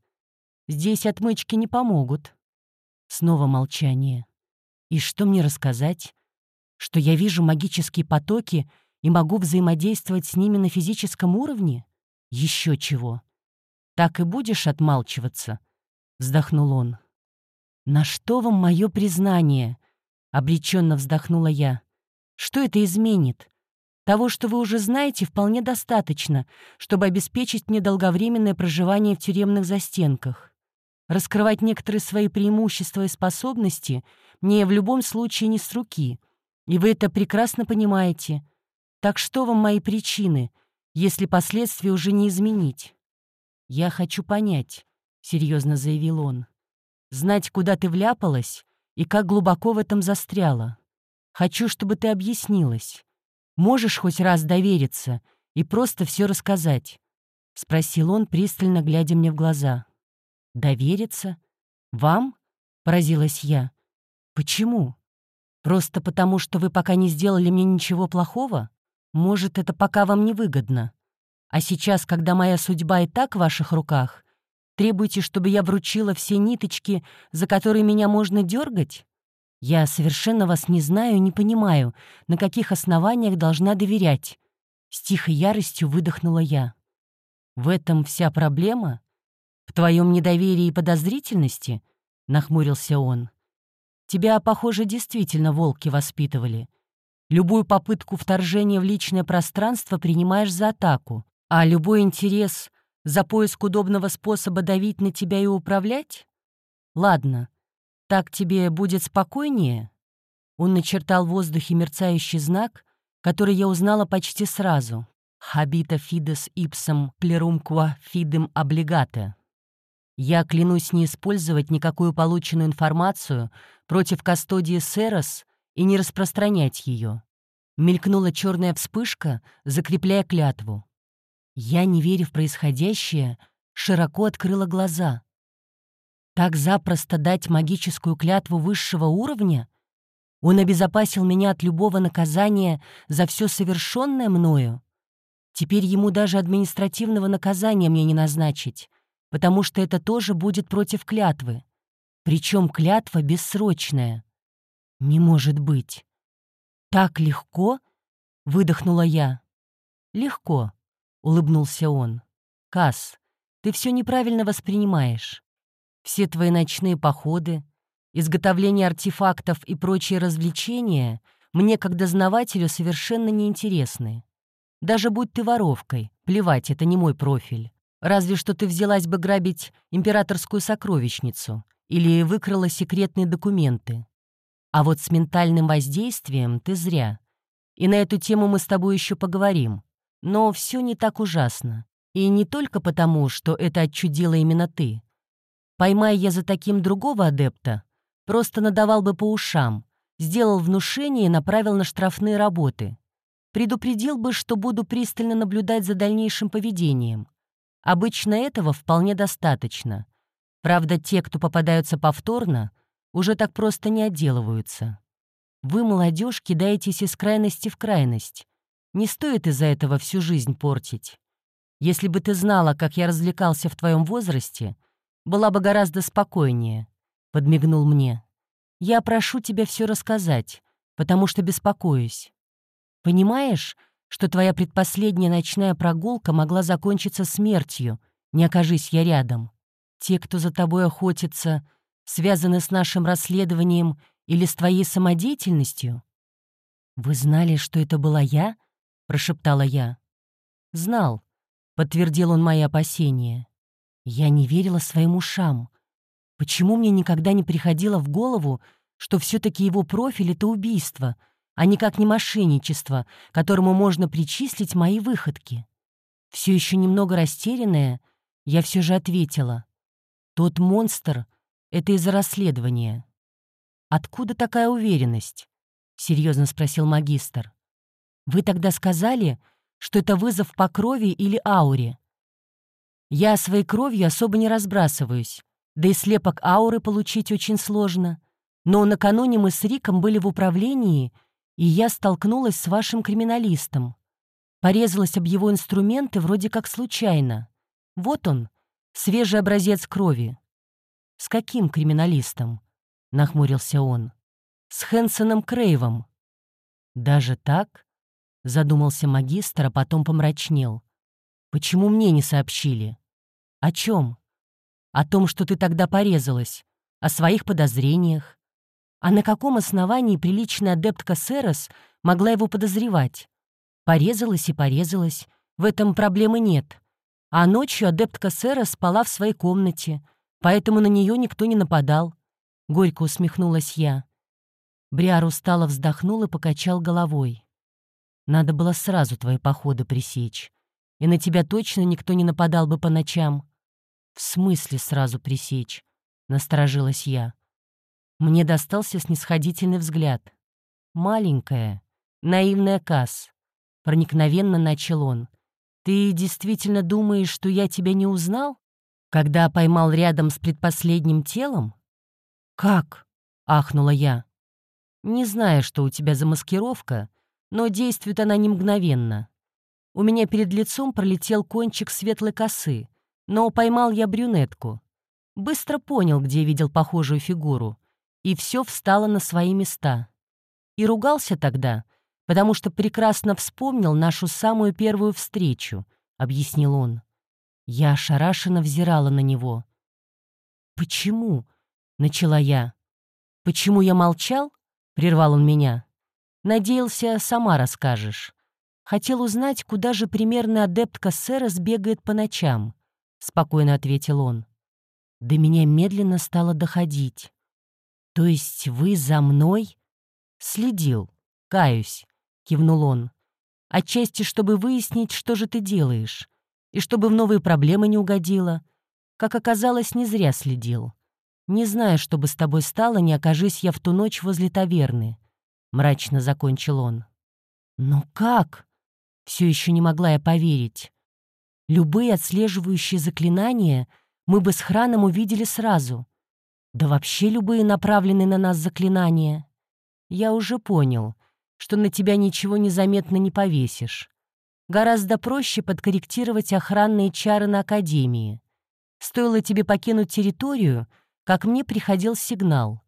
Здесь отмычки не помогут». Снова молчание. «И что мне рассказать? Что я вижу магические потоки и могу взаимодействовать с ними на физическом уровне? Еще чего?» «Так и будешь отмалчиваться?» — вздохнул он. «На что вам мое признание?» Обреченно вздохнула я. Что это изменит? Того, что вы уже знаете, вполне достаточно, чтобы обеспечить мне долговременное проживание в тюремных застенках. Раскрывать некоторые свои преимущества и способности мне в любом случае не с руки, и вы это прекрасно понимаете. Так что вам мои причины, если последствия уже не изменить? «Я хочу понять», — серьезно заявил он. «Знать, куда ты вляпалась, и как глубоко в этом застряла. Хочу, чтобы ты объяснилась. Можешь хоть раз довериться и просто все рассказать?» — спросил он, пристально глядя мне в глаза. «Довериться? Вам?» — поразилась я. «Почему? Просто потому, что вы пока не сделали мне ничего плохого? Может, это пока вам не выгодно? А сейчас, когда моя судьба и так в ваших руках, Требуете, чтобы я вручила все ниточки, за которые меня можно дергать? Я совершенно вас не знаю и не понимаю, на каких основаниях должна доверять. С тихой яростью выдохнула я. В этом вся проблема? В твоем недоверии и подозрительности? Нахмурился он. Тебя, похоже, действительно волки воспитывали. Любую попытку вторжения в личное пространство принимаешь за атаку, а любой интерес за поиск удобного способа давить на тебя и управлять? Ладно, Так тебе будет спокойнее?» Он начертал в воздухе мерцающий знак, который я узнала почти сразу. «Habita fides ipsum plerumqua fidem obligate». Я клянусь не использовать никакую полученную информацию против Кастодии Серос и не распространять ее. Мелькнула черная вспышка, закрепляя клятву. Я, не веря в происходящее, широко открыла глаза. Так запросто дать магическую клятву высшего уровня? Он обезопасил меня от любого наказания за все совершенное мною? Теперь ему даже административного наказания мне не назначить, потому что это тоже будет против клятвы. Причем клятва бессрочная. Не может быть. Так легко? Выдохнула я. Легко, улыбнулся он. Касс, ты все неправильно воспринимаешь. Все твои ночные походы, изготовление артефактов и прочие развлечения мне, как дознавателю, совершенно неинтересны. Даже будь ты воровкой, плевать, это не мой профиль. Разве что ты взялась бы грабить императорскую сокровищницу или выкрала секретные документы. А вот с ментальным воздействием ты зря. И на эту тему мы с тобой еще поговорим. Но все не так ужасно. И не только потому, что это отчудила именно ты. Поймай я за таким другого адепта, просто надавал бы по ушам, сделал внушение и направил на штрафные работы. Предупредил бы, что буду пристально наблюдать за дальнейшим поведением. Обычно этого вполне достаточно. Правда, те, кто попадаются повторно, уже так просто не отделываются. Вы, молодежь, кидаетесь из крайности в крайность. Не стоит из-за этого всю жизнь портить. Если бы ты знала, как я развлекался в твоем возрасте, была бы гораздо спокойнее», — подмигнул мне. «Я прошу тебя все рассказать, потому что беспокоюсь. Понимаешь, что твоя предпоследняя ночная прогулка могла закончиться смертью, не окажись я рядом. Те, кто за тобой охотится, связаны с нашим расследованием или с твоей самодеятельностью? «Вы знали, что это была я?» — прошептала я. «Знал», — подтвердил он мои опасения. Я не верила своим ушам. Почему мне никогда не приходило в голову, что все таки его профиль — это убийство — а никак не мошенничество, которому можно причислить мои выходки. Все еще немного растерянная, я все же ответила. Тот монстр — это из-за расследования. «Откуда такая уверенность?» — серьезно спросил магистр. «Вы тогда сказали, что это вызов по крови или ауре. Я своей кровью особо не разбрасываюсь, да и слепок ауры получить очень сложно. Но накануне мы с Риком были в управлении — и я столкнулась с вашим криминалистом. Порезалась об его инструменты вроде как случайно. Вот он, свежий образец крови. «С каким криминалистом?» — нахмурился он. «С Хэнсоном Крейвом». «Даже так?» — задумался магистр, а потом помрачнел. «Почему мне не сообщили?» «О чем?» «О том, что ты тогда порезалась, о своих подозрениях, а на каком основании приличная адептка Серос могла его подозревать? Порезалась и порезалась, в этом проблемы нет. А ночью адептка Серос спала в своей комнате, поэтому на нее никто не нападал. Горько усмехнулась я. Бриар устало вздохнул и покачал головой. Надо было сразу твои походы пресечь. И на тебя точно никто не нападал бы по ночам. В смысле сразу пресечь? Насторожилась я. Мне достался снисходительный взгляд. «Маленькая, наивная Касс», — проникновенно начал он. «Ты действительно думаешь, что я тебя не узнал, когда поймал рядом с предпоследним телом?» «Как?» — ахнула я. «Не знаю, что у тебя за маскировка, но действует она не мгновенно. У меня перед лицом пролетел кончик светлой косы, но поймал я брюнетку. Быстро понял, где видел похожую фигуру, и все встало на свои места. И ругался тогда, потому что прекрасно вспомнил нашу самую первую встречу, объяснил он. Я ошарашенно взирала на него. «Почему?» — начала я. «Почему я молчал?» — прервал он меня. «Надеялся, сама расскажешь. Хотел узнать, куда же примерно адептка сэра сбегает по ночам», — спокойно ответил он. До меня медленно стало доходить. «То есть вы за мной?» «Следил. Каюсь», — кивнул он. «Отчасти, чтобы выяснить, что же ты делаешь, и чтобы в новые проблемы не угодила. Как оказалось, не зря следил. Не знаю, что бы с тобой стало, не окажись я в ту ночь возле таверны», — мрачно закончил он. «Но как?» — все еще не могла я поверить. Любые отслеживающие заклинания мы бы с храном увидели сразу. Да вообще любые направленные на нас заклинания. Я уже понял, что на тебя ничего незаметно не повесишь. Гораздо проще подкорректировать охранные чары на Академии. Стоило тебе покинуть территорию, как мне приходил сигнал.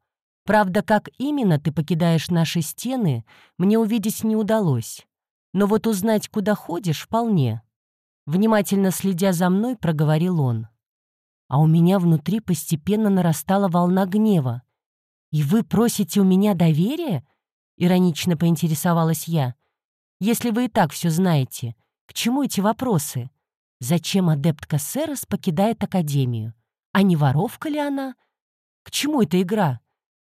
Правда, как именно ты покидаешь наши стены, мне увидеть не удалось. Но вот узнать, куда ходишь, вполне. Внимательно следя за мной, проговорил он а у меня внутри постепенно нарастала волна гнева. «И вы просите у меня доверия?» — иронично поинтересовалась я. «Если вы и так все знаете, к чему эти вопросы? Зачем адепт Кассерос покидает Академию? А не воровка ли она? К чему эта игра?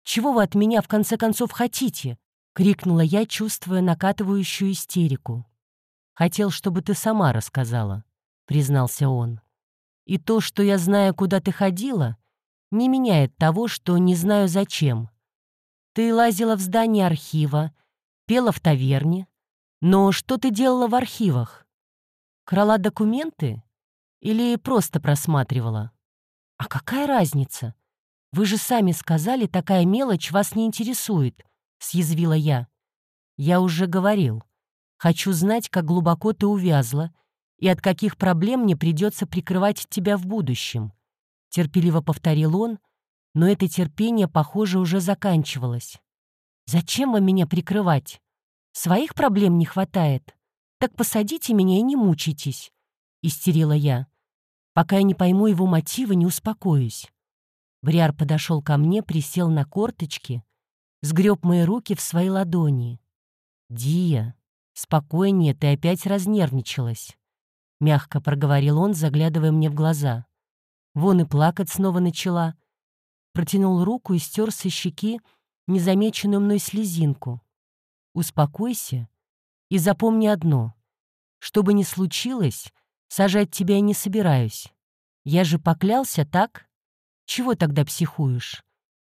Чего вы от меня в конце концов хотите?» — крикнула я, чувствуя накатывающую истерику. «Хотел, чтобы ты сама рассказала», — признался он. И то, что я знаю, куда ты ходила, не меняет того, что не знаю зачем. Ты лазила в здание архива, пела в таверне. Но что ты делала в архивах? Крала документы? Или просто просматривала? А какая разница? Вы же сами сказали, такая мелочь вас не интересует, съязвила я. Я уже говорил. Хочу знать, как глубоко ты увязла, и от каких проблем мне придется прикрывать тебя в будущем», — терпеливо повторил он, но это терпение, похоже, уже заканчивалось. «Зачем вам меня прикрывать? Своих проблем не хватает. Так посадите меня и не мучайтесь», — истерила я. «Пока я не пойму его мотива, не успокоюсь». Бриар подошел ко мне, присел на корточки, сгреб мои руки в свои ладони. «Дия, спокойнее, ты опять разнервничалась. — мягко проговорил он, заглядывая мне в глаза. Вон и плакать снова начала. Протянул руку и стер со щеки незамеченную мной слезинку. «Успокойся и запомни одно. Что бы ни случилось, сажать тебя я не собираюсь. Я же поклялся, так? Чего тогда психуешь?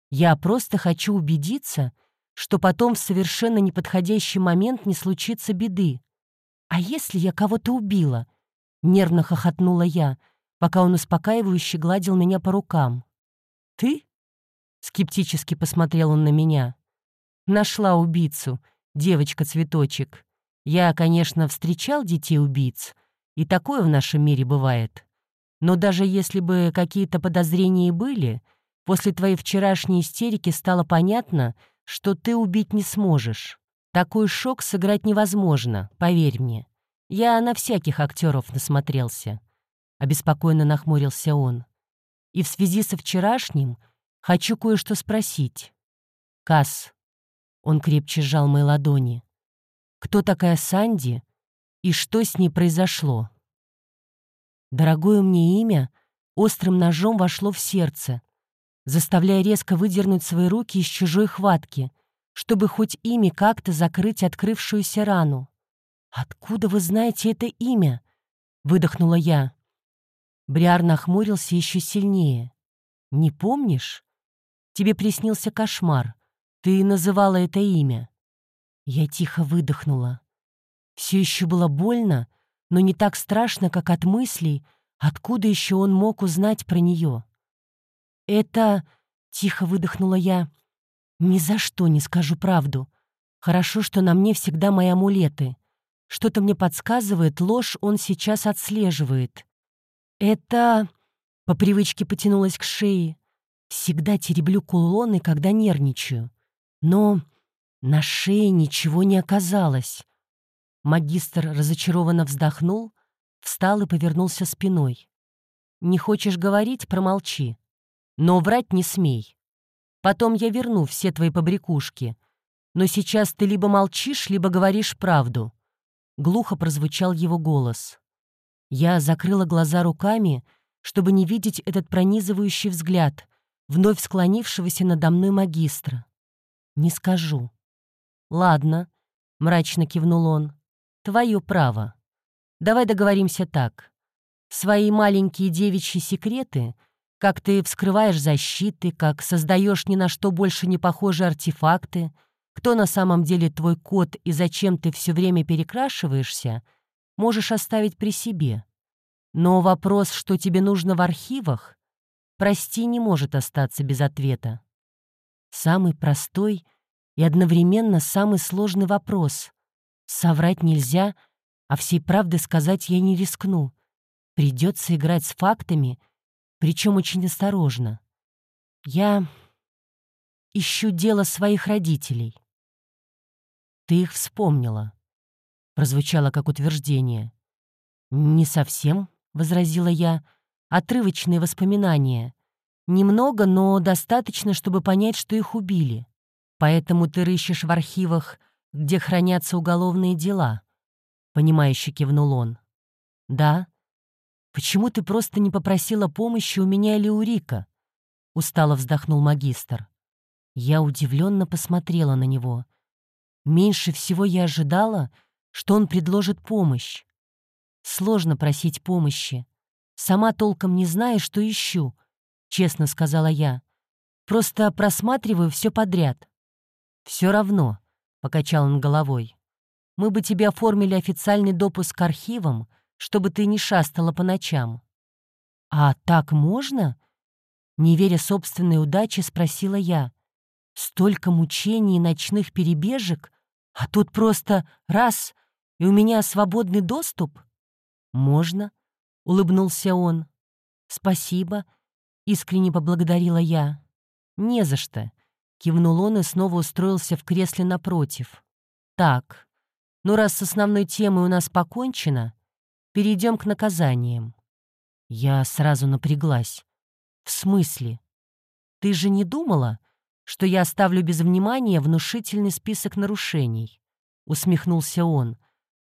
Я просто хочу убедиться, что потом в совершенно неподходящий момент не случится беды. А если я кого-то убила?» Нервно хохотнула я, пока он успокаивающе гладил меня по рукам. «Ты?» — скептически посмотрел он на меня. «Нашла убийцу, девочка-цветочек. Я, конечно, встречал детей-убийц, и такое в нашем мире бывает. Но даже если бы какие-то подозрения и были, после твоей вчерашней истерики стало понятно, что ты убить не сможешь. Такой шок сыграть невозможно, поверь мне. Я на всяких актеров насмотрелся. Обеспокоенно нахмурился он. И в связи со вчерашним хочу кое-что спросить. Касс. Он крепче сжал мои ладони. Кто такая Санди и что с ней произошло? Дорогое мне имя острым ножом вошло в сердце, заставляя резко выдернуть свои руки из чужой хватки, чтобы хоть ими как-то закрыть открывшуюся рану. «Откуда вы знаете это имя?» — выдохнула я. Бриар нахмурился еще сильнее. «Не помнишь? Тебе приснился кошмар. Ты называла это имя». Я тихо выдохнула. Все еще было больно, но не так страшно, как от мыслей, откуда еще он мог узнать про нее. «Это...» — тихо выдохнула я. «Ни за что не скажу правду. Хорошо, что на мне всегда мои амулеты. Что-то мне подсказывает, ложь он сейчас отслеживает. Это... По привычке потянулась к шее. Всегда тереблю кулоны, когда нервничаю. Но на шее ничего не оказалось. Магистр разочарованно вздохнул, встал и повернулся спиной. «Не хочешь говорить — промолчи. Но врать не смей. Потом я верну все твои побрякушки. Но сейчас ты либо молчишь, либо говоришь правду. Глухо прозвучал его голос. Я закрыла глаза руками, чтобы не видеть этот пронизывающий взгляд, вновь склонившегося надо мной магистра. «Не скажу». «Ладно», — мрачно кивнул он, — «твое право. Давай договоримся так. Свои маленькие девичьи секреты, как ты вскрываешь защиты, как создаешь ни на что больше не похожие артефакты, кто на самом деле твой кот и зачем ты все время перекрашиваешься, можешь оставить при себе. Но вопрос, что тебе нужно в архивах, прости, не может остаться без ответа. Самый простой и одновременно самый сложный вопрос. Соврать нельзя, а всей правды сказать я не рискну. Придется играть с фактами, причем очень осторожно. Я ищу дело своих родителей. Ты их вспомнила, прозвучало как утверждение. Не совсем, возразила я, отрывочные воспоминания. Немного, но достаточно, чтобы понять, что их убили. Поэтому ты рыщешь в архивах, где хранятся уголовные дела. Понимающе кивнул он. Да. Почему ты просто не попросила помощи у меня или у Рика? Устало вздохнул магистр. Я удивленно посмотрела на него. Меньше всего я ожидала, что он предложит помощь. Сложно просить помощи. Сама толком не знаю, что ищу, честно сказала я. Просто просматриваю все подряд. Все равно, покачал он головой. Мы бы тебе оформили официальный допуск к архивам, чтобы ты не шастала по ночам. А так можно? Не веря собственной удаче, спросила я. Столько мучений и ночных перебежек, а тут просто раз, и у меня свободный доступ? «Можно?» — улыбнулся он. «Спасибо», — искренне поблагодарила я. «Не за что», — кивнул он и снова устроился в кресле напротив. «Так, ну раз с основной темой у нас покончено, перейдем к наказаниям». Я сразу напряглась. «В смысле? Ты же не думала, что я оставлю без внимания внушительный список нарушений?» — усмехнулся он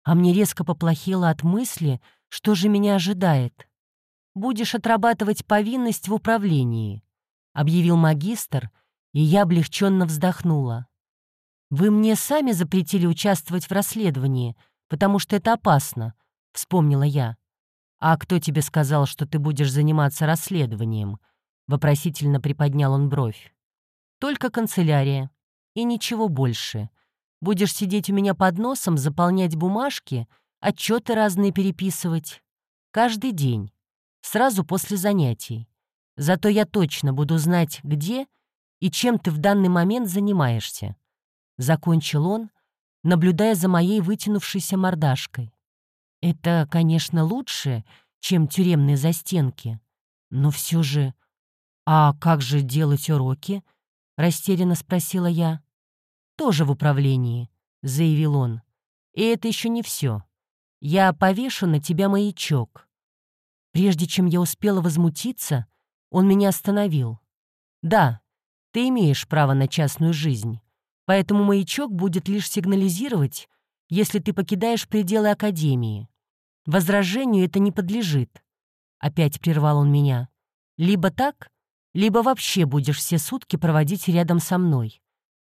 а мне резко поплохело от мысли, что же меня ожидает. «Будешь отрабатывать повинность в управлении», — объявил магистр, и я облегченно вздохнула. «Вы мне сами запретили участвовать в расследовании, потому что это опасно», — вспомнила я. «А кто тебе сказал, что ты будешь заниматься расследованием?» — вопросительно приподнял он бровь. «Только канцелярия. И ничего больше», Будешь сидеть у меня под носом, заполнять бумажки, отчеты разные переписывать. Каждый день. Сразу после занятий. Зато я точно буду знать, где и чем ты в данный момент занимаешься. Закончил он, наблюдая за моей вытянувшейся мордашкой. Это, конечно, лучше, чем тюремные застенки, но все же... «А как же делать уроки?» — растерянно спросила я тоже в управлении», — заявил он. «И это еще не все. Я повешу на тебя маячок». Прежде чем я успела возмутиться, он меня остановил. «Да, ты имеешь право на частную жизнь, поэтому маячок будет лишь сигнализировать, если ты покидаешь пределы Академии. Возражению это не подлежит». Опять прервал он меня. «Либо так, либо вообще будешь все сутки проводить рядом со мной.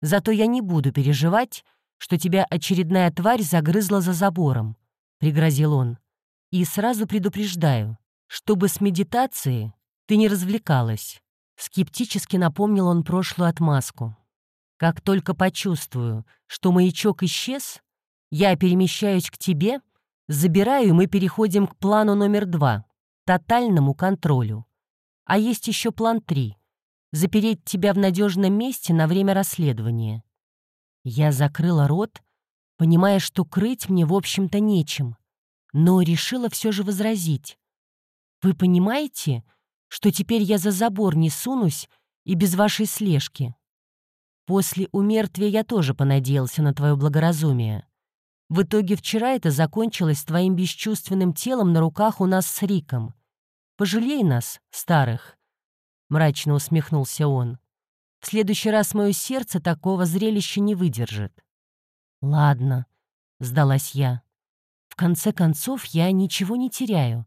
Зато я не буду переживать, что тебя очередная тварь загрызла за забором», — пригрозил он. «И сразу предупреждаю, чтобы с медитацией ты не развлекалась». Скептически напомнил он прошлую отмазку. «Как только почувствую, что маячок исчез, я перемещаюсь к тебе, забираю, и мы переходим к плану номер два — тотальному контролю. А есть еще план три запереть тебя в надежном месте на время расследования. Я закрыла рот, понимая, что крыть мне, в общем-то, нечем, но решила все же возразить. Вы понимаете, что теперь я за забор не сунусь и без вашей слежки? После умертвия я тоже понадеялся на твое благоразумие. В итоге вчера это закончилось твоим бесчувственным телом на руках у нас с Риком. Пожалей нас, старых, мрачно усмехнулся он. В следующий раз мое сердце такого зрелища не выдержит. Ладно, сдалась я. В конце концов, я ничего не теряю.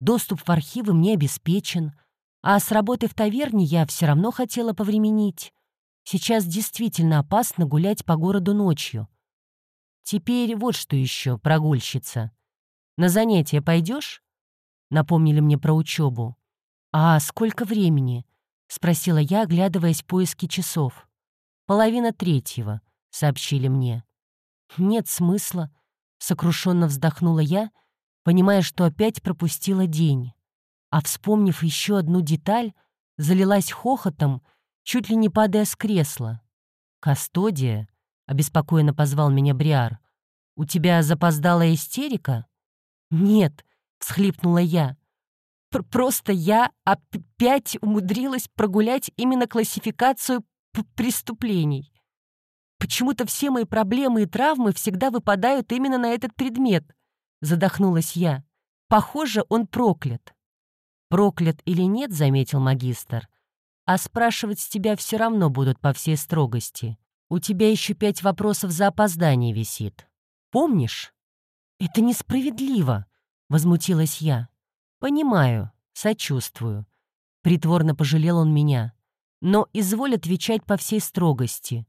Доступ в архивы мне обеспечен. А с работы в таверне я все равно хотела повременить. Сейчас действительно опасно гулять по городу ночью. Теперь вот что еще, прогульщица. На занятия пойдешь? Напомнили мне про учебу. А сколько времени? Спросила я, оглядываясь в поиски часов. Половина третьего, сообщили мне. Нет смысла, сокрушенно вздохнула я, понимая, что опять пропустила день. А вспомнив еще одну деталь, залилась хохотом, чуть ли не падая с кресла. «Кастодия?» — обеспокоенно позвал меня Бриар. «У тебя запоздалая истерика?» «Нет», — всхлипнула я. Пр «Просто я опять умудрилась прогулять именно классификацию преступлений. Почему-то все мои проблемы и травмы всегда выпадают именно на этот предмет», — задохнулась я. «Похоже, он проклят». «Проклят или нет», — заметил магистр, «а спрашивать с тебя все равно будут по всей строгости. У тебя еще пять вопросов за опоздание висит. Помнишь?» «Это несправедливо», — возмутилась я. «Понимаю, сочувствую». Притворно пожалел он меня. «Но изволь отвечать по всей строгости».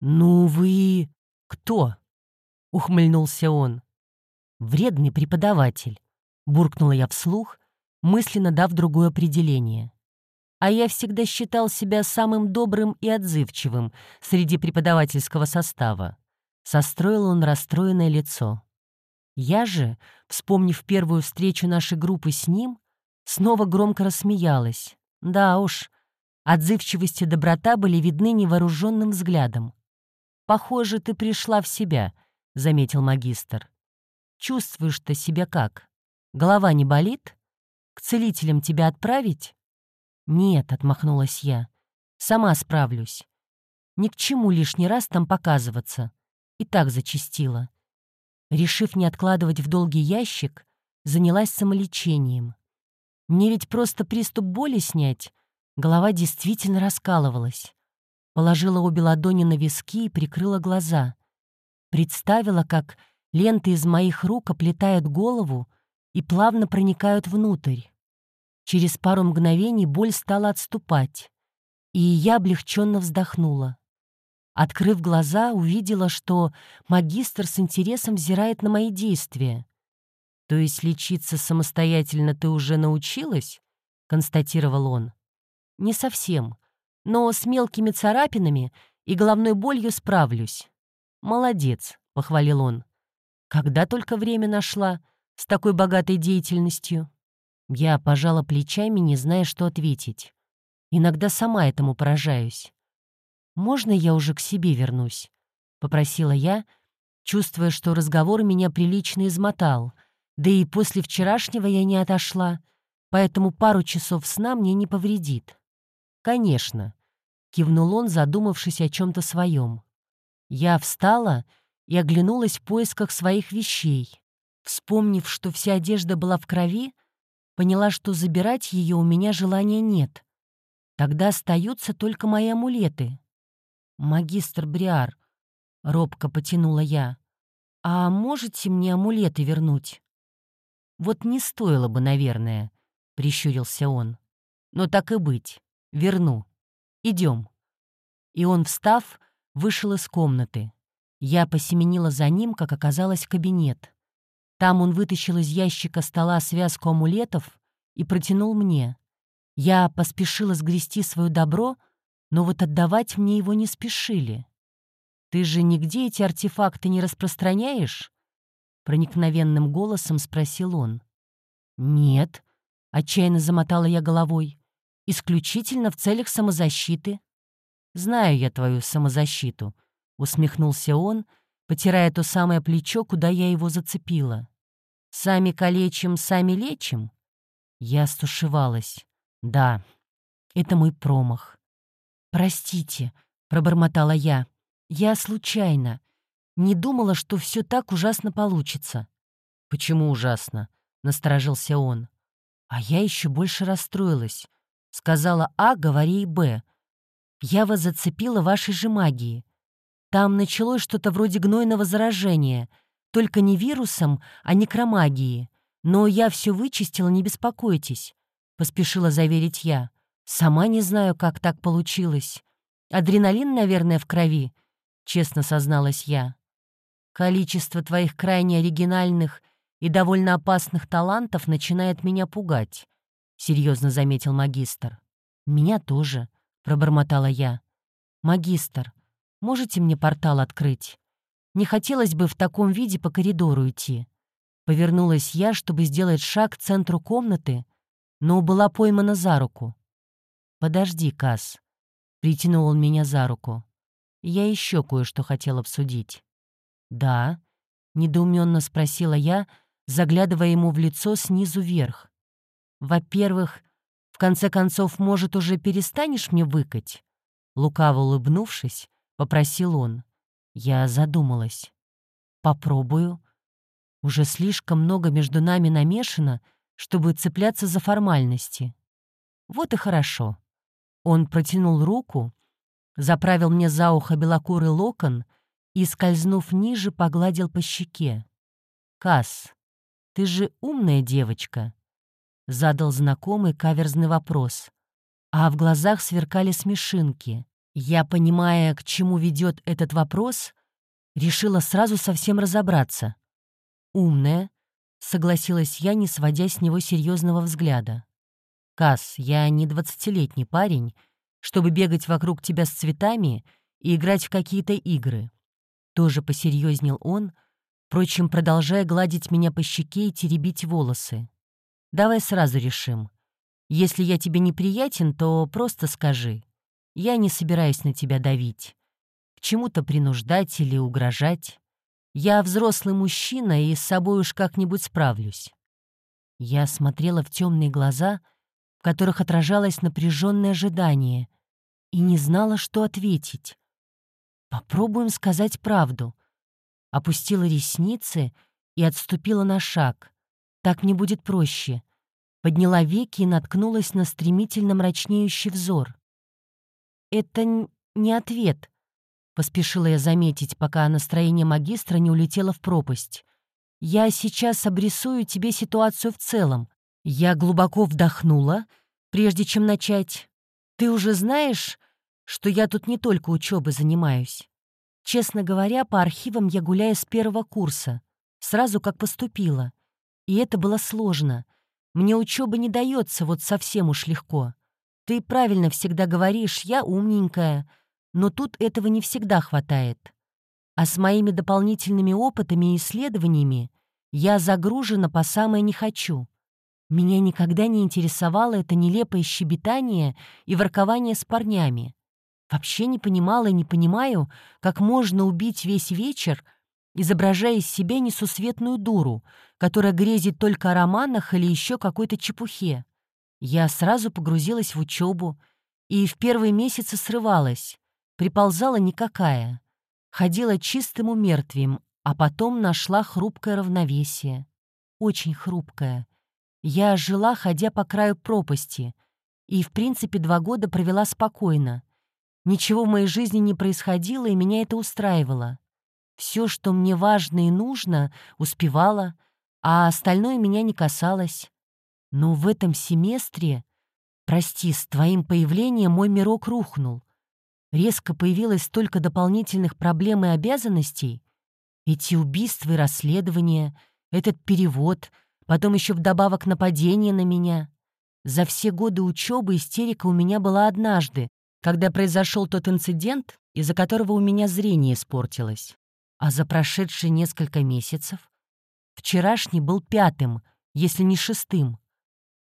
«Ну вы... кто?» — ухмыльнулся он. «Вредный преподаватель», — буркнула я вслух, мысленно дав другое определение. А я всегда считал себя самым добрым и отзывчивым среди преподавательского состава. Состроил он расстроенное лицо. Я же, вспомнив первую встречу нашей группы с ним, снова громко рассмеялась. Да уж, отзывчивость и доброта были видны невооруженным взглядом. «Похоже, ты пришла в себя», — заметил магистр. «Чувствуешь ты себя как? Голова не болит? К целителям тебя отправить?» «Нет», — отмахнулась я, — «сама справлюсь. Ни к чему лишний раз там показываться. И так зачастила. Решив не откладывать в долгий ящик, занялась самолечением. Мне ведь просто приступ боли снять. Голова действительно раскалывалась. Положила обе ладони на виски и прикрыла глаза. Представила, как ленты из моих рук оплетают голову и плавно проникают внутрь. Через пару мгновений боль стала отступать, и я облегченно вздохнула. Открыв глаза, увидела, что магистр с интересом взирает на мои действия. «То есть лечиться самостоятельно ты уже научилась?» — констатировал он. «Не совсем, но с мелкими царапинами и головной болью справлюсь». «Молодец», — похвалил он. «Когда только время нашла с такой богатой деятельностью?» Я пожала плечами, не зная, что ответить. Иногда сама этому поражаюсь. «Можно я уже к себе вернусь?» — попросила я, чувствуя, что разговор меня прилично измотал, да и после вчерашнего я не отошла, поэтому пару часов сна мне не повредит. «Конечно», — кивнул он, задумавшись о чем-то своем. Я встала и оглянулась в поисках своих вещей. Вспомнив, что вся одежда была в крови, поняла, что забирать ее у меня желания нет. Тогда остаются только мои амулеты. «Магистр Бриар», — робко потянула я, — «а можете мне амулеты вернуть?» «Вот не стоило бы, наверное», — прищурился он. «Но так и быть, верну. Идем». И он, встав, вышел из комнаты. Я посеменила за ним, как оказалось, кабинет. Там он вытащил из ящика стола связку амулетов и протянул мне. Я поспешила сгрести свое добро, но вот отдавать мне его не спешили. «Ты же нигде эти артефакты не распространяешь?» Проникновенным голосом спросил он. «Нет», — отчаянно замотала я головой, — «исключительно в целях самозащиты». «Знаю я твою самозащиту», — усмехнулся он, потирая то самое плечо, куда я его зацепила. «Сами калечим, сами лечим?» Я стушевалась. «Да, это мой промах. «Простите», — пробормотала я. «Я случайно. Не думала, что все так ужасно получится». «Почему ужасно?» — насторожился он. А я еще больше расстроилась. Сказала А, говори и Б. «Я вас зацепила вашей же магией. Там началось что-то вроде гнойного заражения, только не вирусом, а некромагией. Но я все вычистила, не беспокойтесь. — поспешила заверить я. «Сама не знаю, как так получилось. Адреналин, наверное, в крови», — честно созналась я. «Количество твоих крайне оригинальных и довольно опасных талантов начинает меня пугать», — серьезно заметил магистр. «Меня тоже», — пробормотала я. «Магистр, можете мне портал открыть? Не хотелось бы в таком виде по коридору идти». Повернулась я, чтобы сделать шаг к центру комнаты, но была поймана за руку. «Подожди, Касс», — притянул он меня за руку. «Я еще кое-что хотел обсудить». «Да», — недоуменно спросила я, заглядывая ему в лицо снизу вверх. «Во-первых, в конце концов, может, уже перестанешь мне выкать?» Лукаво улыбнувшись, попросил он. Я задумалась. «Попробую», уже слишком много между нами намешано, чтобы цепляться за формальности. Вот и хорошо. Он протянул руку, заправил мне за ухо белокурый локон и, скользнув ниже, погладил по щеке. «Касс, ты же умная девочка», — задал знакомый каверзный вопрос. А в глазах сверкали смешинки. Я, понимая, к чему ведет этот вопрос, решила сразу совсем разобраться. «Умная», — согласилась я, не сводя с него серьезного взгляда. «Касс, я не двадцатилетний парень, чтобы бегать вокруг тебя с цветами и играть в какие-то игры». Тоже посерьезнел он, впрочем, продолжая гладить меня по щеке и теребить волосы. «Давай сразу решим. Если я тебе неприятен, то просто скажи. Я не собираюсь на тебя давить, к чему-то принуждать или угрожать. Я взрослый мужчина и с собой уж как-нибудь справлюсь. Я смотрела в темные глаза, которых отражалось напряженное ожидание, и не знала, что ответить. Попробуем сказать правду. Опустила ресницы и отступила на шаг. Так мне будет проще. Подняла веки и наткнулась на стремительно мрачнеющий взор. Это не ответ, Поспешила я заметить, пока настроение магистра не улетело в пропасть. «Я сейчас обрисую тебе ситуацию в целом. Я глубоко вдохнула, прежде чем начать. Ты уже знаешь, что я тут не только учебой занимаюсь. Честно говоря, по архивам я гуляю с первого курса, сразу как поступила. И это было сложно. Мне учеба не дается вот совсем уж легко. Ты правильно всегда говоришь, я умненькая, но тут этого не всегда хватает. А с моими дополнительными опытами и исследованиями я загружена по самое не хочу. Меня никогда не интересовало это нелепое щебетание и воркование с парнями. Вообще не понимала и не понимаю, как можно убить весь вечер, изображая из себя несусветную дуру, которая грезит только о романах или еще какой-то чепухе. Я сразу погрузилась в учебу и в первые месяцы срывалась, приползала никакая, ходила чистым умертвием, а потом нашла хрупкое равновесие. Очень хрупкое. Я жила, ходя по краю пропасти, и, в принципе, два года провела спокойно. Ничего в моей жизни не происходило, и меня это устраивало. Все, что мне важно и нужно, успевала, а остальное меня не касалось. Но в этом семестре, прости, с твоим появлением мой мирок рухнул резко появилось столько дополнительных проблем и обязанностей, эти убийства и расследования, этот перевод, потом еще вдобавок нападение на меня. За все годы учебы истерика у меня была однажды, когда произошел тот инцидент, из-за которого у меня зрение испортилось. А за прошедшие несколько месяцев вчерашний был пятым, если не шестым.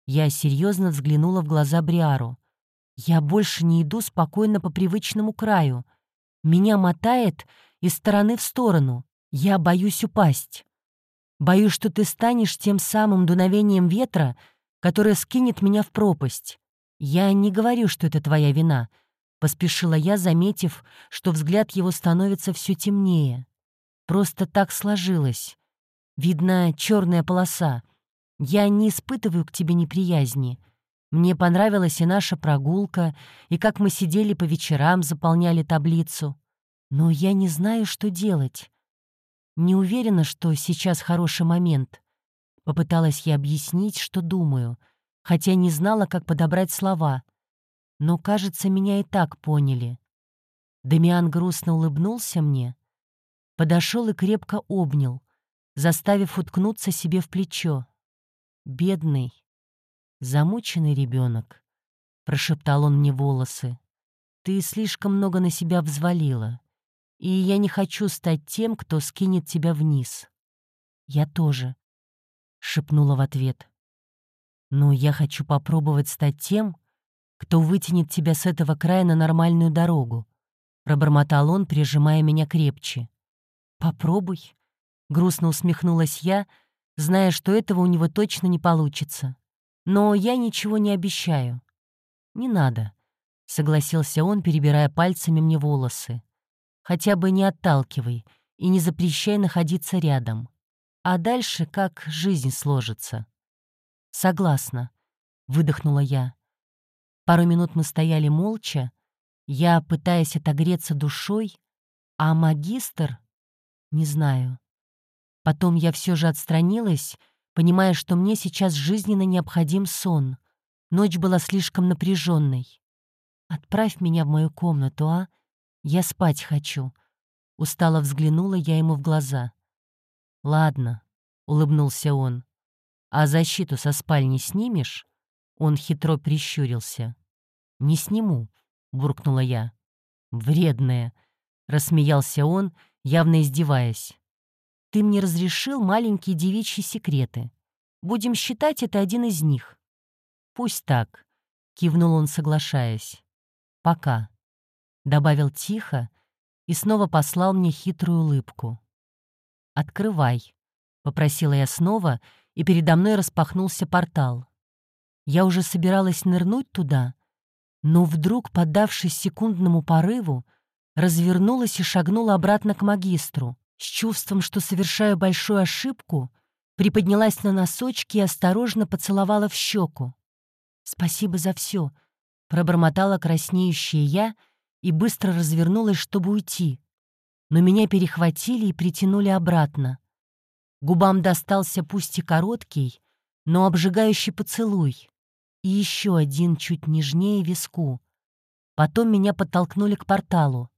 Я серьезно взглянула в глаза Бриару. Я больше не иду спокойно по привычному краю. Меня мотает из стороны в сторону. Я боюсь упасть. Боюсь, что ты станешь тем самым дуновением ветра, которое скинет меня в пропасть. Я не говорю, что это твоя вина. Поспешила я, заметив, что взгляд его становится все темнее. Просто так сложилось. Видна черная полоса. Я не испытываю к тебе неприязни. Мне понравилась и наша прогулка, и как мы сидели по вечерам, заполняли таблицу. Но я не знаю, что делать. Не уверена, что сейчас хороший момент. Попыталась я объяснить, что думаю. хотя не знала, как подобрать слова. Но, кажется, меня и так поняли. Дамиан грустно улыбнулся мне, подошел и крепко обнял, заставив уткнуться себе в плечо. «Бедный, замученный ребенок», — прошептал он мне волосы. «Ты слишком много на себя взвалила, и я не хочу стать тем, кто скинет тебя вниз». «Я тоже», — шепнула в ответ. «Но я хочу попробовать стать тем, кто вытянет тебя с этого края на нормальную дорогу», — пробормотал он, прижимая меня крепче. «Попробуй», — грустно усмехнулась я, зная, что этого у него точно не получится. «Но я ничего не обещаю». «Не надо», — согласился он, перебирая пальцами мне волосы. «Хотя бы не отталкивай и не запрещай находиться рядом. А дальше как жизнь сложится». «Согласна», — выдохнула я. Пару минут мы стояли молча, я пытаясь отогреться душой, а магистр не знаю. Потом я все же отстранилась, понимая, что мне сейчас жизненно необходим сон. Ночь была слишком напряженной. «Отправь меня в мою комнату, а? Я спать хочу». Устало взглянула я ему в глаза. «Ладно», — улыбнулся он. «А защиту со спальни снимешь?» Он хитро прищурился. «Не сниму», — буркнула я. «Вредная», — рассмеялся он, — явно издеваясь. «Ты мне разрешил маленькие девичьи секреты. Будем считать, это один из них». «Пусть так», — кивнул он, соглашаясь. «Пока», — добавил тихо и снова послал мне хитрую улыбку. «Открывай», — попросила я снова, и передо мной распахнулся портал. Я уже собиралась нырнуть туда, но вдруг, поддавшись секундному порыву, развернулась и шагнула обратно к магистру. С чувством, что совершаю большую ошибку, приподнялась на носочки и осторожно поцеловала в щеку. «Спасибо за все», — пробормотала краснеющая я и быстро развернулась, чтобы уйти. Но меня перехватили и притянули обратно. Губам достался пусть и короткий, но обжигающий поцелуй. И еще один чуть нежнее виску. Потом меня подтолкнули к порталу.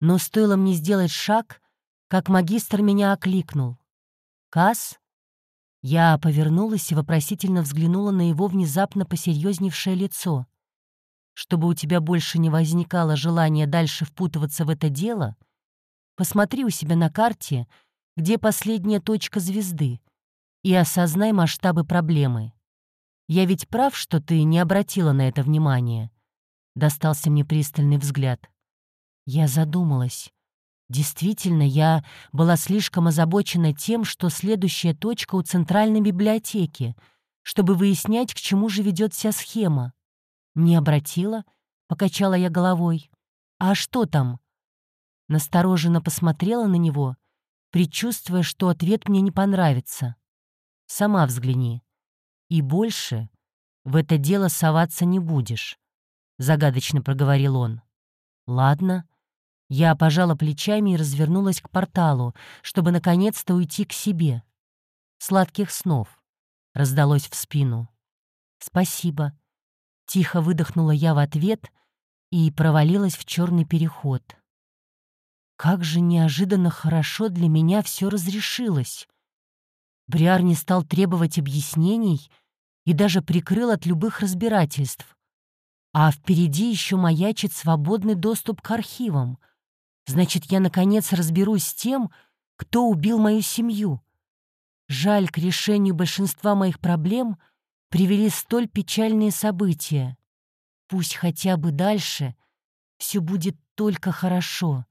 Но стоило мне сделать шаг, как магистр меня окликнул. «Касс?» Я повернулась и вопросительно взглянула на его внезапно посерьезневшее лицо. «Чтобы у тебя больше не возникало желания дальше впутываться в это дело, посмотри у себя на карте, где последняя точка звезды, и осознай масштабы проблемы. Я ведь прав, что ты не обратила на это внимания?» Достался мне пристальный взгляд. Я задумалась. Действительно, я была слишком озабочена тем, что следующая точка у центральной библиотеки, чтобы выяснять, к чему же ведет вся схема. Не обратила, покачала я головой. А что там? Настороженно посмотрела на него, предчувствуя, что ответ мне не понравится. Сама взгляни. И больше в это дело соваться не будешь, загадочно проговорил он. Ладно, я пожала плечами и развернулась к порталу, чтобы наконец-то уйти к себе. «Сладких снов!» — раздалось в спину. «Спасибо!» — тихо выдохнула я в ответ и провалилась в черный переход. Как же неожиданно хорошо для меня все разрешилось. Бриар не стал требовать объяснений и даже прикрыл от любых разбирательств. А впереди еще маячит свободный доступ к архивам — Значит, я, наконец, разберусь с тем, кто убил мою семью. Жаль, к решению большинства моих проблем привели столь печальные события. Пусть хотя бы дальше все будет только хорошо.